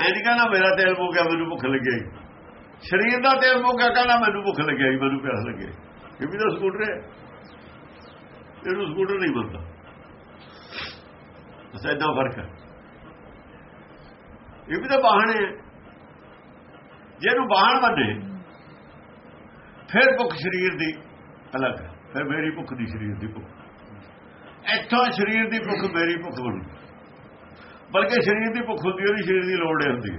Speaker 2: ਐ ਨਹੀਂ ਕਹਿੰਦਾ ਮੇਰਾ ਤੇਲ ਮੁੱਕ ਗਿਆ, ਮੈਨੂੰ ਭੁੱਖ ਲੱਗੀ। ਸਰੀਰ ਦਾ ਤੇਲ ਮੁੱਕ ਗਿਆ, ਕਹਿੰਦਾ ਮੈਨੂੰ ਭੁੱਖ ਲੱਗੀ, ਮੈਨੂੰ ਪਿਆਸ ਲੱਗੀ। ਇਹ ਵੀ ਤਾਂ ਸਕੂਟਰ ਹੈ। ਇਹਨੂੰ ਸਕੂਟਰ ਨਹੀਂ ਬੰਦਾ। ਅਸਾ ਇਦਾਂ ਫ਼ਰਕ ਹੈ। ਇਹ ਵੀ ਤਾਂ ਬਾਹਣ ਹੈ। ਜਿਹਨੂੰ ਬਾਹਣ ਬੰਦੇ ਫਿਰ ਭੁੱਖ ਸਰੀਰ ਦੀ ਅਲੱਗ ਹੈ। ਫਿਰ ਮੇਰੀ ਭੁੱਖ ਦੀ ਸਰੀਰ ਦੀ ਭੁੱਖ। ਇੱਥੋਂ ਸਰੀਰ ਦੀ ਭੁੱਖ ਮੇਰੀ ਭੁੱਖ ਬਣੀ। ਬਲਕਿ ਸਰੀਰ ਦੀ ਭੁੱਖ ਹੁੰਦੀ, ਉਹਦੀ ਸਰੀਰ ਦੀ ਲੋੜ ਹੁੰਦੀ।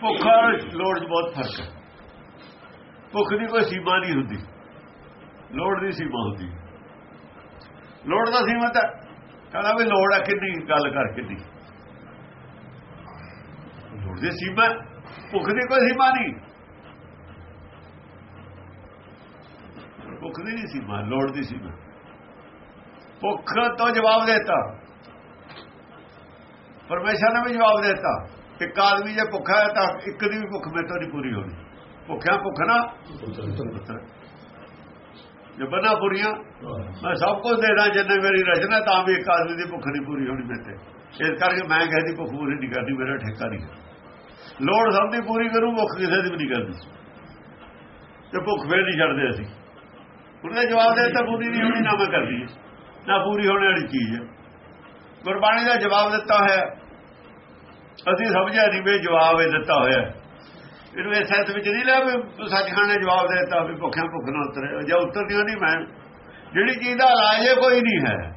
Speaker 2: ਭੁੱਖ ਔਰ ਲੋੜ 'ਚ ਬਹੁਤ ਫ਼ਰਕ ਹੈ। ਭੁੱਖ ਦੀ ਕੋਈ ਸੀਮਾ ਨਹੀਂ ਹੁੰਦੀ। ਲੋੜ ਦੀ ਸੀਮਾ ਹੁੰਦੀ। ਲੋੜ ਦਾ ਸੀਮਾ ਤਾਂ ਕਹਿੰਦਾ ਵੀ ਲੋੜ ਆ ਕਿੰਨੀ, ਗੱਲ ਕਰ ਕਿੰਨੀ। ਲੋੜ ਦੀ ਸੀਮਾ, ਭੁੱਖ ਦੀ ਕੋਈ ਸੀਮਾ ਨਹੀਂ। ਭੁੱਖ ਦੀ ਨਹੀਂ ਸੀਮਾ ਲੋੜ ਦੀ ਸੀਮਾ ਭੁੱਖ ਤੋਂ ਜਵਾਬ ਦਿੱਤਾ। ਪਰਮੇਸ਼ਰ ਨੇ ਵੀ ਜਵਾਬ ਦਿੱਤਾ। ਇੱਕ ਆਦਮੀ ਜੇ ਭੁੱਖਾ ਹੈ ਤਾਂ ਇੱਕ ਦੀ ਵੀ ਭੁੱਖ ਮੇਰੇ ਤੋਂ ਨਹੀਂ ਪੂਰੀ ਹੋਣੀ। ਭੁੱਖਿਆ ਭੁੱਖ ਨਾ। ਜੇ ਬਣਾ ਪੂਰੀਆਂ, ਮੈਂ ਸਭ ਕੁਝ ਦੇਣਾ ਜਿੰਨੇ ਮੇਰੀ ਰਚਨਾ, ਤਾਂ ਵੀ ਇੱਕ ਆਦਮੀ ਦੀ ਭੁੱਖ ਨਹੀਂ ਪੂਰੀ ਹੋਣੀ ਮੇਰੇ ਇਸ ਕਰਕੇ ਮੈਂ ਕਹਿੰਦੀ ਭੁੱਖ ਪੂਰੀ ਨਹੀਂ ਕਰਦੀ ਮੇਰਾ ਠੇਕਾ ਨਹੀਂ ਲੋੜ ਸਭ ਦੀ ਪੂਰੀ ਕਰੂ, ਭੁੱਖ ਕਿਸੇ ਦੀ ਵੀ ਨਹੀਂ ਕਰਦੀ ਤੇ ਭੁੱਖ ਫੇਰ ਨਹੀਂ ਛੱਡਦੇ ਅਸੀਂ। ਉਹਨੇ ਜਵਾਬ ਦੇ ਤਾਂ ਪੂਰੀ ਨਹੀਂ ਹੋਣੀ ਨਾ ਮੈਂ ਕਰਦੀ ਨਾ ਪੂਰੀ ਹੋਣ ਵਾਲੀ ਚੀਜ਼ ਹੈ। ਗੁਰਬਾਣੀ ਦਾ ਜਵਾਬ ਦਿੱਤਾ ਹੋਇਆ ਅਸੀਂ ਸਮਝਿਆ ਨਹੀਂ ਵੀ ਜਵਾਬ ਇਹ ਦਿੱਤਾ ਹੋਇਆ ਇਹਨੂੰ ਇਸ ਸੈਂਸ ਵਿੱਚ ਨਹੀਂ ਲਿਆ ਵੀ ਸੱਚਖੰਡ ਨੇ ਜਵਾਬ ਦੇ ਦਿੱਤਾ ਵੀ ਭੁੱਖਿਆਂ ਭੁੱਖ ਨਾ ਉਤਰੇ। ਜਾਂ ਉਤਰਦੀ ਨਹੀਂ ਮੈਂ ਜਿਹੜੀ ਚੀਜ਼ ਦਾ ਇਲਾਜ ਹੈ, ਕੋਈ ਨਹੀਂ ਹੈ।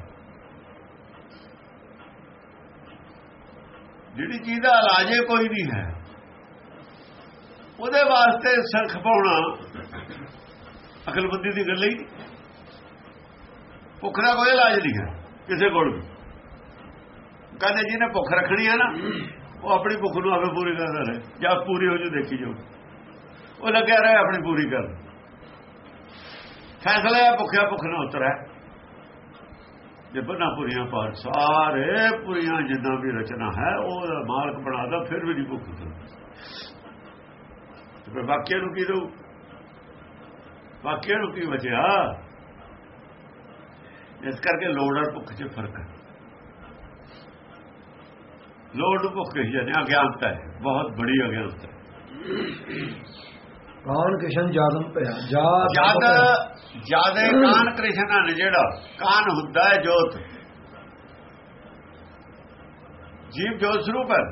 Speaker 2: ਜਿਹੜੀ ਚੀਜ਼ ਦਾ ਇਲਾਜ ਕੋਈ ਨਹੀਂ ਹੈ। ਉਹਦੇ ਵਾਸਤੇ ਸਿਰ ਪਾਉਣਾ ਅਕਲਬੰਦੀ ਦੀ ਗੱਲ ਹੀ ਭੁੱਖ ਦਾ ਕੋਈ ਇਲਾਜ ਨਹੀਂ ਹੈ ਕਿਸੇ ਕੋਲ ਵੀ। ਕਹਿੰਦੇ ਜਿਹਨੇ ਭੁੱਖ ਰੱਖਣੀ ਹੈ ਨਾ, ਉਹ ਆਪਣੀ ਭੁੱਖ ਨੂੰ ਆਪੇ ਪੂਰੀ ਕਰਦਾ ਰਹੇ। ਜਾਂ ਪੂਰੀ ਹੋ ਜੂ ਦੇਖੀ ਜਾਓ ਉਹ ਲੱਗਿਆ ਰਹੇ ਆਪਣੀ ਪੂਰੀ ਕਰ ਫੈਸਲਾ ਹੈ ਭੁੱਖਿਆ ਭੁੱਖ ਨਾ ਉਤਰੈ ਜੇ ਬਣਾ ਪੂਰੀਆਂ ਪਰ, ਸਾਰੇ ਪੂਰੀਆਂ ਜਿੰਨਾ ਵੀ ਰਚਨਾ ਹੈ, ਉਹ ਮਾਲਕ ਬਣਾਦਾ ਫਿਰ ਵੀ ਨਹੀਂ ਭੁੱਖ ਉਤਰਦੀ ਤੇ ਵਾਕਿਆ ਨੂੰ ਕੀ ਦਊ? ਵਾਕਿਆ ਨੂੰ ਕੀ ਬਚਿਆ ਇਸ ਕਰਕੇ ਲੋੜ ਔਰ ਭੁੱਖ 'ਚ ਫ਼ਰਕ ਹੈ। ਲੋੜ ਭੁੱਖ ਕਹੀ ਜਾਂਦੇ ਅਗਿਆਨਤਾ ਹੈ। ਬਹੁਤ ਬੜੀ ਅਗਿਆਨਤਾ ਹੈ।
Speaker 1: ਕਾਨ ਕਿਸ਼ਨ ਜਾਦਮ ਜਾ
Speaker 2: ਜਦ ਜਿਆਦੇ ਕਾਨ ਕ੍ਰਿਸ਼ਨ ਨੇ ਜਿਹੜਾ ਕਾਨ ਹੁੰਦਾ ਹੈ ਜੋਤ। ਜੀਵ ਜੋਤ ਸਰੂਪ ਹੈ।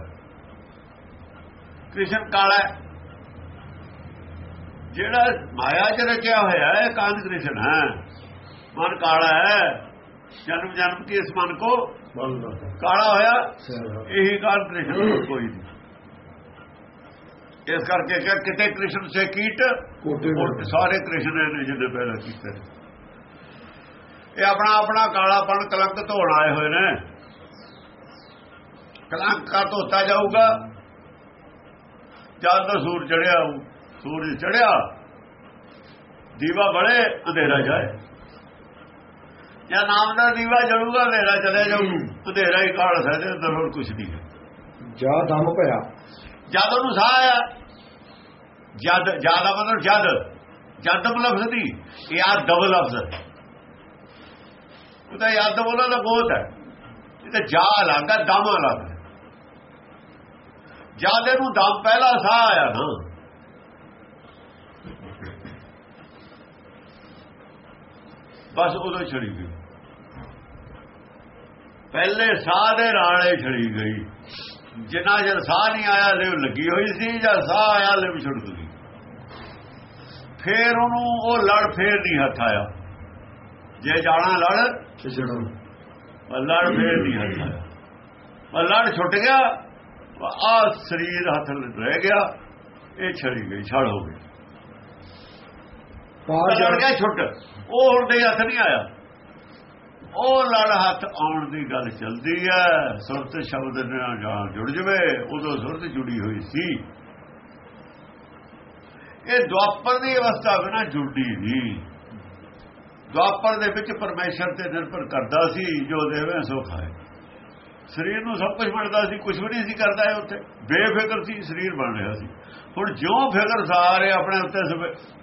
Speaker 2: ਕ੍ਰਿਸ਼ਨ ਕਾਲਾ ਹੈ। ਜਿਹੜਾ ਮਾਇਆ ਚ ਰਚਿਆ ਹੋਇਆ ਹੈ ਕਾਨ ਕ੍ਰਿਸ਼ਨ ਹੈ। ਮਨ ਕਾਲਾ ਹੈ। ਜਨਮ ਜਨਮ ਕੀ ਇਸ ਮਨ ਕੋ? ਕਾਲਾ ਹੋਇਆ। ਇਹੀ ਕਾਨ ਕ੍ਰਿਸ਼ਨ ਕੋਈ ਨਹੀਂ। ਇਸ ਕਰਕੇ ਕਿ ਕਿਤੇ ਕ੍ਰਿਸ਼ਨ ਸੇ ਕੀਟ ਸਾਰੇ ਕ੍ਰਿਸ਼ਨ ਨੇ ਜਿਹਨੇ ਪੈਦਾ ਕੀਤੇ। ਇਹ ਆਪਣਾ ਆਪਣਾ ਕਾਲਾਪਣ ਕਲੰਕ ਧੋਣ ਆਏ ਹੋਏ ਨੇ। ਕਲੰਕ ਕਾ ਧੋਤਾ ਜਾਊਗਾ। ਜਦ ਦਾ ਸੂਰ ਚੜਿਆ ਸੂਰਜ ਚੜਿਆ ਦੀਵਾ ਬੜੇ ਅੰਧੇਰਾ ਜਾਏ। ਜਾਂ ਨਾਮ ਦਾ ਦੀਵਾ ਜਲੂਗਾ ਅੰਧੇਰਾ ਚਲੇ ਜਾਊ। ਅੰਧੇਰਾ ਹੀ ਕਾਲ ਸਹਦੇ ਅੰਦਰ ਹੋਰ ਕੁਝ ਨਹੀਂ
Speaker 1: ਜਾ ਦਮ ਭਇਆ
Speaker 2: ਜਦ ਉਹਨੂੰ ਸਾਹ ਆਇਆ ਜਦ ਜ਼ਿਆਦਾ ਮਤਲਬ ਜਦ ਜਦ ਲਫ਼ਜ਼ ਦੀ ਇਹ ਆ ਡਬਲ ਲਫ਼ਜ਼। ਉਹਦਾ ਯਾਦ ਬੋਲਾ ਦਾ ਬਹੁਤ ਹੈ। ਇਹ ਤਾਂ ਜਾ ਲੱਗਦਾ ਦਮ ਲੱਗਦਾ ਜਦ ਇਹਨੂੰ ਦਮ ਪਹਿਲਾ ਸਾਹ ਆਇਆ ਨਾ ਬਸ ਉਦੋਂ ਛੜੀ ਗਈ। ਪਹਿਲੇ ਸਾਹ ਦੇ ਰਾਲੇ ਛੜੀ ਗਈ। ਜਿੰਨਾ ਜਦ ਸਾਹ ਨਹੀਂ ਆਇਆ ਲਿਵ ਲੱਗੀ ਹੋਈ ਸੀ ਜਦ ਸਾਹ ਆਇਆ ਲਿਵ ਛੁੱਟ ਗਈ। ਫੇਰ ਉਹਨੂੰ ਉਹ ਲੜ ਫੇਰ ਨਹੀਂ ਹੱਥ ਆਇਆ। ਜੇ ਜਾਣਾ ਲੜ
Speaker 1: ਖਿਚੜੋ
Speaker 2: ਲੜ ਫੇਰ ਨਹੀਂ ਹੱਥ ਆਇਆ। ਲੜ ਛੁੱਟ ਗਿਆ ਆ ਸਰੀਰ ਹੱਥ ਰਹਿ ਗਿਆ ਇਹ ਛੜੀ ਗਈ ਛੜ ਹੋ ਗਈ। ਲੜ ਗਿਆ ਛੁੱਟ। ਉਹ ਹੁਣ ਦੇ ਹੱਥ ਨਹੀਂ ਆਇਆ। ਉਹ ਲੜ ਹੱਥ ਆਉਣ ਦੀ ਗੱਲ ਚੱਲਦੀ ਹੈ। ਸੁਰਤ ਸ਼ਬਦ ਨਾਲ ਜਾਣ ਜੁੜ ਜਵੇ ਉਦੋਂ ਸੁਰਤ ਜੁੜੀ ਹੋਈ ਸੀ। ਇਹ ਦੁਆਪਰ ਦੀ ਅਵਸਥਾ ਬਿਨਾ ਜੁੜੀ ਨਹੀਂ। ਦੁਆਪਰ ਦੇ ਵਿੱਚ ਪਰਮੇਸ਼ਰ ਤੇ ਨਿਰਭਰ ਕਰਦਾ ਸੀ ਜੋ ਦੇਵੇ ਸੋ ਖਾਏ ਸਰੀਰ ਨੂੰ ਸਭ ਕੁਝ ਬਣਦਾ ਸੀ ਕੁਝ ਵੀ ਨਹੀਂ ਸੀ ਕਰਦਾ ਇਹ ਉੱਥੇ। ਬੇਫਿਕਰ ਸੀ ਸਰੀਰ ਬਣ ਰਿਹਾ ਸੀ। ਹੁਣ ਜੋ ਫਿਕਰ ਸਾਰੇ ਆਪਣੇ ਉੱਤੇ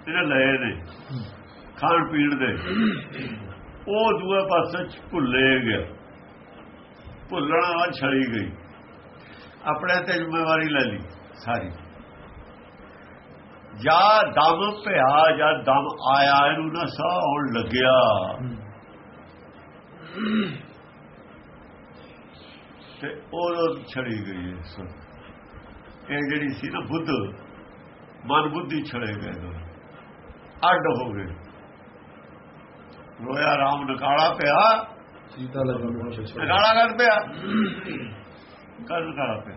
Speaker 2: ਜਿਹੜੇ ਲਏ ਨੇ, ਖਾਣ ਪੀਣ ਦੇ, ਉਹ ਦੂਏ ਪਾਸੇ ਭੁੱਲੇ ਗਿਆ। ਭੁੱਲਣਾ ਨਾਲ ਛੜੀ ਗਈ। ਆਪਣੇ ਤੇ ਜ਼ਿੰਮੇਵਾਰੀ ਲੈ ਲਈ ਸਾਰੀ। ਜਾਂ ਦਮ ਭਿਆ, ਜਾਂ ਦਮ ਆਇਆ, ਇਹਨੂੰ ਨਾ ਸਾਹ ਆਉਣ ਲੱਗਿਆ। ਤੇ ਉਹ ਛੜੀ ਗਈ ਇਹ ਜਿਹੜੀ ਸੀ ਨਾ ਬੁੱਧ ਮਨ ਬੁੱਧੀ ਛੜੇ ਗਏ ਦੋ ਅੱਡ ਹੋ ਗਏ। ਰੋਇਆ ਰਾਮ ਨਕਾਲਾ ਪਿਆ।
Speaker 1: ਸੀਤਾ ਲਗਨ
Speaker 2: ਨਕਾਲਾ ਕਰ ਪਿਆ? ਕਰ ਨਕਾਲਾ ਪਿਆ?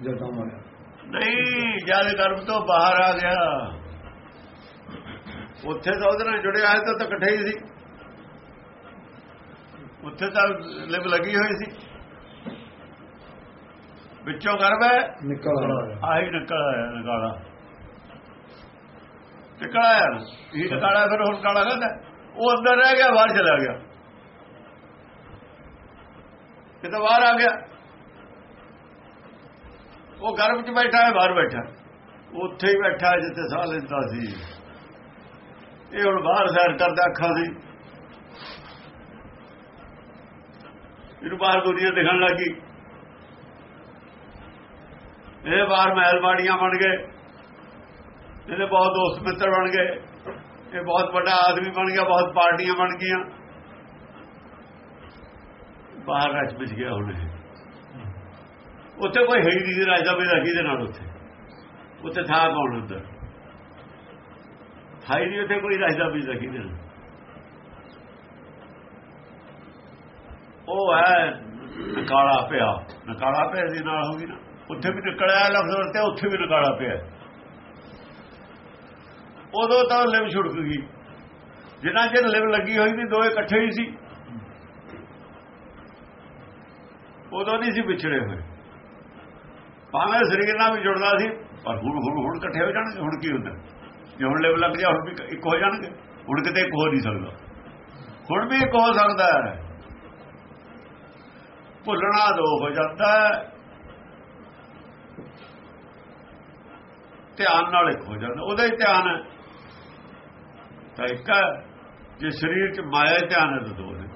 Speaker 1: ਜਦਾ ਮਾਰਿਆ।
Speaker 2: ਨਹੀਂ ਜਦ ਗਰਭ ਤੋਂ ਬਾਹਰ ਆ ਗਿਆ। ਉੱਥੇ ਤਾਂ ਉਹਦੇ ਨਾਲ ਜੁੜਿਆ ਹੈ ਤਾਂ ਇਕੱਠੇ ਹੀ ਸੀ। ਉੱਥੇ ਤਾਂ ਲਿਵ ਲੱਗੀ ਹੋਈ ਸੀ। ਵਿੱਚੋਂ ਗਰਭ ਹੈ?
Speaker 1: ਨਿਕਲ ਆਇਆ।
Speaker 2: ਆਹੀ ਨਿਕਲ ਆਇਆ ਨਕਾਲਾ ਨਿਕਲ ਆਇਆ। ਇਹ ਨਕਾਲਾ ਫਿਰ ਹੁਣ ਕਾਲਾ ਕਹਿੰਦਾ ਉਹ ਅੰਦਰ ਰਹਿ ਗਿਆ ਬਾਹਰ ਚਲਾ ਗਿਆ। ਕਿਤੇ ਬਾਹਰ ਆ ਗਿਆ। ਉਹ ਗਰਭ 'ਚ ਬੈਠਾ ਹੈ ਬਾਹਰ ਬੈਠਾ ਉੱਥੇ ਹੀ ਬੈਠਾ ਜਿੱਥੇ ਸਾਹ ਲੈਂਦਾ ਸੀ। ਇਹ ਹੁਣ ਬਾਹਰ ਸੈਰ ਕਰਦਾ ਅੱਖਾਂ ਦੀ। ਇਹਨੂੰ ਬਾਹਰ ਦੁਨੀਆ ਦਿਖਣ ਲੱਗੀ। ਇਹਦੇ ਬਾਹਰ ਮਹਿਲ ਬਾੜੀਆਂ ਬਣ ਗਏ। ਇਹਦੇ ਬਹੁਤ ਦੋਸਤ ਮਿੱਤਰ ਬਣ ਗਏ। ਇਹ ਬਹੁਤ ਵੱਡਾ ਆਦਮੀ ਬਣ ਗਿਆ, ਬਹੁਤ ਪਾਰਟੀਆਂ ਬਣ ਗਈਆਂ। ਬਾਹਰ ਰਚ ਵਿੱਚ ਗਿਆ ਹੁਣ ਇਹ। ਉੱਥੇ ਕੋਈ ਹੈ ਹੀ ਨਹੀਂ ਰਾਜਾ ਮੇਰਾ ਕਿਹਦੇ ਨਾਲ ਉੱਥੇ। ਉੱਥੇ ਥਾ ਕੌਣ ਉੱਧਰ? ਥਾਈ ਨਹੀਂ ਉੱਥੇ ਕੋਈ ਰਾਜਾ ਮੇਰਾ ਦੇ ਨਾਲ। ਉਹ ਹੈ ਨਕਾਲਾ ਪਿਆ। ਨਕਾਲਾ ਪਿਆ ਦੇ ਨਾਲ ਹੋ ਗਈ ਨਾ। ਉੱਥੇ ਵੀ ਨਿਕਲਿਆ ਲਫ਼ਜ਼ ਵਰਤੇ ਉੱਥੇ ਵੀ ਨਿਕਾਲਾ ਪਿਆ ਉਦੋਂ ਤਾਂ ਲਿਵ ਛੁੜਕ ਗਈ। ਜਿੰਨਾ ਚਿਰ ਲਿਵ ਲੱਗੀ ਹੋਈ ਸੀ ਦੋਏ ਇਕੱਠੇ ਹੀ ਸੀ। ਉਦੋਂ ਨਹੀਂ ਸੀ ਵਿਛੜੇ ਹੋਏ। ਭਾਵੇਂ ਸਰੀਰ ਨਾਲ ਵੀ ਜੁੜਦਾ ਸੀ, ਪਰ ਹੁਣ ਹੁਣ ਹੁਣ ਇਕੱਠੇ ਹੋ ਜਾਣਗੇ, ਹੁਣ ਕੀ ਹੁੰਦਾ? ਜੇ ਹੁਣ ਲਿਵ ਲੱਗ ਜਾ ਹੁਣ ਵੀ ਇੱਕ ਹੋ ਜਾਣਗੇ। ਹੁਣ ਕਿਤੇ ਇੱਕ ਹੋ ਨਹੀਂ ਸਕਦਾ। ਹੁਣ ਵੀ ਇੱਕ ਹੋ ਸਕਦਾ ਹੈ। ਭੁੱਲਣਾ ਦੋ ਹੋ ਜਾਂਦਾ ਹੈ। ਧਿਆਨ ਨਾਲ ਇੱਕ ਹੋ ਜਾਂਦਾ ਉਹਦਾ ਹੀ ਧਿਆਨ ਹੈ। ਤਾਂ ਇੱਕ ਜੇ ਸਰੀਰ 'ਚ ਮਾਇਆ ਧਿਆਨ ਹੈ ਤਾਂ ਦੋ ਨੇ।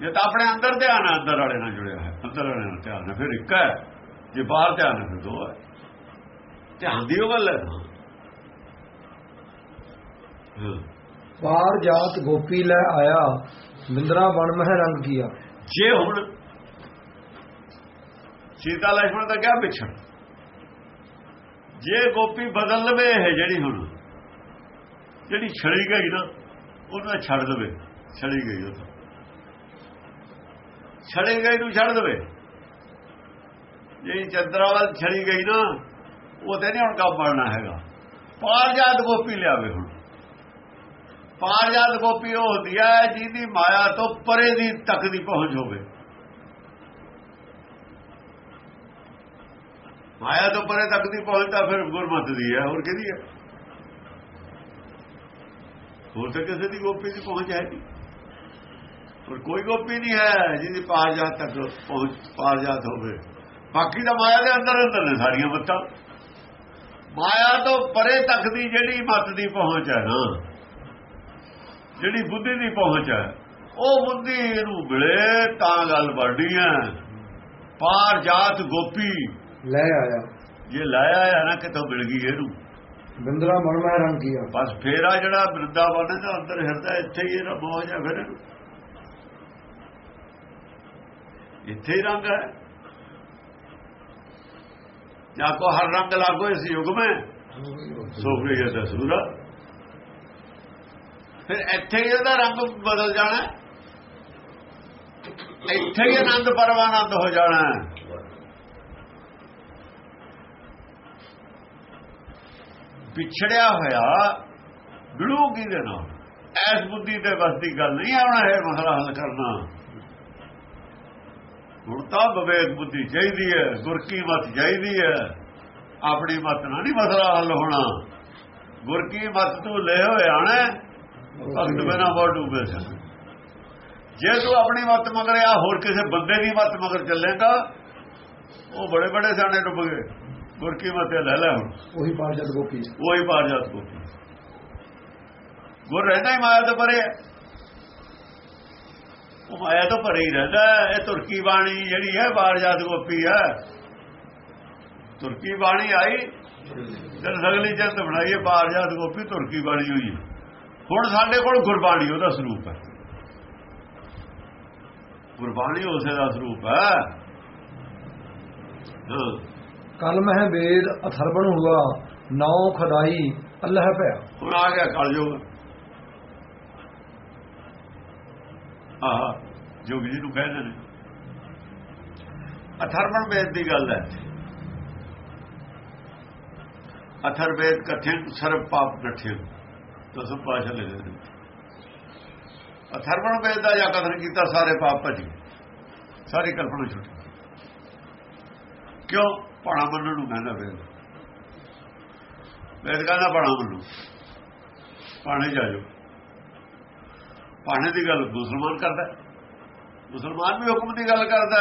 Speaker 2: ਜੇ ਤਾਂ ਆਪਣੇ ਅੰਦਰ ਧਿਆਨ ਹੈ ਅੰਦਰ ਵਾਲੇ ਨਾਲ ਜੁੜਿਆ ਹੈ ਅੰਦਰ ਵਾਲੇ ਨਾਲ ਧਿਆਨ ਹੈ ਫਿਰ ਇੱਕ ਹੈ ਜੇ ਬਾਹਰ ਧਿਆਨ ਹੈ ਫਿਰ ਦੋ ਹੈ। ਧਿਆਨ ਦੀ ਉਹ ਗੱਲ ਹੈ
Speaker 1: ਪਾਰ ਜਾਤ ਗੋਪੀ ਲੈ ਆਇਆ ਮਿੰਦਰਾ ਬਣ ਮਹਿ ਰੰਗ ਕੀਆ।
Speaker 2: ਜੇ ਹੁਣ ਸੀਤਾ ਲక్ష్మణ ਦਾ ਕਿਆ ਵਿਛੜ ਜੇ ਗੋਪੀ ਬਦਲ ਲਵੇ ਇਹ ਜਿਹੜੀ ਹੁਣ, ਜਿਹੜੀ ਛੜੀ ਗਈ ਨਾ ਉਹਨੂੰ ਛੱਡ ਦੇਵੇ, ਛੜੀ ਗਈ ਉਹ ਤਾਂ। ਛੜੀ ਗਈ ਨੂੰ ਛੱਡ ਦੇਵੇ। ਜਿਹੜੀ ਚੰਦਰਾਵਲ ਛੜੀ ਗਈ ਨਾ, ਉਹ ਤੇ ਨਹੀਂ ਹੁਣ ਕੰਮ ਬਣਨਾ ਹੈਗਾ। ਪਾਰਜਾਤ ਗੋਪੀ ਲਿਆਵੇ ਹੁਣ। ਪਾਰਜਾਤ ਗੋਪੀ ਉਹ ਹੁੰਦੀ ਹੈ ਜਿਹਦੀ ਮਾਇਆ ਤੋਂ ਪਰੇ ਦੀ ਤੱਕ ਦੀ ਪਹੁੰਚ ਹੋਵੇ। ਮਾਇਆ ਤੋਂ ਪਰੇ ਤੱਕ ਦੀ ਪਹੁੰਚ ਤਾਂ ਫਿਰ ਗੁਰਮਤ ਦੀ ਹੈ, ਹੋਰ ਕਿਹਦੀ ਹੈ? ਹੋਰ ਤਾਂ ਕਿਸੇ ਦੀ ਗੋਪੀ ਦੀ ਪਹੁੰਚ ਹੈ ਨਹੀਂ। ਪਰ ਕੋਈ ਗੋਪੀ ਨਹੀਂ ਹੈ ਜਿਹਦੀ ਪਾਰਜਾਤ ਤੱਕ ਪਹੁੰਚ ਪਾਰਜਾਤ ਹੋਵੇ। ਬਾਕੀ ਤਾਂ ਮਾਇਆ ਦੇ ਅੰਦਰ ਅੰਦਰ ਨੇ ਸਾਰੀਆਂ ਮੱਤਾਂ। ਮਾਇਆ ਤੋਂ ਪਰੇ ਤੱਕ ਦੀ ਜਿਹੜੀ ਮਤ ਦੀ ਪਹੁੰਚ ਹੈ ਨਾ, ਜਿਹੜੀ ਬੁੱਧੀ ਦੀ ਪਹੁੰਚ ਹੈ, ਉਹ ਬੁੱਧੀ ਨੂੰ ਮਿਲੇ ਤਾਂ ਗੱਲ ਵੱਡੀ ਹੈ। ਪਾਰ ਜਾਤ ਗੋਪੀ
Speaker 1: ਲੈ ਆਇਆ।
Speaker 2: ਜੇ ਲਾਇਆ ਹੈ ਨਾ ਕਿਤੋਂ ਮਿਲ ਗਈ ਇਹਨੂੰ?
Speaker 1: ਬਿੰਦਰਾ ਬਣ ਮਹਿ ਰੰਗ ਕੀਆ।
Speaker 2: ਬਸ ਫੇਰਾ ਜਿਹੜਾ ਬ੍ਰਿੰਦਾਵਨ ਦਾ ਅੰਦਰ ਹਿਰਦਾ ਇੱਥੇ ਹੀ ਇਹਦਾ ਮੋਜ ਹੈ ਫਿਰ ਇਹਨੂੰ। ਇੱਥੇ ਹੀ ਰੰਗ ਹੈ। ਜਾਂ ਕੋ ਹਰ ਰੰਗ ਲਾਗੋ ਇਸ ਯੁਗ में ਸੋਫਰੀ ਹੈ ਦਸੂਰਾ ਫਿਰ ਇੱਥੇ ਹੀ ਇਹਦਾ ਰੰਗ ਬਦਲ ਜਾਣਾ। ਇੱਥੇ ਹੀ ਆਨੰਦ ਪਰਵਾਨੰਦ ਹੋ ਜਾਣਾ ਹੈ। ਵਿਛੜਿਆ ਹੋਇਆ ਵਿੜੂ ਦੇ ਨਾਲ। ਐਸ ਬੁੱਧੀ ਦੇ ਬਸ ਦੀ ਗੱਲ ਨਹੀਂ ਆਉਣਾ ਹੈ ਮਸਲਾ ਹੱਲ ਕਰਨਾ। ਹੁਣ ਤਾਂ ਵਿਵੇਕ ਬੁੱਧੀ ਚਾਹੀਦੀ ਹੈ ਗੁਰ ਕੀ ਮਤ ਚਾਹੀਦੀ ਹੈ। ਆਪਣੀ ਮਤ ਨਾਲ ਨਹੀਂ ਮਸਲਾ ਹੱਲ ਹੋਣਾ। ਗੁਰ ਕੀ ਮਤ ਤੂੰ ਲੈ ਹੋਏ ਆਣਾ, ਭਗਤ ਬਿਨਾ ਬਹੁਤ ਡੂਬੇ ਸਨ ਜੇ ਤੂੰ ਆਪਣੀ ਮਤ ਮਗਰ ਆ, ਹੋਰ ਕਿਸੇ ਬੰਦੇ ਦੀ ਮਤ ਮਗਰ ਚੱਲੇਗਾ, ਉਹ ਬੜੇ ਬੜੇ ਸਿਆਣੇ ਡੁੱਬ ਗਏ। ਗੁਰ ਕੀ ਮਤ ਲੈ ਲੈ ਹੁਣ।
Speaker 1: ਉਹੀ ਪਾਰ ਜਾਤ ਗੋਪੀ।
Speaker 2: ਉਹੀ ਪਾਰ ਜਾਤ ਕੋ ਗੁਰ ਰਹਿੰਦਾ ਹੀ ਮਾਇਆ ਤੋਂ ਪਰੇ। ਉਹ ਮਾਇਆ ਤੋਂ ਪਰੇ ਹੀ ਰਹਿੰਦਾ। ਇਹ ਤੁਰਕੀ ਬਾਣੀ ਜਿਹੜੀ ਹੈ ਪਾਰ ਜਾਤ ਗੋਪੀ ਹੈ। ਤੁਰਕੀ ਬਾਣੀ ਆਈ। ਜਦ ਸਗਲੀ ਜੰਤ ਬਣਾਈ ਹੈ ਪਾਰ ਜਾਤ ਗੋਪੀ ਤੁਰਕੀ ਬਾਣੀ ਹੋਈ ਹੈ। ਹੁਣ ਸਾਡੇ ਕੋਲ ਗੁਰਬਾਣੀ ਉਹਦਾ ਸਰੂਪ ਹੈ। ਗੁਰਬਾਣੀ ਉਸੇ ਦਾ ਸਰੂਪ ਹੈ ਹਾਂ।
Speaker 1: ਕਲ ਮਹਿ ਵੇਦ ਅਥਰਵਣ ਹੁਆ ਨੌ ਖਦਾਈ ਅੱਲਾਹ ਭਇਆ।
Speaker 2: ਹੁਣ ਆ ਗਿਆ ਕਲਯੁਗ ਆਹ ਜੋਗੀ ਜੀ ਨੂੰ ਕਹਿੰਦੇ ਨੇ। ਅਥਰਵਣ ਵੇਦ ਦੀ ਗੱਲ ਹੈ। ਅਥਰਵੇਦ ਕਥਿਨ ਸਰਬ ਪਾਪ ਨਠਿਨ ਦਸਮ ਪਾਸ਼ਾ ਲੈ ਨੇ ਅਥਰਵਣ ਵੇਦ ਦਾ ਜਾਂ ਕਥਨ ਕੀਤਾ, ਸਾਰੇ ਪਾਪ ਭਜ। ਗਏ ਸਾਰੀ ਕਲਪਨਾ ਛੁੱਟ ਗਈ। ਕਿਉਂ? ਭਾਣਾ ਮੰਨਣ ਨੂੰ ਕਹਿੰਦਾ ਫਿਰ। ਵੇਦ ਕਹਿੰਦਾ ਪਾਣਾ ਮੰਨੂ। ਪਾਣੇ ਜਾਓ ਪਾਣੇ ਦੀ ਗੱਲ ਮੁਸਲਮਾਨ ਕਰਦਾ ਮੁਸਲਮਾਨ ਵੀ ਹੁਕਮ ਦੀ ਗੱਲ ਕਰਦਾ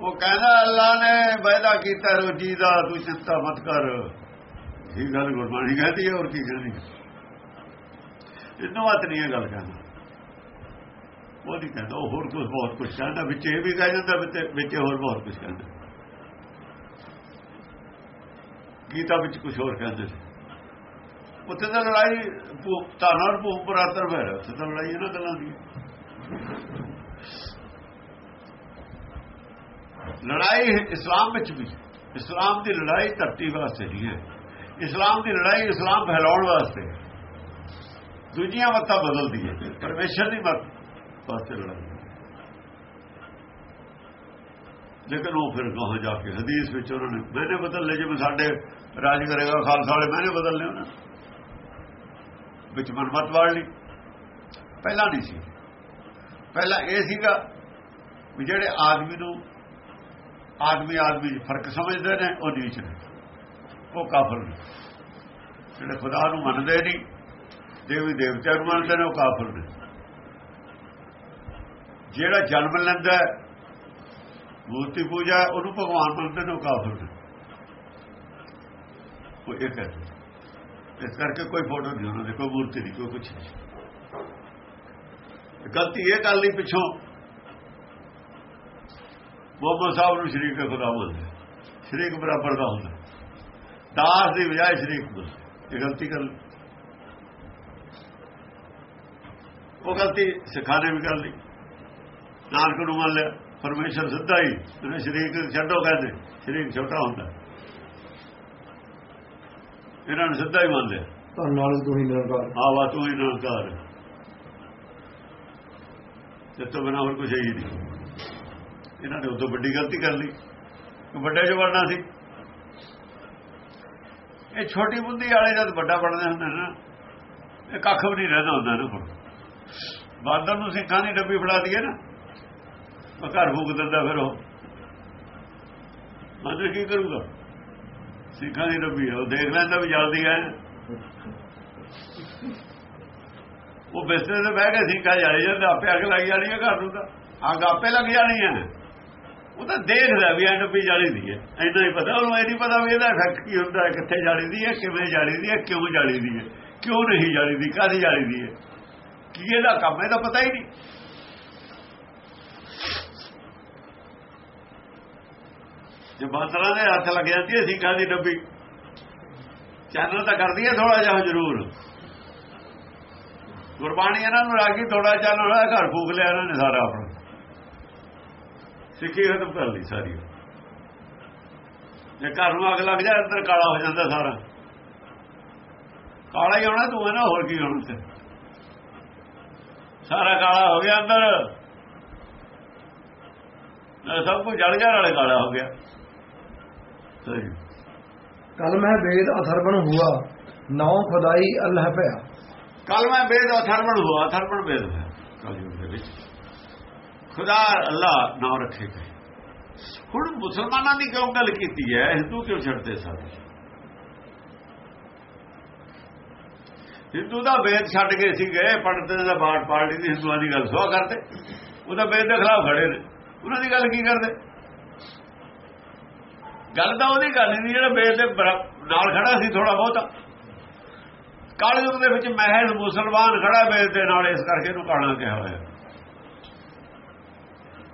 Speaker 2: ਉਹ ਕਹਿੰਦਾ ਅੱਲਾ ਨੇ ਵਾਅਦਾ ਕੀਤਾ ਰੋਜੀ ਦਾ, ਤੂੰ ਚਿੰਤਾ ਮਤ ਕਰ। ਇਹ ਗੱਲ ਗੁਰਬਾਣੀ ਕਹਿੰਦੀ ਹੈ, ਹੋਰ ਕੀ ਕਹਿੰਦੀ ਇਹਨੂੰ ਮਤ ਨਹੀਂ ਇਹ ਗੱਲ ਕਹਿੰਦਾ। ਉਹ ਨਹੀਂ ਕਹਿੰਦਾ, ਉਹ ਹੋਰ ਕੁਝ ਬਹੁਤ ਕੁਝ ਕਹਿੰਦਾ। ਵਿੱਚ ਇਹ ਵੀ ਕਹਿ ਜਾਂਦਾ ਵਿੱਚ ਵਿੱਚ ਹੋਰ ਬਹੁਤ ਕੁਝ ਕਹਿੰਦਾ। ਗੀਤਾ ਵਿੱਚ ਕੁਝ ਹੋਰ ਕਹਿੰਦੇ ਸੀ ਉੱਥੇ ਤਾਂ ਲੜਾਈ ਧਾਨਰ ਭੂਪ ਪਰਾਤਰ ਭੈਰ ਉੱਥੇ ਤਾਂ ਲੜਾਈ ਇਹਨਾਂ ਗੱਲਾਂ ਦੀ। ਲੜਾਈ ਇਸਲਾਮ ਵਿੱਚ ਵੀ। ਇਸਲਾਮ ਦੀ ਲੜਾਈ ਧਰਤੀ ਵਾਸਤੇ ਨਹੀਂ ਹੈ। ਇਸਲਾਮ ਦੀ ਲੜਾਈ ਇਸਲਾਮ ਫੈਲਾਉਣ ਵਾਸਤੇ ਦੂਜੀਆਂ ਮੱਤਾਂ ਬਦਲਦੀ ਹੈ। ਪਰਮੇਸ਼ਰ ਦੀ ਮਤ ਵਾਸਤੇ ਲੜਾਈ। ਲੇਕਿਨ ਉਹ ਫਿਰ ਕਹਾਂ ਜਾ ਕੇ ਹਦੀਸ ਵਿੱਚ ਉਹਨਾਂ ਨੇ, ਮੈਨੇ ਬਦਲ ਜਿਵੇਂ ਸਾਡੇ ਰਾਜ ਕਰੇਗਾ ਖਾਲਸਾ ਵਾਲੇ, ਮੈਨੇ ਬਦਲ ਉਹਨਾਂ ਵਿੱਚ ਮਨਮਤ ਵਾੜ ਲਈ। ਪਹਿਲਾਂ ਨਹੀਂ ਸੀ। ਪਹਿਲਾਂ ਇਹ ਸੀਗਾ ਵੀ ਜਿਹੜੇ ਆਦਮੀ ਨੂੰ ਆਦਮੀ ਆਦਮੀ 'ਚ ਫ਼ਰਕ ਸਮਝਦੇ ਨੇ, ਉਹ ਨੀਚ ਨੇ। ਉਹ ਕਾਫਰ ਨੇ। ਜਿਹੜੇ ਖੁਦਾ ਨੂੰ ਮੰਨਦੇ ਨਹੀਂ, ਦੇਵੀ ਦੇਵਤਿਆਂ ਨੂੰ ਮੰਨਦੇ ਨੇ, ਉਹ ਕਾਫਰ ਨੇ। ਜਿਹੜਾ ਜਨਮ ਲੈਂਦਾ ਮੂਰਤੀ ਪੂਜਾ, ਉਹਨੂੰ ਭਗਵਾਨ ਮੰਨਦੇ ਨੇ, ਉਹ ਕਾਫਰ ਨੇ। ਉਹ ਇੱਕ ਹੈ ਇਸ ਕਰਕੇ ਕੋਈ ਫੋਟੋ ਨਹੀਂ ਉਹਨਾਂ ਦੇ, ਕੋਈ ਮੂਰਤੀ ਨਹੀਂ, ਕੋਈ ਕੁਛ ਨਹੀਂ। ਗਲਤੀ ਇਹ ਗੱਲ ਨਹੀਂ ਪਿੱਛੋਂ। ਮੁਹੰਮਦ ਸਾਹਿਬ ਨੂੰ ਸ਼ਰੀਕ ਖੁਦਾ ਮੰਨਦੇ। ਸ਼ਰੀਕ ਬਰਾਬਰ ਦਾ ਹੁੰਦਾ। ਦਾਸ ਦੀ ਬਜਾਏ ਸ਼ਰੀਕ ਮੰਨਦੇ ਇਹ ਗਲਤੀ ਕਰ ਲਈ। ਉਹ ਗਲਤੀ ਸਿਖਾਣੇ ਵੀ ਕਰ ਲਈ। ਨਾਨਕ ਨੂੰ ਮੰਨ ਲਿਆ। ਪਰਮੇਸ਼ਰ ਸਿੱਧਾ ਹੀ ਉਹਨੇ ਸ਼ਰੀਕ ਛੱਡੋ ਕਹਿੰਦੇ ਸ਼ਰੀਕ ਛੋਟਾ ਹੁੰਦਾ। ਇਹਨਾਂ ਨੇ ਸਿੱਧਾ ਹੀ ਮੰਨ ਲਿਆ
Speaker 1: ਧੰਨ ਨਾਲ ਤੂੰ ਹੀ ਨਿਰੰਕਾਰ।
Speaker 2: ਆਵਾ ਤੂੰ ਹੀ ਨਿਰੰਕਾਰ ਹੈ। ਤੇ ਤੋਂ ਬਿਨਾਂ ਹੋਰ ਕੁਝ ਹੈ ਹੀ ਨਹੀਂ। ਇਹਨਾਂ ਨੇ ਉਦੋਂ ਵੱਡੀ ਗਲਤੀ ਕਰ ਲਈ। ਵੱਡੇ ਜੋ ਬਣਨਾ ਸੀ। ਇਹ ਛੋਟੀ ਬੁੱਧੀ ਵਾਲੇ ਜਦ ਵੱਡਾ ਬਣਦੇ ਹੁੰਦੇ ਨੇ ਨਾ ਇਹ ਕੱਖ ਵੀ ਨਹੀਂ ਰਹਿੰਦਾ ਹੁੰਦਾ ਨਾ ਹੁਣ ਬਾਦਰ ਨੂੰ ਸਿੱਖਾਂ ਦੀ ਡੱਬੀ ਫੜਾ ਦਈਏ ਨਾ। ਉਹ ਘਰ ਫੂਕ ਦਿੰਦਾ ਫਿਰ ਉਹ। ਮੰਦਰ ਕੀ ਕਰੂਗਾ? ਸਿੱਖਾਂ ਦੀ ਡੱਬੀ ਉਹ ਦੇਖ ਲੈਂਦਾ ਵੀ ਜਲਦੀ ਹੈ। ਉਹ ਬਿਸਤਰੇ ਤੇ ਬਹਿ ਕੇ ਸਿੱਖਾ ਜਾਈ ਜਾਂਦਾ, ਆਪੇ ਅੱਗ ਲੱਗ ਜਾਣੀ ਹੈ ਘਰ ਨੂੰ ਤਾਂ। ਅੱਗ ਆਪੇ ਲੱਗ ਜਾਣੀ ਹੈ ਉਹ ਤਾਂ ਦੇਖਦਾ ਵੀ ਐਂਡ ਵੀ ਜਾਲੀ ਦੀ ਹੈ ਐਨਾ ਹੀ ਪਤਾ, ਉਹਨੂੰ ਇਹ ਨਹੀਂ ਪਤਾ ਵੀ ਇਹਦਾ ਇਫੈਕਟ ਕੀ ਹੁੰਦਾ ਹੈ ਕਿੱਥੇ ਜਾਲੀ ਦੀ ਹੈ ਕਿਵੇਂ ਜਾਲੀ ਦੀ ਹੈ ਕਿਉਂ ਜਾਲੀ ਦੀ ਹੈ ਕਿਉਂ ਨਹੀਂ ਜਾਲੀ ਦੀ, ਕਾਹਦੀ ਜਾਲੀ ਦੀ ਹੈ ਕੀ ਇਹਦਾ ਕੰਮ ਹੈ ਇਹਦਾ ਪਤਾ ਹੀ ਨਹੀਂ। ਜੇ ਦੇ ਹੱਥ ਲੱਗ ਜਾਂਦੀ ਹੈ ਸਿੱਖਾਂ ਦੀ ਡੱਬੀ? ਚਾਨਣ ਤਾਂ ਕਰਦੀ ਹੈ ਥੋੜਾ ਜਿਹਾ, ਜ਼ਰੂਰ। ਗੁਰਬਾਣੀ ਇਹਨਾਂ ਨੂੰ ਰਾਗੀ ਥੋੜਾ ਚਾਨਣ ਹੋਇਆ, ਘਰ ਫੂਕ ਲਿਆ ਇਹਨਾਂ ਨੇ ਸਾਰਾ ਆਪਣਾ। ਸਿੱਖੀ ਖਤਮ ਕਰ ਲਈ ਸਾਰੀ। ਜੇ ਘਰ ਨੂੰ ਅੱਗ ਲੱਗ ਜਾ ਅੰਦਰ ਕਾਲਾ ਹੋ ਜਾਂਦਾ ਸਾਰਾ। ਕਾਲਾ ਹੀ ਹੋਣਾ, ਤੂੰ ਨਾ ਹੋਰ ਕੀ ਹੋਣਾ ਤੇ ਸਾਰਾ ਕਾਲਾ ਹੋ ਗਿਆ ਅੰਦਰ। ਸਭ ਕੁਝ ਜਲ ਗਿਆ, ਨਾਲੇ ਕਾਲਾ ਹੋ ਗਿਆ।
Speaker 1: ਕਲ ਮੈਂ ਵੇਦ ਅਥਰਵਣ ਹੁਆ, ਨੌ ਖੁਦਾਈ ਅੱਲਾਹ ਭਇਆ
Speaker 2: ਕੱਲ ਮੈਂ ਵੇਦ ਅਥਰਵਣ ਹੁਆ, ਅਥਰਵਣ ਵੇਦ ਹੈ ਕਲਯੁਗ ਦੇ ਵਿੱਚ। ਖੁਦਾ ਅੱਲਾ ਨਾਮ ਰੱਖੇ ਗਏ। ਹੁਣ ਮੁਸਲਮਾਨਾਂ ਦੀ ਕਿਉਂ ਗੱਲ ਕੀਤੀ ਹੈ? ਹਿੰਦੂ ਕਿਉਂ ਛੱਡਦੇ ਸਾਰੇ? ਹਿੰਦੂ ਦਾ ਵੇਦ ਛੱਡ ਕੇ ਸੀਗੇ, ਪੰਡਤ ਦਾ ਬਾਟ ਪਾਰਟੀ ਦੀ ਹਿੰਦੂਆਂ ਦੀ ਗੱਲ ਸਵਾ ਕਰਦੇ। ਉਹਦਾ ਵੇਦ ਦੇ ਖਿਲਾਫ ਖੜੇ ਨੇ। ਉਹਨਾਂ ਦੀ ਗੱਲ ਕੀ ਕਰਦੇ? ਗੱਲ ਤਾਂ ਉਹਦੀ ਗੱਲ ਨਹੀਂ, ਜਿਹੜਾ ਵੇਦ ਦੇ ਨਾਲ ਖੜਾ ਸੀ ਥੋੜਾ ਬਹੁਤਾ। ਕਾਲਯੁਗ ਦੇ ਵਿੱਚ ਮਹਿਲ ਮੁਸਲਮਾਨ ਖੜਾ ਵੇਦ ਦੇ ਨਾਲ, ਇਸ ਕਰਕੇ ਇਹਨੂੰ ਕਾਣਾ ਕਿਹਾ ਹੋਇਆ।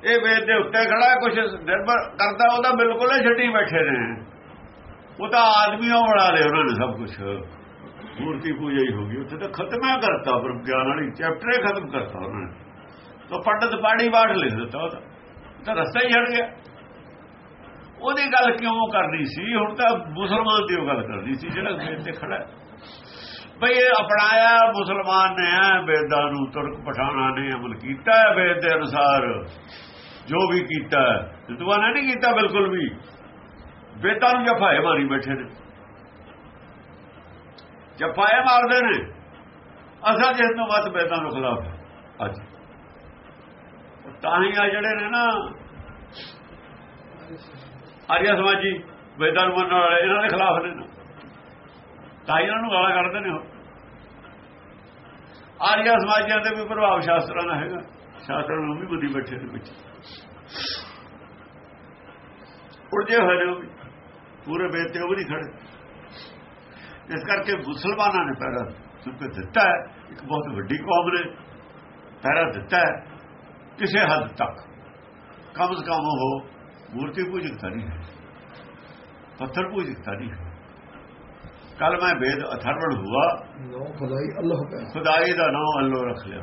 Speaker 2: ਇਹ ਵੇਦ ਦੇ ਉੱਤੇ ਖੜਾ ਕੁਝ ਨਿਰਭਰ ਕਰਦਾ ਉਹਦਾ ਬਿਲਕੁਲ ਹੀ ਛੱਡੀ ਬੈਠੇ ਨੇ। ਉਹ ਤਾਂ ਆਦਮੀਆਂ ਬਣਾ ਲਏ ਉਹਨਾਂ ਨੇ ਸਭ ਕੁਝ ਮੂਰਤੀ ਪੂਜਾ ਹੀ ਹੋ ਗਈ, ਉੱਥੇ ਤਾਂ ਖਤਮਾ ਕਰਤਾ ਬ੍ਰਹਮ ਗਿਆਨ ਵਾਲੀ ਚੈਪਟਰ ਹੀ ਖਤਮ ਕਰਤਾ ਉਹਨਾਂ ਨੇ। ਤਾਂ ਪੰਡਤ ਪਾੜੀ ਬਾੜ ਲਿਖ ਦਿੱਤਾ ਉਹ ਉਹ ਤਾਂ ਰਸਤਾ ਹੀ ਛੱਡ ਗਿਆ। ਉਹਦੀ ਗੱਲ ਕਿਉਂ ਕਰਨੀ ਸੀ? ਹੁਣ ਤਾਂ ਮੁਸਲਮਾਨ ਦੀ ਉਹ ਗੱਲ ਕਰਨੀ ਸੀ, ਜਿਹੜਾ ਵੇਦ ਤੇ ਖੜਾ ਬਈ ਇਹ ਅਪਣਾਇਆ ਮੁਸਲਮਾਨ ਨੇ ਵੇਦਾਂ ਨੂੰ ਤੁਰਕ ਪਠਾਣਾ ਨੇ, ਅਮਲ ਕੀਤਾ ਹੈ ਵੇਦ ਦੇ ਅਨੁਸਾਰ। ਜੋ ਵੀ ਕੀਤਾ ਹੈ ਹਿੰਦੂਆਂ ਨੇ ਨਹੀਂ ਕੀਤਾ ਬਿਲਕੁਲ ਵੀ। ਵੇਦਾਂ ਨੂੰ ਜਫਾਏ ਮਾਰੀ ਬੈਠੇ ਨੇ। ਜਫਾਏ ਮਾਰਦੇ ਨੇ। ਅਸਲ ਜਿਸ ਨੂੰ ਮਤ ਵੇਦਾਂ ਨੂੰ ਖਿਲਾਫ ਅੱਜ। ਤਾਂ ਹੀ ਆ ਜਿਹੜੇ ਨੇ ਨਾ ਆਰੀਆ ਸਮਾਜੀ ਵੇਦਾਂ ਨੂੰ ਮੰਨਣ ਵਾਲੇ ਇਹਨਾਂ ਦੇ ਖਿਲਾਫ ਨੇ ਨਾ। ਤਾਂ ਇਹਨਾਂ ਨੂੰ ਗਾਲਾਂ ਕੱਢਦੇ ਨੇ ਉਹ। ਆਰੀਆ ਸਮਾਜੀਆਂ ਦੇ ਵੀ ਪ੍ਰਭਾਵ ਸ਼ਾਸਤਰਾਂ ਦਾ ਹੈਗਾ। ਸ਼ਾਸਤਰਾਂ ਨੂੰ ਵੀ ਬੁੱਧੀ ਬੈਠੇ ਦੇ ਵਿੱਚ। ਉਲਝੇ ਹੋਏ ਨੇ ਉਹ ਵੀ। ਪੂਰੇ ਵੇਦ ਉਹ ਵੀ ਨਹੀਂ ਖੜੇ। ਇਸ ਕਰਕੇ ਮੁਸਲਮਾਨਾਂ ਨੇ ਪੈਰਾ ਚੁੱਕ ਦਿੱਤਾ ਹੈ। ਇੱਕ ਬਹੁਤ ਵੱਡੀ ਕੌਮ ਨੇ ਪੈਰਾ ਦਿੱਤਾ ਕਿਸੇ ਹੱਦ ਤੱਕ ਕਮ ਸੇ ਕਮ ਉਹ ਮੂਰਤੀ ਪੂਜਕਤਾ ਨਹੀਂ ਹੈ। ਪੱਥਰ ਪੂਜਕਤਾ ਨਹੀਂ ਹੈ। ਕੱਲ ਮੈਂ ਵੇਦ ਅਥਰਵਣ ਹੁਆ।
Speaker 1: ਖੁਦਾਈ ਅੱਲਾਹ
Speaker 2: ਖੁਦਾਈ ਦਾ ਨਾਮ ਅੱਲੋ ਰੱਖ ਲਿਆ।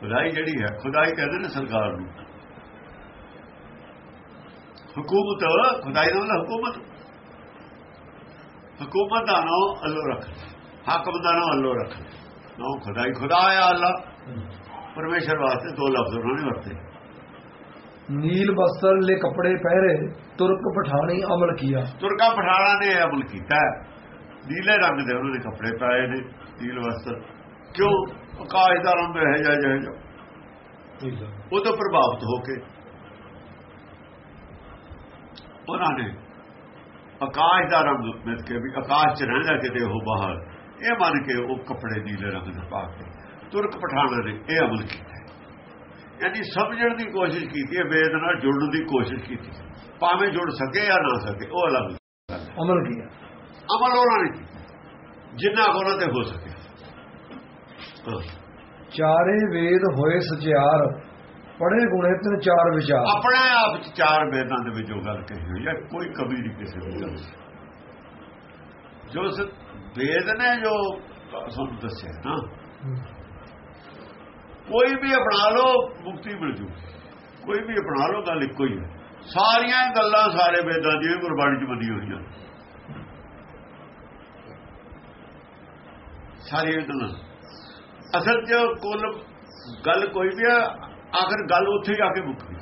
Speaker 2: ਖੁਦਾਈ ਜਿਹੜੀ ਹੈ ਖੁਦਾਈ ਕਹਿੰਦੇ ਨੇ ਸਰਕਾਰ ਨੂੰ। ਹਕੂਮਤ ਖੁਦਾਈ ਦਾ ਹਕੂਮਤ। ਹਕੂਮਤ ਦਾ ਨਾਮ ਅੱਲੋ ਰੱਖ। ਹਾਕਮ ਦਾ ਨਾਮ ਅੱਲੋ ਰੱਖ। ਨਾਮ ਖੁਦਾਈ ਖੁਦਾ ਹੈ। ਅੱਲਾ ਪਰਮੇਸ਼ਰ ਵਾਸਤੇ ਦੋ ਲਫ਼ਜ਼ ਉਹਨਾਂ ਨੇ ਵਰਤੇ।
Speaker 1: ਨੀਲ ਬਸਤਰ ਲੈ ਕੱਪੜੇ ਪਹਿਰੇ ਤੁਰਕ ਪਠਾਣੀ ਅਮਲ ਕੀਆ।
Speaker 2: ਤੁਰਕਾ ਪਠਾਣਾ ਨੇ ਅਮਲ ਕੀਤਾ ਨੀਲੇ ਰੰਗ ਦੇ ਉਹਨਾਂ ਦੇ ਕੱਪੜੇ ਪਾਏ ਨੇ ਨੀਲ ਬਸਤਰ। ਕਿਉਂ? ਆਕਾਸ਼ ਦਾ ਰੰਗ ਹੈ ਜਾ ਜਾ ਉਹ ਤੋਂ ਪ੍ਰਭਾਵਿਤ ਹੋ ਕੇ। ਉਹਨਾਂ ਨੇ ਆਕਾਸ਼ ਦਾ ਰੰਗ ਮਿਲ ਕੇ ਵੀ ਆਕਾਸ਼ 'ਚ ਰਹਿੰਦਾ ਕਿਤੇ ਉਹ ਬਾਹਰ ਇਹ ਮੰਨ ਕੇ ਉਹ ਕੱਪੜੇ ਨੀਲੇ ਰੰਗ ਦੇ ਪਾ ਕੇ ਤੁਰਕ ਪਠਾਣਾ ਨੇ ਇਹ ਅਮਲ ਕੀਤਾ। ਯਾਨੀ ਸਮਝਣ ਦੀ ਕੋਸ਼ਿਸ਼ ਕੀਤੀ ਹੈ ਵੇਦ ਨਾਲ ਜੁੜਨ ਦੀ ਕੋਸ਼ਿਸ਼ ਕੀਤੀ ਭਾਵੇਂ ਜੁੜ ਸਕੇ ਜਾਂ ਨਾ ਸਕੇ ਉਹ ਅਲੱਗ
Speaker 1: ਅਮਲ ਕੀ
Speaker 2: ਅਮਲ ਉਹਨਾਂ ਨੇ ਜਿੰਨਾ ਉਹਨਾਂ ਤੇ ਹੋ ਸਕਿਆ
Speaker 1: ਚਾਰੇ ਵੇਦ ਹੋਏ ਸਚਿਆਰ ਪੜੇ ਗੁਣੇ ਤਿੰਨ ਚਾਰ ਵਿਚਾਰ।
Speaker 2: ਆਪਣੇ ਆਪ ਚ ਚਾਰ ਵੇਦਾਂ ਦੇ ਵਿੱਚੋਂ ਗੱਲ ਕਹੀ ਹੋਈ ਹੈ ਕੋਈ ਕਵੀ ਨਹੀਂ ਕਿਸੇ ਦੀ। ਗੱਲ ਜੋ ਵੇਦ ਨੇ ਜੋ ਤੁਹਾਨੂੰ ਦੱਸਿਆ ਨਾ ਕੋਈ ਵੀ ਅਪਣਾ ਲਓ, ਮੁਕਤੀ ਮਿਲ ਜੂ। ਕੋਈ ਵੀ ਅਪਣਾ ਲਓ, ਗੱਲ ਇੱਕੋ ਹੀ ਹੈ। ਸਾਰੀਆਂ ਗੱਲਾਂ ਸਾਰੇ ਵੇਦਾਂ ਦੀਆਂ ਗੁਰਬਾਣੀ ਚ ਬੰਦੀ ਹੋਈਆਂ। ਸਾਰੀਆਂ ਗੱਲਾਂ। ਅਸਲ ਚ ਕੁੱਲ ਗੱਲ ਕੋਈ ਵੀ ਹੈ, ਆਖਰ ਗੱਲ ਉੱਥੇ ਜਾ ਕੇ ਮੁੱਕਦੀ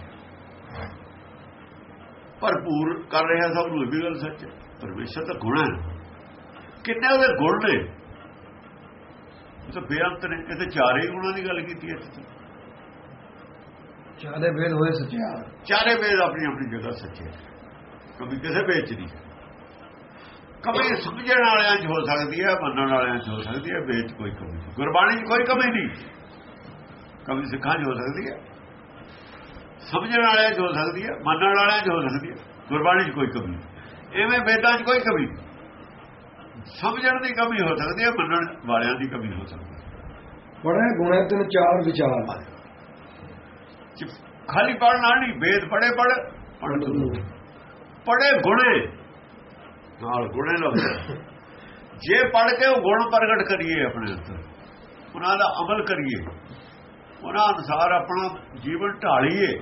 Speaker 2: ਭਰਪੂਰ ਕਰ ਰਿਹਾ ਸਭ ਨੂੰ ਇਹ ਵੀ ਗੱਲ ਸੱਚ ਪਰਮੇਸ਼ਰ ਦਾ ਗੁਣ ਹੈ। ਕਿੰਨੇ ਉਹਦੇ ਗੁਣ ਨੇ? ਤੇ ਬੇਅੰਤ ਨੇ। ਇਹਦੇ ਚਾਰੇ ਗੁਣਾਂ ਦੀ ਗੱਲ ਕੀਤੀ ਹੈ।
Speaker 1: ਚਾਰੇ ਵੇਦ ਹੋਏ ਸੱਚਿਆ
Speaker 2: ਚਾਰੇ ਵੇਦ ਆਪਣੀ ਆਪਣੀ ਜਗ੍ਹਾ ਸੱਚੇ ਕਦੀ ਕਿਸੇ ਵੇਚ ਨਹੀਂ। ਕਮੀ ਸਮਝਣ ਵਾਲਿਆਂ 'ਚ ਹੋ ਸਕਦੀ ਹੈ ਮੰਨਣ ਵਾਲਿਆਂ 'ਚ ਹੋ ਸਕਦੀ ਹੈ ਵੇਚ ਕੋਈ ਕਮੀ ਨਹੀਂ। ਗੁਰਬਾਣੀ 'ਚ ਕੋਈ ਕਮੀ ਨਹੀਂ। ਕਮੀ ਸਿੱਖਾਂ 'ਚ ਹੋ ਸਕਦੀ ਹੈ। ਸਮਝਣ ਵਾਲਿਆਂ 'ਚ ਹੋ ਸਕਦੀ ਹੈ ਮੰਨਣ ਵਾਲਿਆਂ 'ਚ ਹੋ ਸਕਦੀ ਹੈ। ਗੁਰਬਾਣੀ 'ਚ ਕੋਈ ਕਮੀ ਨਹੀਂ। ਐਵੇਂ ਵੇਦਾਂ 'ਚ ਕੋਈ ਕਮੀ ਨਹੀਂ। ਸਮਝਣ ਦੀ ਕਮੀ ਹੋ ਸਕਦੀ ਹੈ ਮੰਨਣ ਵਾਲਿਆਂ ਦੀ ਕਮੀ ਹੋ ਸਕਦੀ ਹੈ।
Speaker 1: ਬੜੇ ਗੁਣੇ ਤਿੰਨ ਚਾਰ
Speaker 2: ਵਿਚਾਰ ਖਾਲੀ ਪੜਨਾ ਨਹੀਂ ਵੇਦ ਪੜੇ ਪੜ ਪੜੇ ਗੁਣੇ ਨਾਲ ਗੁਣੇ ਲੱਗਦੇ ਜੇ ਪੜ ਕੇ ਉਹ ਗੁਣ ਪ੍ਰਗਟ ਕਰੀਏ ਆਪਣੇ ਅੰਦਰ ਉਹਨਾਂ ਦਾ ਅਮਲ ਕਰੀਏ ਉਹਨਾਂ ਅਨੁਸਾਰ ਆਪਣਾ ਜੀਵਨ ਢਾਲੀਏ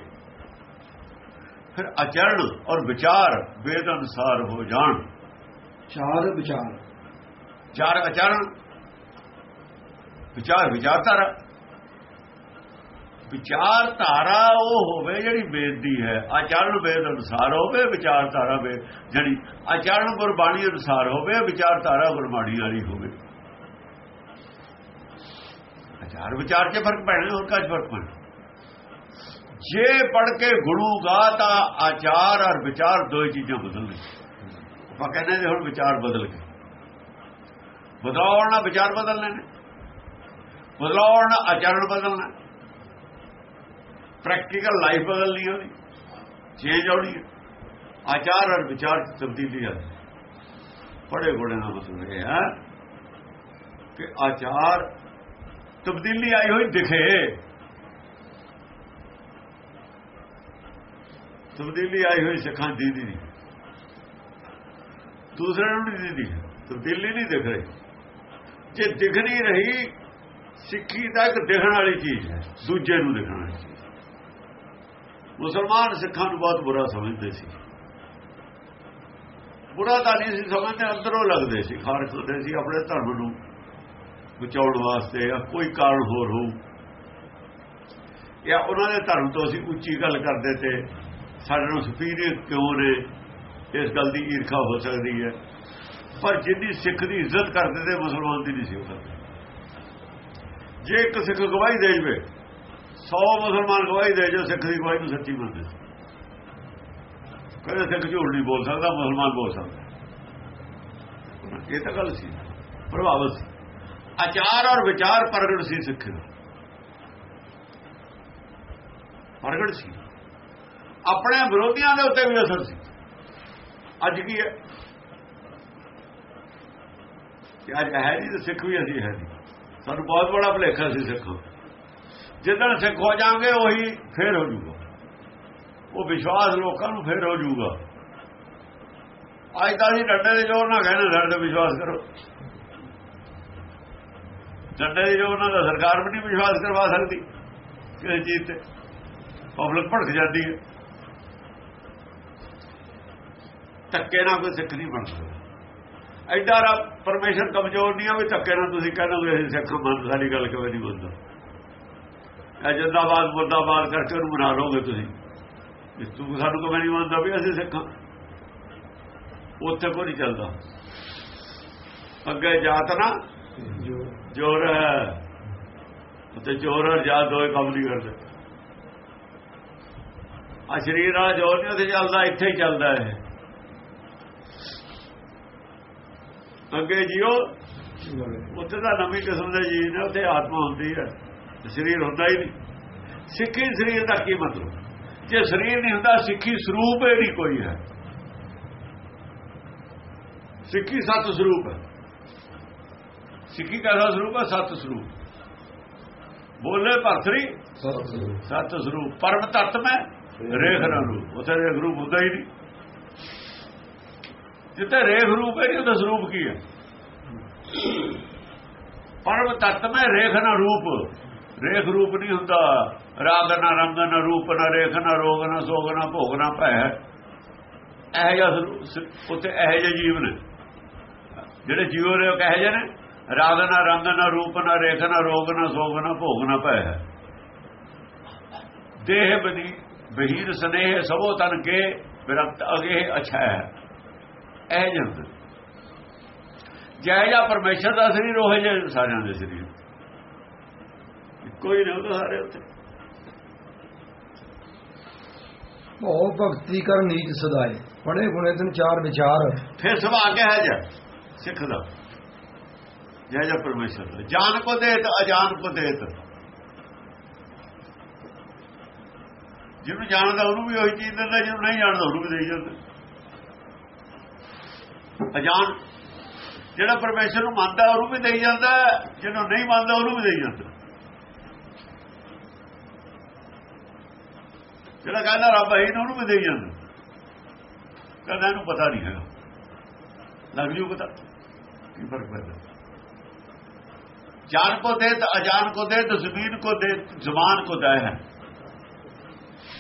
Speaker 2: ਫਿਰ ਅਚਰਣ ਔਰ ਵਿਚਾਰ ਵੇਦ ਅਨੁਸਾਰ ਹੋ ਜਾਣ।
Speaker 1: ਚਾਰ ਵਿਚਾਰ।
Speaker 2: ਵਿਚਾਰ ਆਚਰਣ ਵਿਚਾਰ ਵਿਚਾਰਧਾਰਾ। ਵਿਚਾਰਧਾਰਾ ਉਹ ਹੋਵੇ ਜਿਹੜੀ ਵੇਦ ਦੀ ਹੈ। ਆਚਰਣ ਵੇਦ ਅਨੁਸਾਰ ਹੋਵੇ, ਵਿਚਾਰਧਾਰਾ ਵੇ ਜਿਹੜੀ ਆਚਰਣ ਗੁਰਬਾਣੀ ਅਨੁਸਾਰ ਹੋਵੇ, ਵਿਚਾਰਧਾਰਾ ਗੁਰਬਾਣੀ ਵਾਲੀ ਹੋਵੇ। ਆਚਾਰ ਵਿਚਾਰ 'ਚ ਫ਼ਰਕ ਪੈਣਾ, ਹੋਰ ਕਾਜ ਫ਼ਰਕ ਪੈਣਾ? ਜੇ ਪੜ ਕੇ ਗੁਣੂਗਾ ਤਾਂ ਆਚਾਰ ਔਰ ਵਿਚਾਰ ਦੋ ਚੀਜ਼ਾਂ ਬਦਲ ਬਦਲਣਗੇ ਆਪਾਂ ਕਹਿੰਦੇ ਹੁਣ ਵਿਚਾਰ ਬਦਲ ਗਏ। ਬਦਲਾਉਣ ਨਾਲ ਵਿਚਾਰ ਬਦਲਣੇ ਨੇ। ਬਦਲਾਉਣ ਨਾਲ ਆਚਰਣ ਬਦਲਣਾ। ਪ੍ਰੈਕਟੀਕਲ ਲਾਈਫ ਬਦਲਣੀ ਹੋਣੀ ਚੇਂਜ ਹੋਣੀ ਹੈ ਆਚਾਰ ਔਰ ਵਿਚਾਰ ਚ ਤਬਦੀਲੀ ਆ ਬੜੇ ਗੋੜੇ ਦਾ ਮਤਲਬ ਇਹ ਹੈ ਕਿ ਆਚਾਰ ਤਬਦੀਲੀ ਆਈ ਹੋਈ ਦਿਖੇ। ਤਬਦੀਲੀ ਆਈ ਹੋਈ ਸਿੱਖਾਂ ਦੀ ਦੀ ਦੂਸਰੇ ਨੂੰ ਨਹੀਂ ਦਿਖਦੀ ਤਬਦੀਲੀ ਨਹੀਂ ਦਿਖ ਰਹੀ। ਜੇ ਦਿਖ ਨਹੀਂ ਰਹੀ, ਸਿੱਖੀ ਤਾਂ ਇੱਕ ਦਿਖਣ ਵਾਲੀ ਚੀਜ਼ ਹੈ, ਦੂਜੇ ਨੂੰ ਦਿਖਣ ਵਾਲੀ ਚੀਜ਼ ਮੁਸਲਮਾਨ ਸਿੱਖਾਂ ਨੂੰ ਬਹੁਤ ਬੁਰਾ ਸਮਝਦੇ ਸੀ। ਬੁਰਾ ਤਾਂ ਨਹੀਂ ਸੀ ਸਮਝਦੇ, ਅੰਦਰੋਂ ਲੱਗਦੇ ਸੀ ਖਾਰ ਹੁੰਦੇ ਸੀ ਆਪਣੇ ਧਰਮ ਨੂੰ ਬਚਾਉਣ ਵਾਸਤੇ ਜਾਂ ਕੋਈ ਕਾਰਨ ਹੋਰ ਹੋਊ। ਜਾਂ ਉਹਨਾਂ ਦੇ ਧਰਮ ਤੋਂ ਅਸੀਂ ਉੱਚੀ ਗੱਲ ਕਰਦੇ ਤੇ ਸਾਡੇ ਨੂੰ ਸੁਪੀਰੀਅਰ ਕਿਉਂ ਨੇ, ਇਸ ਗੱਲ ਦੀ ਈਰਖਾ ਹੋ ਸਕਦੀ ਹੈ। ਪਰ ਜਿੰਨੀ ਸਿੱਖ ਦੀ ਇੱਜ਼ਤ ਕਰਦੇ ਤੇ ਮੁਸਲਮਾਨ ਦੀ ਨਹੀਂ ਸੀ ਹੋ ਸਕਦੀ ਜੇ ਇੱਕ ਸਿੱਖ ਗਵਾਹੀ ਦੇ ਜਵੇ 100 ਮੁਸਲਮਾਨ ਗਵਾਹੀ ਦੇ ਜੋ ਸਿੱਖ ਦੀ ਗਵਾਹੀ ਨੂੰ ਸੱਚੀ ਮੰਨਦੇ। ਕਹਿੰਦੇ ਸਿੱਖ ਝੂਠ ਨਹੀਂ ਬੋਲ ਸਕਦਾ, ਮੁਸਲਮਾਨ ਬੋਲ ਸਕਦਾ। ਇਹ ਤਾਂ ਗੱਲ ਸੀ ਪ੍ਰਭਾਵਿਤ ਸੀ। ਆਚਾਰ ਔਰ ਵਿਚਾਰ ਪ੍ਰਗਟ ਸੀ ਸਿੱਖ ਦਾ। ਪ੍ਰਗਟ ਸੀ। ਆਪਣੇ ਵਿਰੋਧੀਆਂ ਦੇ ਉੱਤੇ ਵੀ ਅਸਰ ਸੀ। ਅੱਜ ਕੀ ਹੈ? ਕਿ ਅੱਜ ਹੈ ਨਹੀਂ ਤੇ ਸਿੱਖ ਵੀ ਅਸੀਂ ਹੈ ਨਹੀਂ ਸਾਨੂੰ ਬਹੁਤ ਬੜਾ ਭੁਲੇਖਾ ਸੀ ਸਿੱਖਾਂ। ਜਿੱਦਣ ਸਿੱਖ ਹੋ ਜਾਵਾਂਗੇ ਉਹੀ ਫੇਰ ਹੋ ਜਾਊਗਾ। ਉਹ ਵਿਸ਼ਵਾਸ ਲੋਕਾਂ ਨੂੰ ਫੇਰ ਹੋ ਜਾਊਗਾ। ਅੱਜ ਤਾਂ ਅਸੀਂ ਡੰਡੇ ਦੇ ਜ਼ੋਰ ਨਾਲ ਕਹਿੰਦੇ, ਸਾਡੇ ਤੇ ਵਿਸ਼ਵਾਸ ਕਰੋ। ਡੰਡੇ ਦੇ ਜ਼ੋਰ ਨਾਲ ਤਾਂ ਸਰਕਾਰ ਵੀ ਨਹੀਂ ਵਿਸ਼ਵਾਸ ਕਰਵਾ ਸਕਦੀ ਕਿਸੇ ਚੀਜ਼ ਤੇ। ਪਬਲਿਕ ਭੜਕ ਜਾਂਦੀ ਹੈ। ਧੱਕੇ ਨਾਲ ਕੋਈ ਸਿੱਖ ਨਹੀਂ ਬਣ ਸਕਦਾ। ਐਡਾ ਰਾ ਪਰਮੇਸ਼ਰ ਕਮਜ਼ੋਰ ਨਹੀਂ ਆ ਵੀ ਧੱਕੇ ਨਾਲ ਤੁਸੀਂ ਕਹਿੰਦੋਗੇ ਅਸੀਂ ਸਿੱਖ ਮੰਨ, ਸਾਡੀ ਗੱਲ ਕਿਵੇਂ ਨਹੀਂ ਮੰਨਦਾ? ਇਹ ਜਿੰਦਾਬਾਦ, ਮੁਰਦਾਬਾਦ ਕਰਕੇ ਉਹਨੂੰ ਬਣਾ ਲਓਗੇ ਤੁਸੀਂ। ਇਸ ਤੂੰ ਸਾਨੂੰ ਕਿਵੇਂ ਨਹੀਂ ਮੰਨਦਾ ਵੀ ਅਸੀਂ ਸਿੱਖਾਂ ਉੱਥੇ ਕੋਈ ਨਹੀਂ ਚੱਲਦਾ। ਅੱਗੇ ਜਾਤ ਨਾ, ਜੋਰ ਹੈ। ਉੱਥੇ ਜੋਰ ਔਰ ਜਾਤ ਦੋਏ ਕੰਮ ਨਹੀਂ ਕਰਦੇ। ਆ ਸ਼ਰੀਰ ਵਾਲਾ ਜੋਰ ਨਹੀਂ, ਉੱਥੇ ਚੱਲਦਾ, ਇੱਥੇ ਹੀ ਚੱਲਦਾ ਹੈ ਅੱਗੇ ਜਿਓ ਉੱਥੇ ਤਾਂ ਨਵੀਂ ਕਿਸਮ ਦੇ ਜੀਵ ਨੇ ਉੱਥੇ ਆਤਮਾ ਹੁੰਦੀ ਹੈ। ਸਰੀਰ ਹੁੰਦਾ ਹੀ ਨਹੀਂ। ਸਿੱਖੀ ਸਰੀਰ ਦਾ ਕੀ ਮਤਲਬ? ਜੇ ਸਰੀਰ ਨਹੀਂ ਹੁੰਦਾ ਸਿੱਖੀ ਸਰੂਪ ਹੀ ਨਹੀਂ ਕੋਈ ਹੈ। ਸਿੱਖੀ ਸਤ ਸਰੂਪ ਹੈ। ਸਿੱਖੀ ਕਹਦਾ ਸਰੂਪ ਹੈ? ਸਤ ਸਰੂਪ। ਬੋਲੇ ਭਰਤਰੀ
Speaker 1: ਸਤਿ
Speaker 2: ਸਤ ਸਰੂਪ। ਪਰਮ ਤਤ ਮੈਂ ਰੇਖ ਨਾ ਰੂਪ। ਉਥੇ ਰੇਖ ਰੂਪ ਹੁੰਦਾ ਹੀ ਨਹੀਂ। ਜਿੱਥੇ ਰੇਖ ਰੂਪ ਹੈ ਨਹੀਂ ਉਹਦਾ ਸਰੂਪ ਕੀ ਹੈ? ਪਰਮ ਤਤ ਮੈਂ ਰੇਖ ਨਾ ਰੂਪ। ਰੇਖ ਰੂਪ ਨਹੀਂ ਹੁੰਦਾ। ਰਾਗ ਨਾ ਰੰਗ ਨਾ ਰੂਪ, ਨਾ ਰੇਖ ਨਾ ਰੋਗ, ਨਾ ਸੋਗ, ਨਾ ਭੋਗ, ਨਾ ਭੈ। ਇਹ ਜਿਹਾ ਉੱਥੇ ਇਹ ਜਿਹੇ ਜੀਵ ਨੇ। ਜਿਹੜੇ ਜੀਵ ਨੇ ਉਹ ਕਹੇ ਜਿਹੇ ਨੇ? ਰਾਗ ਨਾ ਰੰਗ, ਨਾ ਰੂਪ, ਨਾ ਰੇਖ, ਨਾ ਰੋਗ, ਨਾ ਸੋਗ, ਨਾ ਭੋਗ, ਨਾ ਭੈ। ਹੈ ਦੇਹ ਬਦੀ ਬਹੀਰ ਸਨੇਹ ਸਭੋ ਤਨ ਕੇ ਵਿਰਕਤ ਅਗੇ ਅਛਾ। ਹੈ ਇਹ ਜੰਦ ਜੈ ਜਾਂ ਪਰਮੇਸ਼ਰ ਦਾ ਸਰੀਰ ਉਹ ਜੇ ਸਾਰਿਆਂ ਦੇ ਸਰੀਰ। ਕੋਈ ਨਹੀਂ ਉਹ ਸਾਰੇ ਉੱਤੇ
Speaker 1: ਭਉ ਭਗਤੀ ਕਰ ਨੀਚ ਸਦਾਏ। ਪੜੇ ਗੁਣੇ ਤਨ ਚਾਰ ਵਿਚਾਰ।
Speaker 2: ਫਿਰ ਸੁਭਾਅ ਕਿਹਾ ਜਾ ਸਿੱਖ ਦਾ। ਜੈ ਜੈ ਪਰਮੇਸ਼ਰ ਦਾ। ਜਾਨ ਕੋ ਦੇਤ ਅਜਾਨ ਕੋ ਦੇਤ। ਜਿਹਨੂੰ ਜਾਣਦਾ ਉਹਨੂੰ ਵੀ ਉਹੀ ਚੀਜ਼ ਦਿੰਦਾ ਜਿਹਨੂੰ ਨਹੀਂ ਜਾਣਦਾ ਉਹਨੂੰ ਵੀ ਦੇਈ ਜਾਂਦਾ। ਅਜਾਨ। ਜਿਹੜਾ ਪਰਮੇਸ਼ਰ ਨੂੰ ਮੰਨਦਾ, ਉਹਨੂੰ ਵੀ ਦੇਈ ਜਾਂਦਾ ਜਿਹਨੂੰ ਨਹੀਂ ਮੰਨਦਾ, ਉਹਨੂੰ ਵੀ ਦੇਈ ਜਾਂਦਾ। ਜਿਹੜਾ ਕਹਿੰਦਾ ਰੱਬ ਹੈ ਉਹਨੂੰ ਵੀ ਦੇਈ ਜਾਂਦਾ। ਕਹਿੰਦਾ ਇਹਨੂੰ ਪਤਾ ਨਹੀਂ ਹੈਗਾ। ਲੱਗ ਜੂ ਪਤਾ। ਕੀ ਫ਼ਰਕ ਪੈਂਦਾ? ਜਾਨ ਕੋ ਦੇ ਤਾਂ ਅਜਾਨ ਕੋ ਦੇ ਤਾਂ ਜ਼ਮੀਨ ਕੋ ਦੇ ਜ਼ਮਾਨ ਕੋ ਦੇ ਹੈ।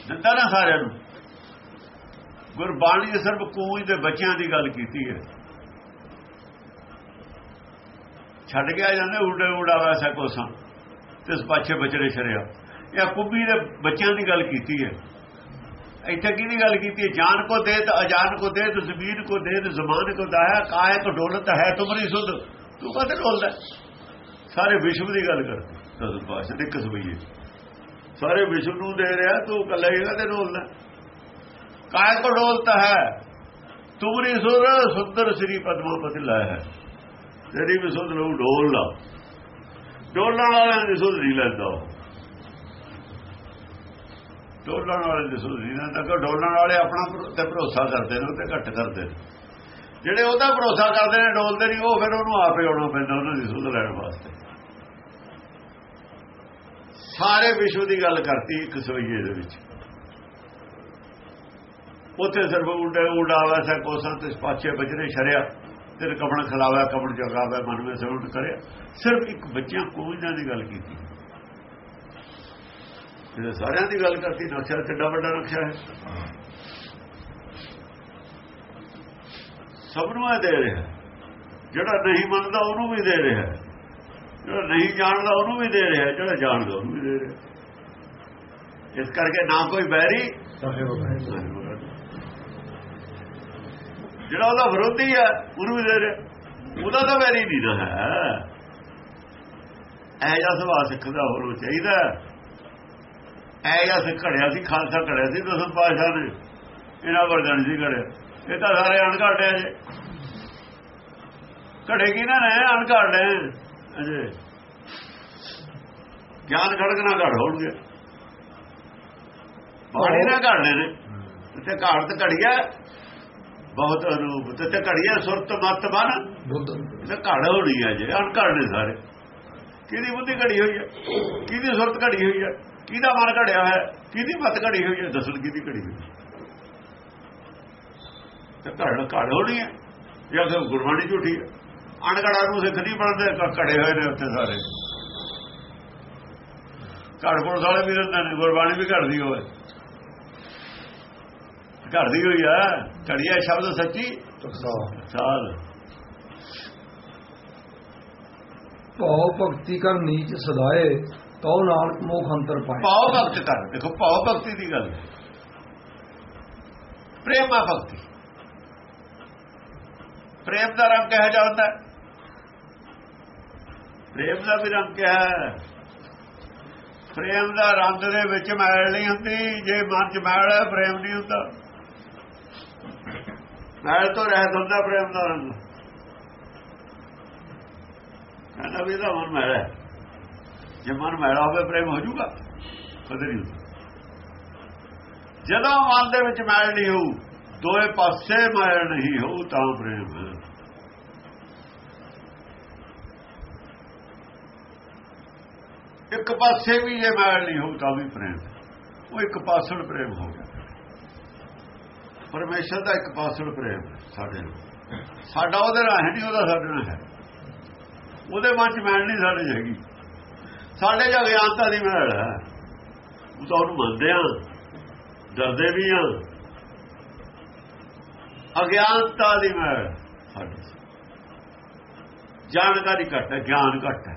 Speaker 2: ਦਿੰਦਾ ਨਾ ਸਾਰਿਆਂ ਨੂੰ। ਗੁਰਬਾਣੀ ਨੇ ਸਿਰਫ ਕੂਜ ਦੇ ਬੱਚਿਆਂ ਦੀ ਗੱਲ ਕੀਤੀ ਹੈ। ਛੱਡ ਗਿਆ ਜਾਂਦੇ ਉਡੇ ਉਡਾ ਵੈਸਾ ਕੋਸਾਂ ਤੇ ਪਾਛੇ ਬਚੜੇ ਛਰਿਆ ਇਹ ਕੁੱਬੀ ਦੇ ਬੱਚਿਆਂ ਦੀ ਗੱਲ ਕੀਤੀ ਹੈ। ਇੱਥੇ ਕਿਹਦੀ ਗੱਲ ਕੀਤੀ ਹੈ? ਜਾਨ ਕੋ ਦੇ ਤਾਂ ਅਜਾਨ ਕੋ ਦੇ ਤਾਂ ਜ਼ਮੀਨ ਕੋ ਦੇ ਤਾਂ ਜ਼ਮਾਨ ਕੋ ਦਾਇਆ ਕਾਇ ਕੋ ਡੋਲਤ ਹੈ, ਤੁਮਰੀ ਸੁਧ। ਤੂੰ ਕਦੇ ਡੋਲਦਾ ਸਾਰੇ ਵਿਸ਼ਵ ਦੀ ਗੱਲ ਕਰ। ਤਦ ਪਾਸ਼ਾ ਦੇ ਕਸਬਈਏ ਸਾਰੇ ਵਿਸ਼ਵ ਨੂੰ ਦੇ ਰਿਹਾ, ਤੂੰ ਇਕੱਲਾ ਹੀ ਕਦੇ ਡੋਲਦਾ ਕਾਇ ਕੋ ਡੋਲਤਾ ਹੈ? ਤੁਮਰੀ ਸੁਧ ਸੁੰਦਰ ਸ੍ਰੀ ਪਦਮਾਪਤੀ ਲਾਇਆ ਹੈ। ਤੇਰੀ ਵੀ ਸੁਧ ਲਊ ਡੋਲ ਲਾ। ਡੋਲਣ ਵਾਲਿਆਂ ਦੀ ਸੁਧ ਨਹੀਂ ਲੈਂਦਾ। ਉਹ ਡੋਲਣ ਵਾਲੇ ਦੀ ਸੁਧ ਨਹੀਂ ਲੈਂਦਾ ਕਿ ਡੋਲਣ ਵਾਲੇ ਆਪਣਾ ਤੇ ਭਰੋਸਾ ਕਰਦੇ ਨੇ ਤੇ ਘੱਟ ਕਰਦੇ। ਨੇ ਜਿਹੜੇ ਉਹਦਾ ਭਰੋਸਾ ਕਰਦੇ ਨੇ, ਡੋਲਦੇ ਨਹੀਂ, ਉਹ ਫਿਰ ਉਹਨੂੰ ਆਪੇ ਆਉਣਾ ਪੈਂਦਾ ਉਹਨਾਂ ਦੀ ਸੁਧ ਲੈਣ ਵਾਸਤੇ। ਸਾਰੇ ਵਿਸ਼ਵ ਦੀ ਗੱਲ ਕਰਤੀ ਇੱਕ ਸਵਈਏ ਦੇ ਵਿੱਚ। ਉੱਥੇ ਸਿਰਫ ਉਡਾ ਉਡਾਵਾ ਸਾ ਕੋਸਾਂ ਤੇ ਪਾਛੇ ਬਜਰੇ ਛਰਿਆ ਤੇ ਕਪਣ ਖਲਾਵਾ ਕਪਣ ਜਗਾਵਾ, ਮਨ ਵਿੱਚ ਸੌਂਡ ਕਰਿਆ। ਸਿਰਫ ਇੱਕ ਬੱਚਿਆਂ ਕੋਈਆਂ ਦੀ ਗੱਲ ਕੀਤੀ। ਜਿਹੜੇ ਸਾਰਿਆਂ ਦੀ ਗੱਲ ਕਰਤੀ ਨਕਸ਼ਾ ਕਿੱਡਾ ਵੱਡਾ ਨਕਸ਼ਾ ਹੈ। ਸਭ ਨੂੰ ਇਹ ਦੇ ਰਿਹਾ। ਜਿਹੜਾ ਨਹੀਂ ਮੰਨਦਾ, ਉਹਨੂੰ ਵੀ ਦੇ ਰਿਹਾ। ਜਿਹੜਾ ਨਹੀਂ ਜਾਣਦਾ, ਉਹਨੂੰ ਵੀ ਦੇ ਰਿਹਾ। ਜਿਹੜਾ ਜਾਣਦਾ, ਉਹਨੂੰ ਵੀ ਦੇ ਰਿਹਾ। ਇਸ ਕਰਕੇ ਨਾ ਕੋਈ ਬੈਰੀ
Speaker 1: ਸਾਹਿਬ
Speaker 2: ਜਿਹੜਾ ਉਹਦਾ ਵਿਰੋਧੀ ਹੈ ਉਹਨੂੰ ਵੀ ਦੇ ਰਿਹਾ ਉਹਦਾ ਤਾਂ ਵੈਰੀ ਨਹੀਂ ਨਾ ਹੈ। ਐ ਜਿਹਾ ਸੁਭਾਅ ਸਿੱਖ ਦਾ ਹੋਣਾ ਚਾਹੀਦਾ ਐ ਜਿਹਾ ਸਿੱਖ ਘੜਿਆ ਸੀ ਖਾਲਸਾ ਘੜਿਆ ਸੀ ਦਸਮ ਪਾਸ਼ਾ ਨੇ। ਇਹਨਾਂ ਵਰਗਾ ਨਹੀਂ ਸੀ ਘੜਿਆ। ਇਹ ਤਾਂ ਸਾਰੇ ਅਣਘਾਟਿਆ ਜੇ। ਘੜੇਗੀ ਨਾ ਨੇ ਅਣਘਾਟੇ ਅਜੇ ਗਿਆਨ ਖੜਕ ਨਾ ਘੜ ਹੋਣਗੇ। ਬਾਣੀ ਨਾ ਘੜਨੇ ਨੇ। ਤੇ ਘਾੜ ਤੇ ਘੜੀਆ ਬਹੁਤ ਅਨੂਪ ਤੇ ਘੜੀਆ ਸੁਰਤ ਮਤ ਬਨ ਇਹ ਘੜ ਹੋਣੀ ਹੈ ਜੇ ਅਣਘੜ ਨੇ ਸਾਰੇ। ਕਿਹਦੀ ਬੁੱਧੀ ਘੜੀ ਹੋਈ ਹੈ ਕਿਹਦੀ ਸੁਰਤ ਘੜੀ ਹੋਈ ਹੈ ਕਿਹਦਾ ਮਨ ਘੜਿਆ ਹੈ ਕਿਹਦੀ ਮਤ ਘੜੀ ਹੋਈ ਹੈ ਦੱਸਣ ਕਿਹਦੀ ਘੜੀ ਹੋਈ ਤੇ ਘੜ ਘੜ ਹੋਣੀ ਹੈ ਜਾਂ ਫਿਰ ਗੁਰਬਾਣੀ ਝੂਠੀ ਹੈ ਅਣਘੜਾ ਨੂੰ ਸਿੱਖ ਨਹੀਂ ਬਣਦੇ ਘੜੇ ਹੋਏ ਨੇ ਉੱਥੇ ਸਾਰੇ। ਘੜ ਪੁਲਿਸ ਵਾਲੇ ਵੀ ਰਹਿੰਦੇ ਨੇ ਗੁਰਬਾਣੀ ਵੀ ਘੜਦੀ ਹੋਵੇ। ਘੜਦੀ ਹੋਈ ਹੈ ਘੜੀਆ ਸ਼ਬਦ ਸੱਚੀ? ਸਾਲ
Speaker 1: ਭਉ ਭਗਤੀ ਕਰ ਨੀਚ ਸਦਾਏ ਤਉ ਨਾਨਕ ਮੋਖ ਅੰਤਰ ਪਾਏ।
Speaker 2: ਭਾਵ ਭਗਤ ਕਰ। ਦੇਖੋ ਭਾਵ ਭਗਤੀ ਦੀ ਗੱਲ। ਹੈ। ਪ੍ਰੇਮ ਆ ਭਗਤੀ। ਪ੍ਰੇਮ ਦਾ ਰੰਗ ਕਿਹਾ ਜਾਂਦਾ ਹੈ ਪ੍ਰੇਮ ਦਾ ਵੀ ਰੰਗ ਕਿਹਾ ਹੈ? ਪ੍ਰੇਮ ਦਾ ਰੰਗ ਦੇ ਵਿੱਚ ਮੈਲ ਨਹੀਂ ਹੁੰਦੀ। ਜੇ ਮਨ 'ਚ ਮੈਲ ਹੈ ਪ੍ਰੇਮ ਨਹੀਂ ਹੁੰਦਾ। ਮੈਲ ਤੋਂ ਰਹਿਤ ਹੁੰਦਾ ਪ੍ਰੇਮ ਦਾ ਰੰਗ ਕਹਿੰਦਾ ਵੀ ਇਹਦਾ ਮਨ ਮੈਲ ਜੇ ਮਨ ਮੈਲਾ ਹੋਵੇ ਪ੍ਰੇਮ ਹੋ ਜਾਊਗਾ। ਕਦੇ ਨਹੀਂ ਜਦੋਂ ਮਨ ਦੇ ਵਿੱਚ ਮੈਲ ਨਹੀਂ ਹੋਊ ਦੋਏ ਪਾਸੇ ਮੈਲ ਨਹੀਂ ਹੋਊ, ਤਾਂ ਪ੍ਰੇਮ ਹੈ। ਇੱਕ ਪਾਸੇ ਵੀ ਜੇ ਮੈਲ ਨਹੀਂ ਹੋਊ, ਤਾਂ ਵੀ ਪ੍ਰੇਮ ਉਹ ਇੱਕ ਪਾਸੜ ਪ੍ਰੇਮ ਹੋ ਗਿਆ। ਪਰਮੇਸ਼ਰ ਦਾ ਇੱਕ ਪਾਸੜ ਪ੍ਰੇਮ ਸਾਡੇ ਨਾਲ ਸਾਡਾ ਉਹਦੇ ਨਾਲ ਹੈ ਨਹੀਂ, ਉਹਦਾ ਸਾਡੇ ਨਾਲ ਹੈ। ਉਹਦੇ ਮਨ ਚ ਮੈਲ ਨਹੀਂ ਸਾਡੇ ਹੈਗੀ। ਸਾਡੇ ਜੋ ਗਿਆਨਤਾ ਦੀ ਮੈਲ ਹੈ। ਉਹ ਤਾਂ ਉਹਨੂੰ ਮੰਨਦੇ ਆ, ਡਰਦੇ ਵੀ ਆ। ਅਗਿਆਨਤਾ ਦੀ ਮੈਲ ਸਾਡੇ ਜਾਣਕਾਰੀ ਘੱਟ ਹੈ, ਗਿਆਨ ਘੱਟ ਹੈ।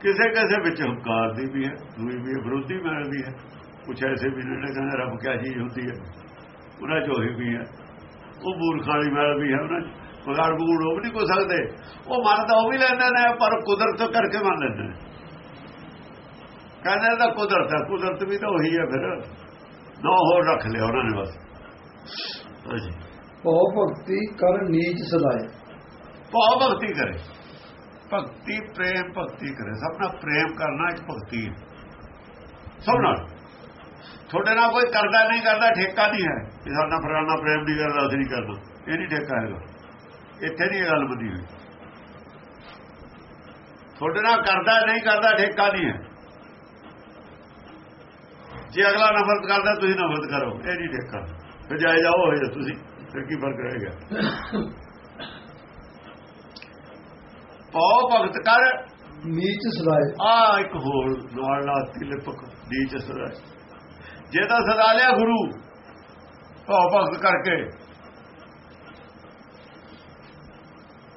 Speaker 2: ਕਿਸੇ ਕਿਸੇ ਵਿੱਚ ਹੰਕਾਰ ਦੀ ਵੀ ਹੈ, ਦੂਈ ਵੀ ਵਿਰੋਧੀ ਮੈਲ ਵੀ ਹੈ। ਕੁਛ ਐਸੇ ਵੀ ਨੇ ਕਹਿੰਦੇ ਰੱਬ ਕਿਆ ਚੀਜ਼ ਹੁੰਦੀ ਹੈ। ਉਹਨਾਂ ਚ ਉਹੀ ਵੀ ਹੈ ਉਹ ਮੂਰਖਾਂ ਵਾਲੀ ਮੈਲ ਵੀ ਹੈ ਉਹਨਾਂ ਚ ਮਗਰ ਬੂੜ ਉਹ ਵੀ ਨਹੀਂ ਕੋ ਸਕਦੇ। ਉਹ ਮੰਨਦਾ ਉਹ ਵੀ ਲੈਂਦੇ ਨੇ ਪਰ ਕੁਦਰਤ ਕਰਕੇ ਮੰਨ ਲੈਂਦੇ ਨੇ। ਕਹਿੰਦੇ ਤਾਂ ਕੁਦਰਤ ਹੈ ਕੁਦਰਤ ਵੀ ਤਾਂ ਉਹੀ ਹੈ ਫਿਰ। ਨੋ ਹੋਰ ਰੱਖ ਲਿਆ ਉਹਨਾਂ ਨੇ ਬਸ। ਹਾਂਜੀ
Speaker 1: ਭਉ ਭਗਤੀ ਕਰ ਨੀਚ ਸਦਾਏ।
Speaker 2: ਭਾਵ ਭਗਤੀ ਕਰੇ। ਭਗਤੀ ਪ੍ਰੇਮ ਭਗਤੀ ਕਰੇ। ਸਭ ਨਾਲ ਪ੍ਰੇਮ ਕਰਨਾ ਇੱਕ ਭਗਤੀ ਹੈ। ਸਭ ਨਾਲ। ਤੁਹਾਡੇ ਨਾਲ ਕੋਈ ਕਰਦਾ ਨਹੀਂ ਕਰਦਾ ਠੇਕਾ ਨਹੀਂ ਹੈ। ਕਿ ਸਾਡਾ ਫਰਾਨਾ ਪ੍ਰੇਮ ਦੀ ਕਰਦਾ ਅਸੀਂ ਨਹੀਂ ਕਰਨਾ। ਇਹ ਨਹੀਂ ਠੇਕਾ ਹੈਗਾ। ਇੱਥੇ ਨਹੀਂ ਇਹ ਗੱਲ ਬਣੀ ਹੋਈ। ਤੁਹਾਡੇ ਨਾਲ ਕਰਦਾ ਨਹੀਂ ਕਰਦਾ ਠੇਕਾ ਨਹੀਂ ਹੈ। ਜੇ ਅਗਲਾ ਨਫ਼ਰਤ ਕਰਦਾ ਤੁਸੀਂ ਨਫ਼ਰਤ ਕਰੋ। ਇਹ ਨਹੀਂ ਠੇਕਾ। ਫਿਰ ਜਾਏ ਜਾਓ ਹੋਏ ਤੁਸੀਂ। ਫਿਰ ਕੀ ਫ਼ਰਕ ਰਹੇਗਾ ਪਾਉ ਭਗਤ ਕਰ।
Speaker 1: ਨੀਚ ਸਦਾਏ
Speaker 2: ਆ ਇੱਕ ਹੋਰ ਨਾਲ ਲਾਤੀ ਲਿਪਕ ਨੀਚ ਸਦਾ ਜੇ ਤਾਂ ਸਦਾ ਲਿਆ ਗੁਰੂ। ਪਾਉ ਭਗਤ ਕਰਕੇ।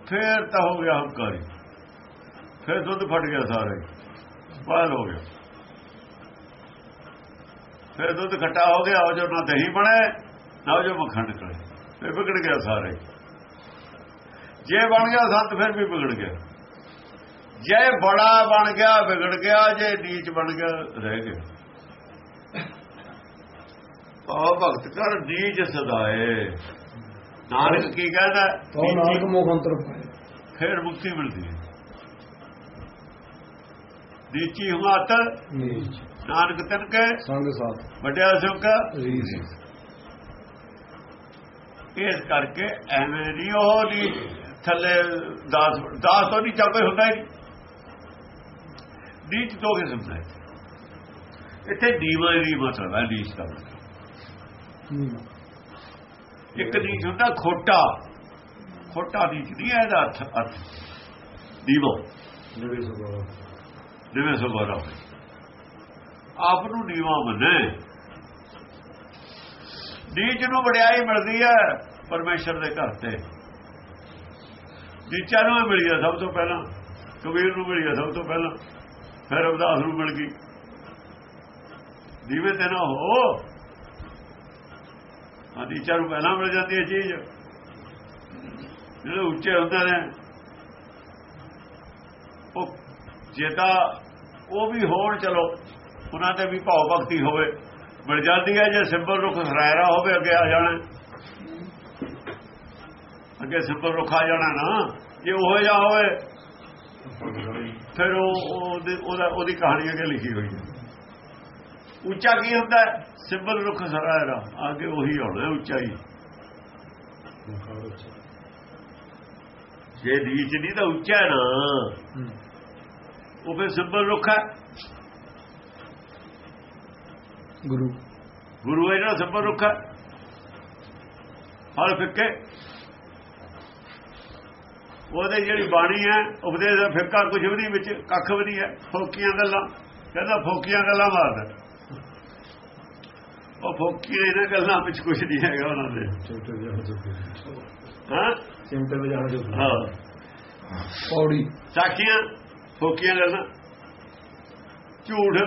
Speaker 2: ਫੇਰ ਤਾਂ ਹੋ ਗਿਆ ਹੰਕਾਰੀ। ਫੇਰ ਦੁੱਧ ਫਟ ਗਿਆ ਸਾਰੇ। ਬਾਹਰ ਹੋ ਗਿਆ। ਫਿਰ ਦੁੱਧ ਖੱਟਾ ਹੋ ਗਿਆ, ਉਹ ਜੋ ਨਾ ਦਹੀਂ ਬਣੇ, ਨਾ ਉਹ ਜੋ ਮੱਖਣ ਨਿਕਲੇ। ਫਿਰ ਵਿਗੜ ਗਿਆ ਸਾਰੇ। ਜੇ ਬਣ ਗਿਆ ਸੰਤ, ਫਿਰ ਵੀ ਵਿਗੜ ਗਿਆ। ਜੇ ਬੜਾ ਬਣ ਗਿਆ, ਵਿਗੜ ਗਿਆ। ਜੇ ਨੀਚ ਬਣ ਗਿਆ, ਰਹਿ ਗਿਆ। ਆ ਭਗਤ ਕਰ ਨੀਚ ਸਦਾਏ। ਨਾਨਕ ਕੀ ਕਹਿੰਦਾ?
Speaker 1: ਤੋ ਨਾਨਕ ਮੁਖ ਅੰਤਰ ਪਾਏ।
Speaker 2: ਫਿਰ ਮੁਕਤੀ ਮਿਲਦੀ ਹੈ। ਨੀਚੀ ਹੁਆਤ
Speaker 1: ਨੀਚ।
Speaker 2: ਨਾਨਕ ਤਨ ਕੇ
Speaker 1: ਸੰਗ ਸਾਥ
Speaker 2: ਵੱਡਿਆ ਸੁਖ।
Speaker 1: ਰੀਸ।
Speaker 2: ਇਸ ਕਰਕੇ ਐਵੇਂ ਨਹੀਂ ਉਹ ਨਹੀਂ ਥੱਲੇ ਦਾਸ ਦਾਸ ਤੋਂ ਨਹੀਂ ਚਾਪੇ ਹੁੰਦਾ ਹੀ ਨੀਚ ਦੋ ਕਿਸਮ ਦਾ। ਇੱਥੇ। ਡੀਵਾ ਦੀ ਮਤਲਬ ਹੈ ਨੀਚ ਦਾ ਮਤਲਬ। ਇੱਕ ਨੀਚ ਹੁੰਦਾ ਖੋਟਾ। ਖੋਟਾ ਨੀਚ ਨਹੀਂ ਹੈ ਇਹਦਾ ਅਰਥ ਅਰਥ। ਦੀਵੋ। ਜਿਵੇਂ ਸੁਭਾਰਾ ਆਪ ਨੂੰ ਨੀਵਾ ਮੰਨੇ। ਨੀਚ ਨੂੰ ਵਡਿਆਈ ਮਿਲਦੀ ਹੈ ਪਰਮੇਸ਼ਰ ਦੇ ਘਰ ਤੇ। ਨੀਚਾਂ ਨੂੰ ਮਿਲੀ ਹੈ ਸਭ ਤੋਂ ਪਹਿਲਾਂ। ਕਬੀਰ ਨੂੰ ਮਿਲੀ ਹੈ ਸਭ ਤੋਂ ਪਹਿਲਾਂ। ਫਿਰ ਅਵਦਾਸ ਨੂੰ ਮਿਲ ਗਈ। ਦੀਵੇ ਤੇ ਨਾ ਹੋ। ਆ ਨੀਚਾਂ ਨੂੰ ਪਹਿਲਾਂ ਮਿਲ ਜਾਂਦੀ ਹੈ ਚੀਜ਼। ਜਿਹੜੇ ਉੱਚੇ ਹੁੰਦੇ ਨੇ, ਉਹ ਜੇ ਤਾਂ ਉਹ ਵੀ ਹੋਣ, ਚਲੋ, ਉਹਨਾਂ ਤੇ ਵੀ ਭਾਵ ਭਗਤੀ ਹੋਵੇ। ਮਿਲ ਜਾਂਦੀ ਹੈ, ਜੇ ਸਿੰਬਲ ਰੁੱਖ ਹਰਾਇਰਾ ਹੋਵੇ, ਅੱਗੇ ਆ ਜਾਣਾ। ਅੱਗੇ ਸਿੰਬਲ ਰੁੱਖ ਆ ਜਾਣਾ ਨਾ। ਜੇ ਉਹ ਜਾ ਹੋਵੇ, ਫਿਰ ਉਹ ਉਹਦੇ- ਉਹਦਾ ਉਹਦੀ ਕਹਾਣੀ ਅੱਗੇ ਲਿਖੀ ਹੋਈ ਹੈ। ਉੱਚਾ ਕੀ ਹੁੰਦਾ? ਸਿੰਬਲ ਰੁਖ ਸਰਾਇਰਾ ਅੱਗੇ ਉਹੀ ਆਉਣਾ ਹੈ ਉੱਚਾ ਹੀ। ਜੇ ਨੀਚ ਨਹੀਂ ਤਾਂ ਉੱਚਾ ਨਾ। ਉਹ ਫਿਰ ਸਿੰਬਲ ਰੁਖ ਹੈ।
Speaker 1: ਗੁਰੂ।
Speaker 2: ਗੁਰੂ ਇਹਨਾਂ ਸਿੰਬਲ ਰੁਖ ਹੈ। ਹਰ ਫਿੱਕੇ। ਉਹਦੇ ਜਿਹੜੀ ਬਾਣੀ ਹੈ ਉਪਦੇਸ਼ ਦਾ ਫਿੱਕਾ ਕੁਝ ਵੀ ਨਹੀਂ ਵਿੱਚ ਕੱਖ ਵੀ ਨਹੀਂ ਹੈ। ਫੋਕੀਆਂ ਗੱਲਾਂ। ਕਹਿੰਦਾ ਫੋਕੀਆਂ ਗੱਲਾਂ ਮਾਰਦਾ। ਉਹ ਫੋਕੀਆਂ ਇਹਨਾਂ ਗੱਲਾਂ ਵਿੱਚ ਕੁਝ ਨਹੀਂ ਹੈਗਾ ਉਹਨਾਂ ਦੇ।
Speaker 1: ਚਿੰਤੇ ਵਜਾਣਾ ਜੋ
Speaker 2: ਹਾਂ?
Speaker 1: ਚਿੰਤੇ ਵਜਾਣਾ ਜੋ
Speaker 2: ਹਾਂ।
Speaker 1: ਪੌੜੀ।
Speaker 2: ਸਾਖੀਆਂ ਫੋਕੀਆਂ ਗੱਲਾਂ। ਝੂਠ।